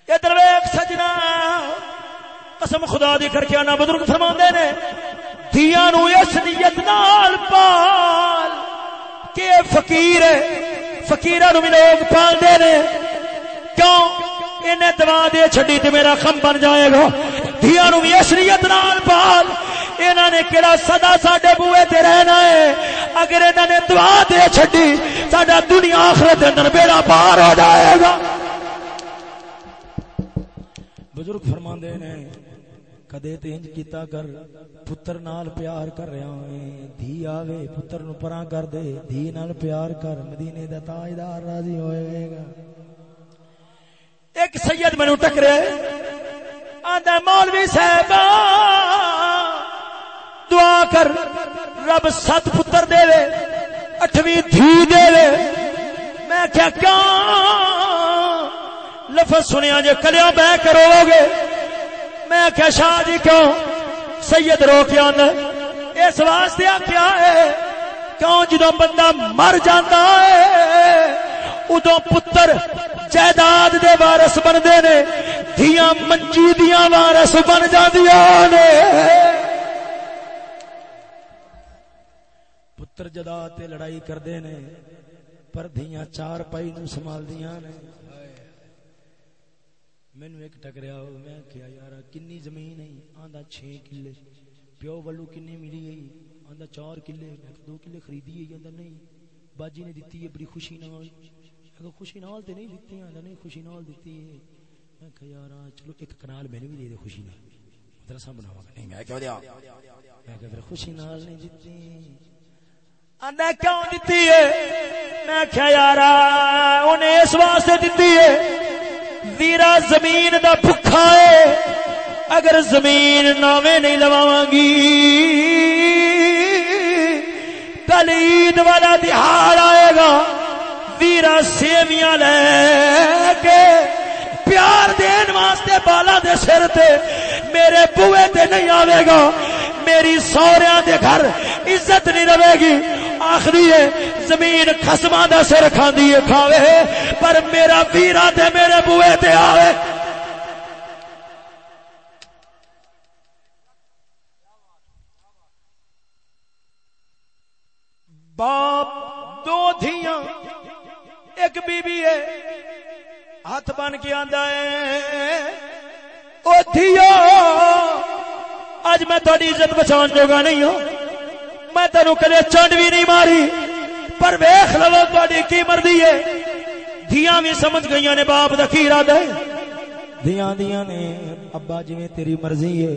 [SPEAKER 2] ادھر ویکھ سجنا، قسم خدا دی کر کے انا بزرگ فرماندے نے دیاں نو اس نیت نال پال کہ فقیر ہے، فقیراں نو بھی لوگ پال دے نے۔ کیوں؟ انہیں دوا دے چھڈی تے میرا خم بن جائے گا۔ دھیاں نو بھی اشریت نال پال انہاں نے کیڑا صدا ساڈے بوئے تے رہنا ہے۔ اگر انہوں نے دعا دے چھڈی ساڈا دنیا آخرت اندر بیڑا پار ہو جائے گا۔ بزرگ فرماندے نے کدے تے انج کیتا کر پتر نال پیار کر رہا ہے۔ دھی آوے پتر نو پراں کر دے۔ دھی نال پیار کر مدینے دا تاجدار راضی ہوئے گا۔ ایک سید مینوں ٹکرے۔ آندا مولوی صاحب دعا کر رب ست پتر دے وے اٹھویں دھی دے۔ وے میں کیا کیوں لفظ سنیا جے کلیا بہ کرو گے میں کیا شاہ جی کیوں؟ سید رو کے آنا اس واسطے کیا ہے، کیوں جدو بندہ مر جاتا ہے؟ ادو پتر جائیداد دے وارس بنتے نے دیا منجی دیا وارس بن جاندیا نے۔ پتر جدا تے لڑائی کردے نے، پر دیا چار پائی نو سنبھال دیا نے۔ مینو ایک ٹکریا ہو میں کیا یار کنی زمین ہے؟ آندا چھ کلے۔ پیو ولو کنی ملی گئی آندا چار کلے دو کلے خریدی ہے، آندا نہیں۔ باجی نے دیتی ہے، بڑی خوشی نال۔ اگر خوشی نال تے نہیں دیتی آندا، نہیں خوشی نال دیتی ہے۔ میں کہا یار چلو ایک کنال میں بھی دے دے خوشی نال۔ مدرسہ بناوا گا نہیں میں کیوں دیا؟ میں کہ خوشی نال نہیں دیتی آندا، کیوں دیتی ہے؟ میں کہا یار انہیں اس واسطے دیتی ہے۔ ویرا زمین دا بھکھا ہے۔ اگر زمین نامے نہیں لواں گی۔ کل عید والا دہاڑ آئے گا۔ ویرا سیویاں لے کے پیار دین واسطے بالا دے سر تے میرے بوئے تے نہیں آوے گا، میری سوریاں دے گھر عزت نہیں رہے گی۔ آخری ہے، زمین خسما دا سر کھاندی ہے، کھاوے پر میرا ویرا تے میرے بوئے تے آوے۔ ایک بی بی ہے، ہاتھ بن کے آندا ہے۔ او دھیو اج میں تھوڑی عزت بچان جوگا نہیں ہوں۔ میں تینو کدے چنڈ بھی نہیں ماری۔ پر ویخ لو تھوڑی کی مرضی ہے۔ دھیاں بھی سمجھ گئی نے باپ دا کی ارادہ ہے۔ دھیاں دیاں نے، ابا جی تیری مرضی ہے،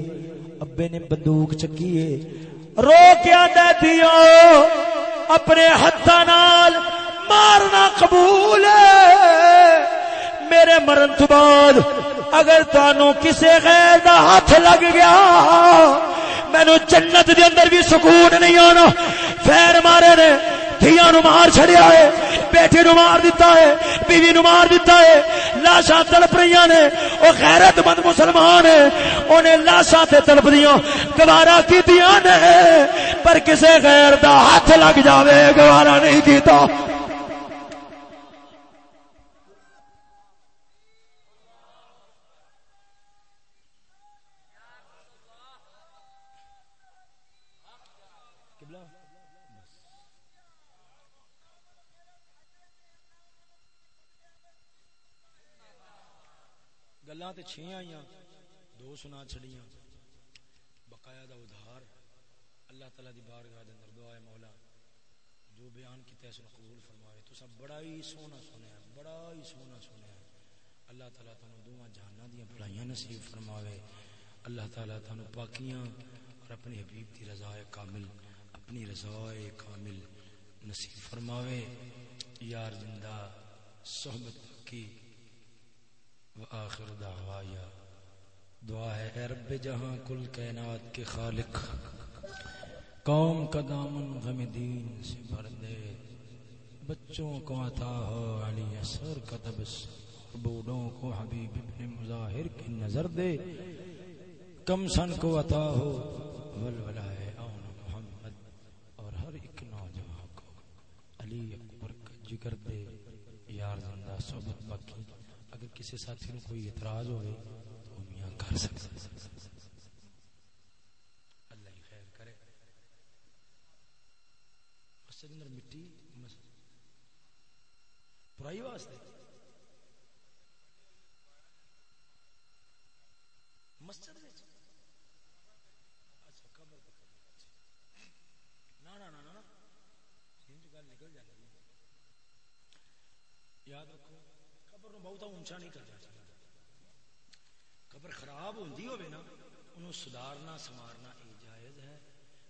[SPEAKER 2] ابے نے بندوق چکی ہے۔ رو کے آدھا دیا اپنے ہاتھوں نال مارنا قبول ہے۔ میرے مرن تو بعد اگر تانو کسے غیر دا ہاتھ لگ گیا مینو جنت دے اندر بھی سکون نہیں آنا۔ فیر مارے نے، دھیاں نو مار چھڑیا ہے بیٹے نو مار دیتا ہے، بیوی نو مار دیتا ہے۔ لاشاں تڑپ رہی نے وہ غیرت مند مسلمان ہے۔ انہیں لاشاں تے تڑپ دیاں، گوارا کیتیاں نے، پر کسے غیر دا ہاتھ لگ جاوے، گوارا نہیں کیتا۔ گلا تے چھ آئی دو سنا چھڑیاں بقایا دا ادھار اللہ تعالی دی بارگاہ دے اندر دعا ہے مولا، جو بیان کیتا ہے اس نے قبول فرماوے تو سب بڑا ہی سونا سنیا بڑا ہی سونا سنیا اللہ تعالی تانو دوواں جہاناں دیاں بھلائیاں نصیب فرماوے۔ اللہ تعالی تانو پاکیاں اور اپنی حبیب دی رضا کامل، اپنی رضا کامل نصیب فرماوے۔ یار زندہ، صحبت کی وآخر دعوایا۔ دعا ہے، اے رب جہاں کل کائنات کے خالق، قوم کا دامن غم دین سے بھر دے۔ بچوں کو عطا ہو علی اثر کا دبس بوڑھوں کو حبیب ابن مظاہر کی نظر دے۔ کم سن کو عطا ہو ولولا ہے آن محمد اور ہر ایک نوجوان کو علی اکبر کا جگر دے۔ یار زندہ صحبت باقی اگر کسی ساتھی نو کوئی اعتراض ہوئے تو میاں کر سکتا اللہ ہی خیر کرے۔ مسجد اندر مٹی برائی واسطے۔ مسجد اچھا قبر نہ نہ نہ یاد رکھو قبر نو بہت اونچا نہیں کرنا چاہیے قبر خراب ہوندی ہوے نا، انہوں سدھارنا، سنوارنا یہ جائز ہے۔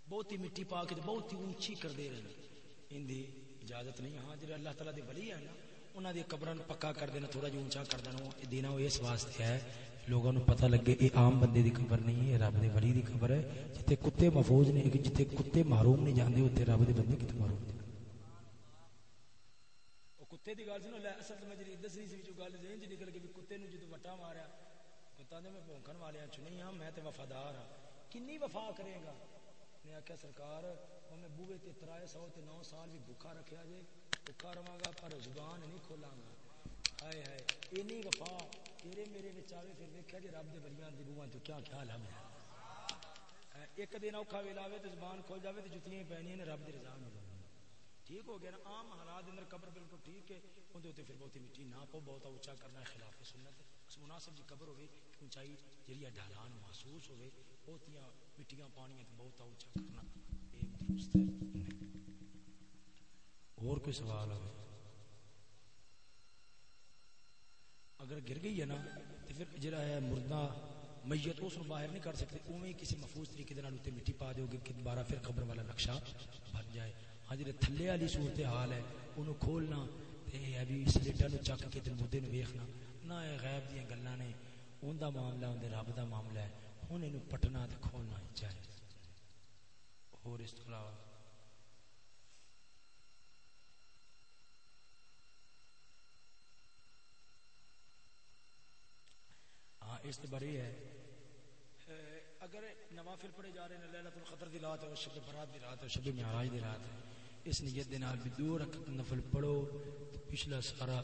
[SPEAKER 2] بہت ہی مٹی پا کے بہت ہی اونچی کر دے رہے ان دی اجازت نہیں۔ ہاں جی اللہ تعالیٰ دے ولی ہے نا انہوں دی قبر پکا کر دینا، تھوڑا جہا اونچا کر دینا دینا وہ اس واسطے ہے۔ لوگوں کو پتہ لگے، یہ عام بندے دی قبر نہیں ہے، رب دے ولی دی قبر ہے۔ جتنے کتے محفوظ نے جتنے کتے محروم نہیں جاندے اتنے رب دے بندے کتنے محروم نے کتے دی گل سنو، لے اصل میں جی دسری سی جو گل ذہن چ نکل گئی کتے نو جدو وٹا ماریا، کتا نے میں بھونکن والے چ نہیں ہاں میں تے وفادار ہاں کنی وفا کرے گا؟ نے آخیا سرکار میں بوے تے ترائے سو تے نو سال بھی بھوکا رکھیا جے بھوکا رواں گا، پر زبان نہیں کھولاں گا۔ ہائے ہائے، اینی وفا تیرے میرے وچ آوے، پھر ویکھیا جے رب دے بلیاں دی بوواں تو کیا خیال ہے۔ میرا ایک دن اوکھا ویلا آوے تے زبان کھول جاوے تے جتیاں پینیاں نے، رب دی رضا ملے۔ ٹھیک ہو گیا نا، عام حالات اندر قبر بالکل ٹھیک ہے اندر تے پھر بہت مٹی نہ پو بہت اونچا کرنا ہے خلاف سنت اس مناسب جی قبر ہوے اونچائی جڑی ڈھالان محسوس ہوے بہتیاں مٹیاں پانیاں تے بہت اونچا کرنا اے درست ہے۔ اور کوئی سوال ہے اگر گر گئی ہے نا تو پھر جڑا ہے مردہ میت، اس باہر نہیں کر سکتے اویں کسی محفوظ طریقے دے نال اوتے مٹی پا دیو گے کہ دوبارہ پھر قبر والا نقشہ بن جائے۔ ہاں جی تھلے والی صورت حال ہے، انہوں کھولنا، تے ابھی سلیٹا نو چک کے تے مردے نو ویکھنا نہ اے غیب دیاں گلاں نے، اون دا معاملہ اون دے رب دا معاملہ ہے۔ ہن اینو پٹنا تے کھولنا چاہیے۔ اور اس طرح ہاں اس بارے ہے اگر نوافل پڑھے جا رہے ہیں، لیلۃ القدر دی رات ہے شب برات دی رات ہے شب معراج دی رات ہے اس نیت دے نال بھی دو رکعت نفل پڑھو پچھلا سارا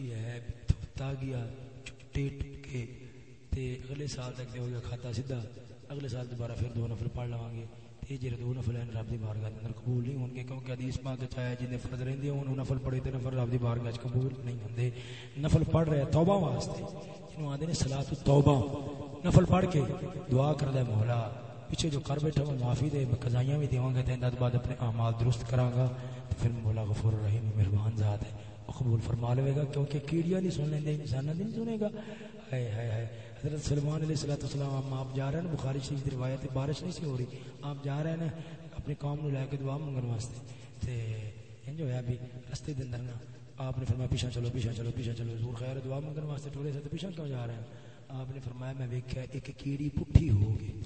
[SPEAKER 2] یہ ہے تھوتا گیا ٹوٹے ٹکے تے اگلے سال تک دے ہو گیا کھاتا سیدھا، اگلے سال دوبارہ پھر دو نفل پڑھ لواں گے۔ تے جڑے دو نفل ہیں، رب دی بارگاہ اندر قبول نہیں ہون گے کیونکہ حدیث پاک وچ آیا جن فرض رہندے ہون نفل پڑھے تے نفل رب دی بارگاہ وچ قبول نہیں ہوندے۔ نفل پڑھ رہے توبہ واسطے۔ جنوں آندے نے صلاۃ التوبہ، نفل پڑھ کے دعا کر دے مولا۔ پیچھے جو کر بیٹھا وہ معافی دے، میں قضائیاں بھی دیواں گا تے بعد اپنے اعمال درست کراں گا۔ تے پھر مولا غفور الرحیم مہربان ذات ہے، وہ قبول فرما لے گا، کیونکہ کیڑیاں نہیں سن لیندے انسان نہیں سنے گا۔ ہائے ہائے ہائے۔ حضرت سلمان علیہ الصلوۃ والسلام آپ جا رہے ہیں، بخاری شریف کی روایت ہے، بارش نہیں سی ہو رہی۔ آپ جا رہے ہیں اپنی قوم نو لے کے دعا منگن واسطے۔ تے انج ہویا بھی رستے دے اندر نا، آپ نے فرمایا پیچھے چلو پیچھے چلو پیچھے چلو، حضور خیر، دعا منگن واسطے ٹورے سے پیچھے کیوں جا رہے ہیں؟ آپ نے فرمایا، میں ویکھیا ایک کیڑی پٹھی ہو گئی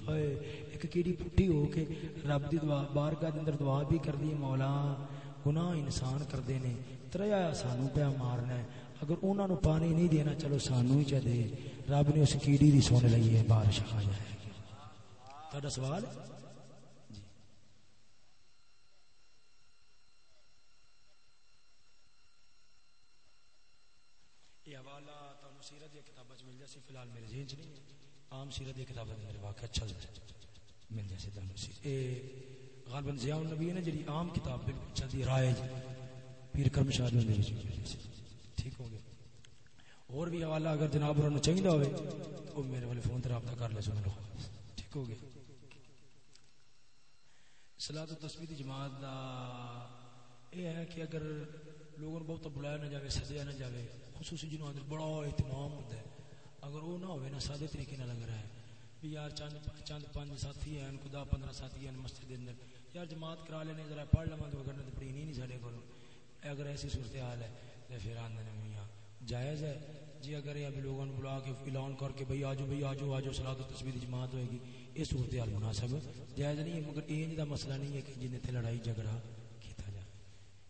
[SPEAKER 2] ایک کیڑی پٹھی ہو کے رب دی دعا، بارگاہ دے اندر دعا بھی کر دی مولا۔ گناہ انسان کردے نے۔ تریا سانو پیا مارنا ہے۔ اگر انہوں نے پانی نہیں دینا، چلو سانو ہی چاہے رب نے اس کیڑی دی سن لئی ہے، بارش آ جائے۔ گی سوال ہے یہ حوالہ تو سیرت کتاب مل میرے ذہن چ نہیں۔ عام سیرت کی کتاب میرے واقع اچھا مل جائے سیدھا تمہیں غالباً ضیاء النبی نے جی عام کتاب بالکل چلتی رائے پیر کرم شاہ جی ٹھیک ہو گیا۔ اور بھی حوالہ اگر جناب انہوں چاہیے ہوئے، وہ میرے والے فون رابطہ کر لے سو لو ٹھیک ہو گیا۔ سلاح تو تصویر جماعت دا یہ ہے کہ اگر لوگوں نے بہت بلایا نہ جائے سدیا نہ جائے خصوصی جنہوں اندر بڑا اہتمام ہوتا ہے اگر وہ نہ ہوئے نا، سادے طریقے نہ لگ رہا ہے۔ بھی یار چند چند پانچ ساتھی ہیں، خدا پندرہ ساتھی ہیں مسجد کے اندر۔ یار جماعت کرا لینے، ذرا پڑھ لوا تو اگر پڑھی نہیں نہیں سارے کو اگر ایسی صورت حال ہے تو پھر آدھے میاں۔ جائز ہے۔ جی اگر یہ لوگوں نے بلا کے اعلان کر کے بھائی آجو بھائی آجو آجو سلاح تو تصویر جماعت ہوئے گی۔ یہ صورت حال مناسب جائز نہیں ہے، مگر یہ کا مسئلہ نہیں ہے کہ جن اتنے لڑائی جھگڑا کیتا جائے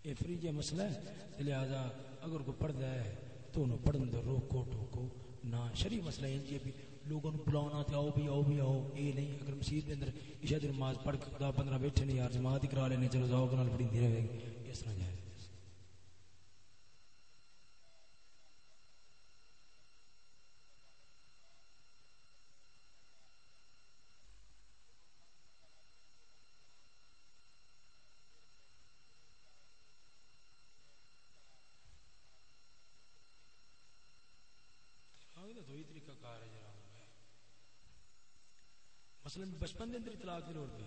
[SPEAKER 2] یہ فری جہ مسئلہ ہے لہٰذا اگر کوئی پڑھتا ہے تو انہوں پڑھن دو روکو ٹوکو نہ شری مسئلہ یہ جی بھی لوگوں کو بلانا تے آؤ بھی آؤ بھی، آؤ۔ یہ نہیں، اگر مسجد کے اندر عشاء دی نماز پڑھ کے خدا پندرہ بیٹھے نہیں یار جماعت ہی کرا لینے، چلو جاؤ نال پڑھی رہے گی اس طرح جائے۔ بچپن کے اندر اطلاق کی لوڑ پی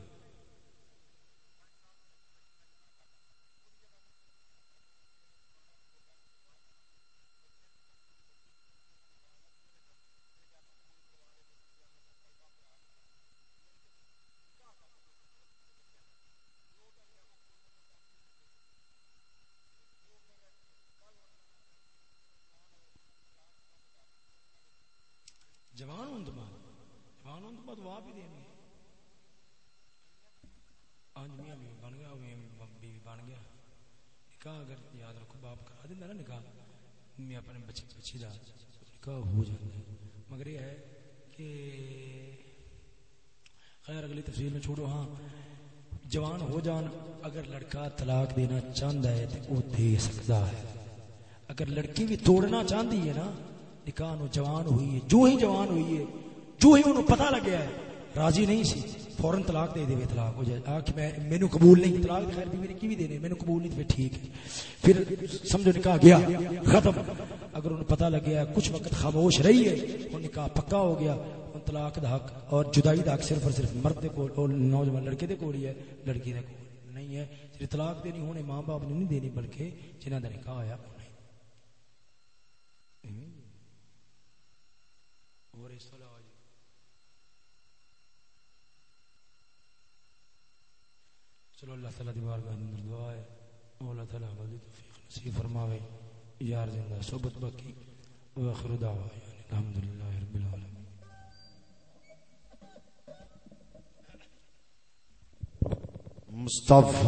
[SPEAKER 2] جوان ہوں تو بعد جوان ہوں تو بعد وہ آپ ہی دیں گے آج میاں بیوی بن گیا میاں بیوی بن گیا نکاح اگر یاد رکھو باپ کرا دینا نا نکاح میں اپنے بچے بچی دا نکاح ہو جاتا ہے مگر یہ ہے کہ خیر اگلی تفصیل میں چھوڑو ہاں جوان ہو جان، اگر لڑکا طلاق دینا چاہتا ہے تو وہ دے سکتا ہے۔ اگر لڑکی بھی توڑنا چاہتی ہے نا، نکاح نو جوان ہوئی ہے، جو ہی جوان ہوئی ہے، جو ہی انہوں پتہ لگیا ہے، راضی نہیں سی، فوراً طلاق دے دے طلاق ہو جائے۔ آ کہ میں مینو قبول نہیں، طلاق خیر بھی میری کی بھی دینے مینو قبول نہیں تو پھر ٹھیک ہے۔ پھر سمجھو نکاح گیا، ختم۔ اگر انہوں پتہ لگ گیا، کچھ وقت خاموش رہی ہے، وہ نکاح پکا ہو گیا طلاق دا حق اور جدائی دا حق صرف اور صرف مرد دے کول، اور نوجوان لڑکے دے کول ہی ہے، لڑکی دے کول نہیں ہے۔ صرف طلاق دینی ہونے ماں باپ نے نہیں دینی، بلکہ جنہاں دا نکاح ہویا انہیں اور اس طرح چلو اللہ تعالیٰ دی بارگاہ اندر دعا ہے۔ اللہ تعالیٰ عمل دی توفیق نصیب فرماوے۔ یار زندہ، صحبت باقی۔ واخر دعوا یعنی الحمدللہ رب العالمین۔
[SPEAKER 1] مصطفی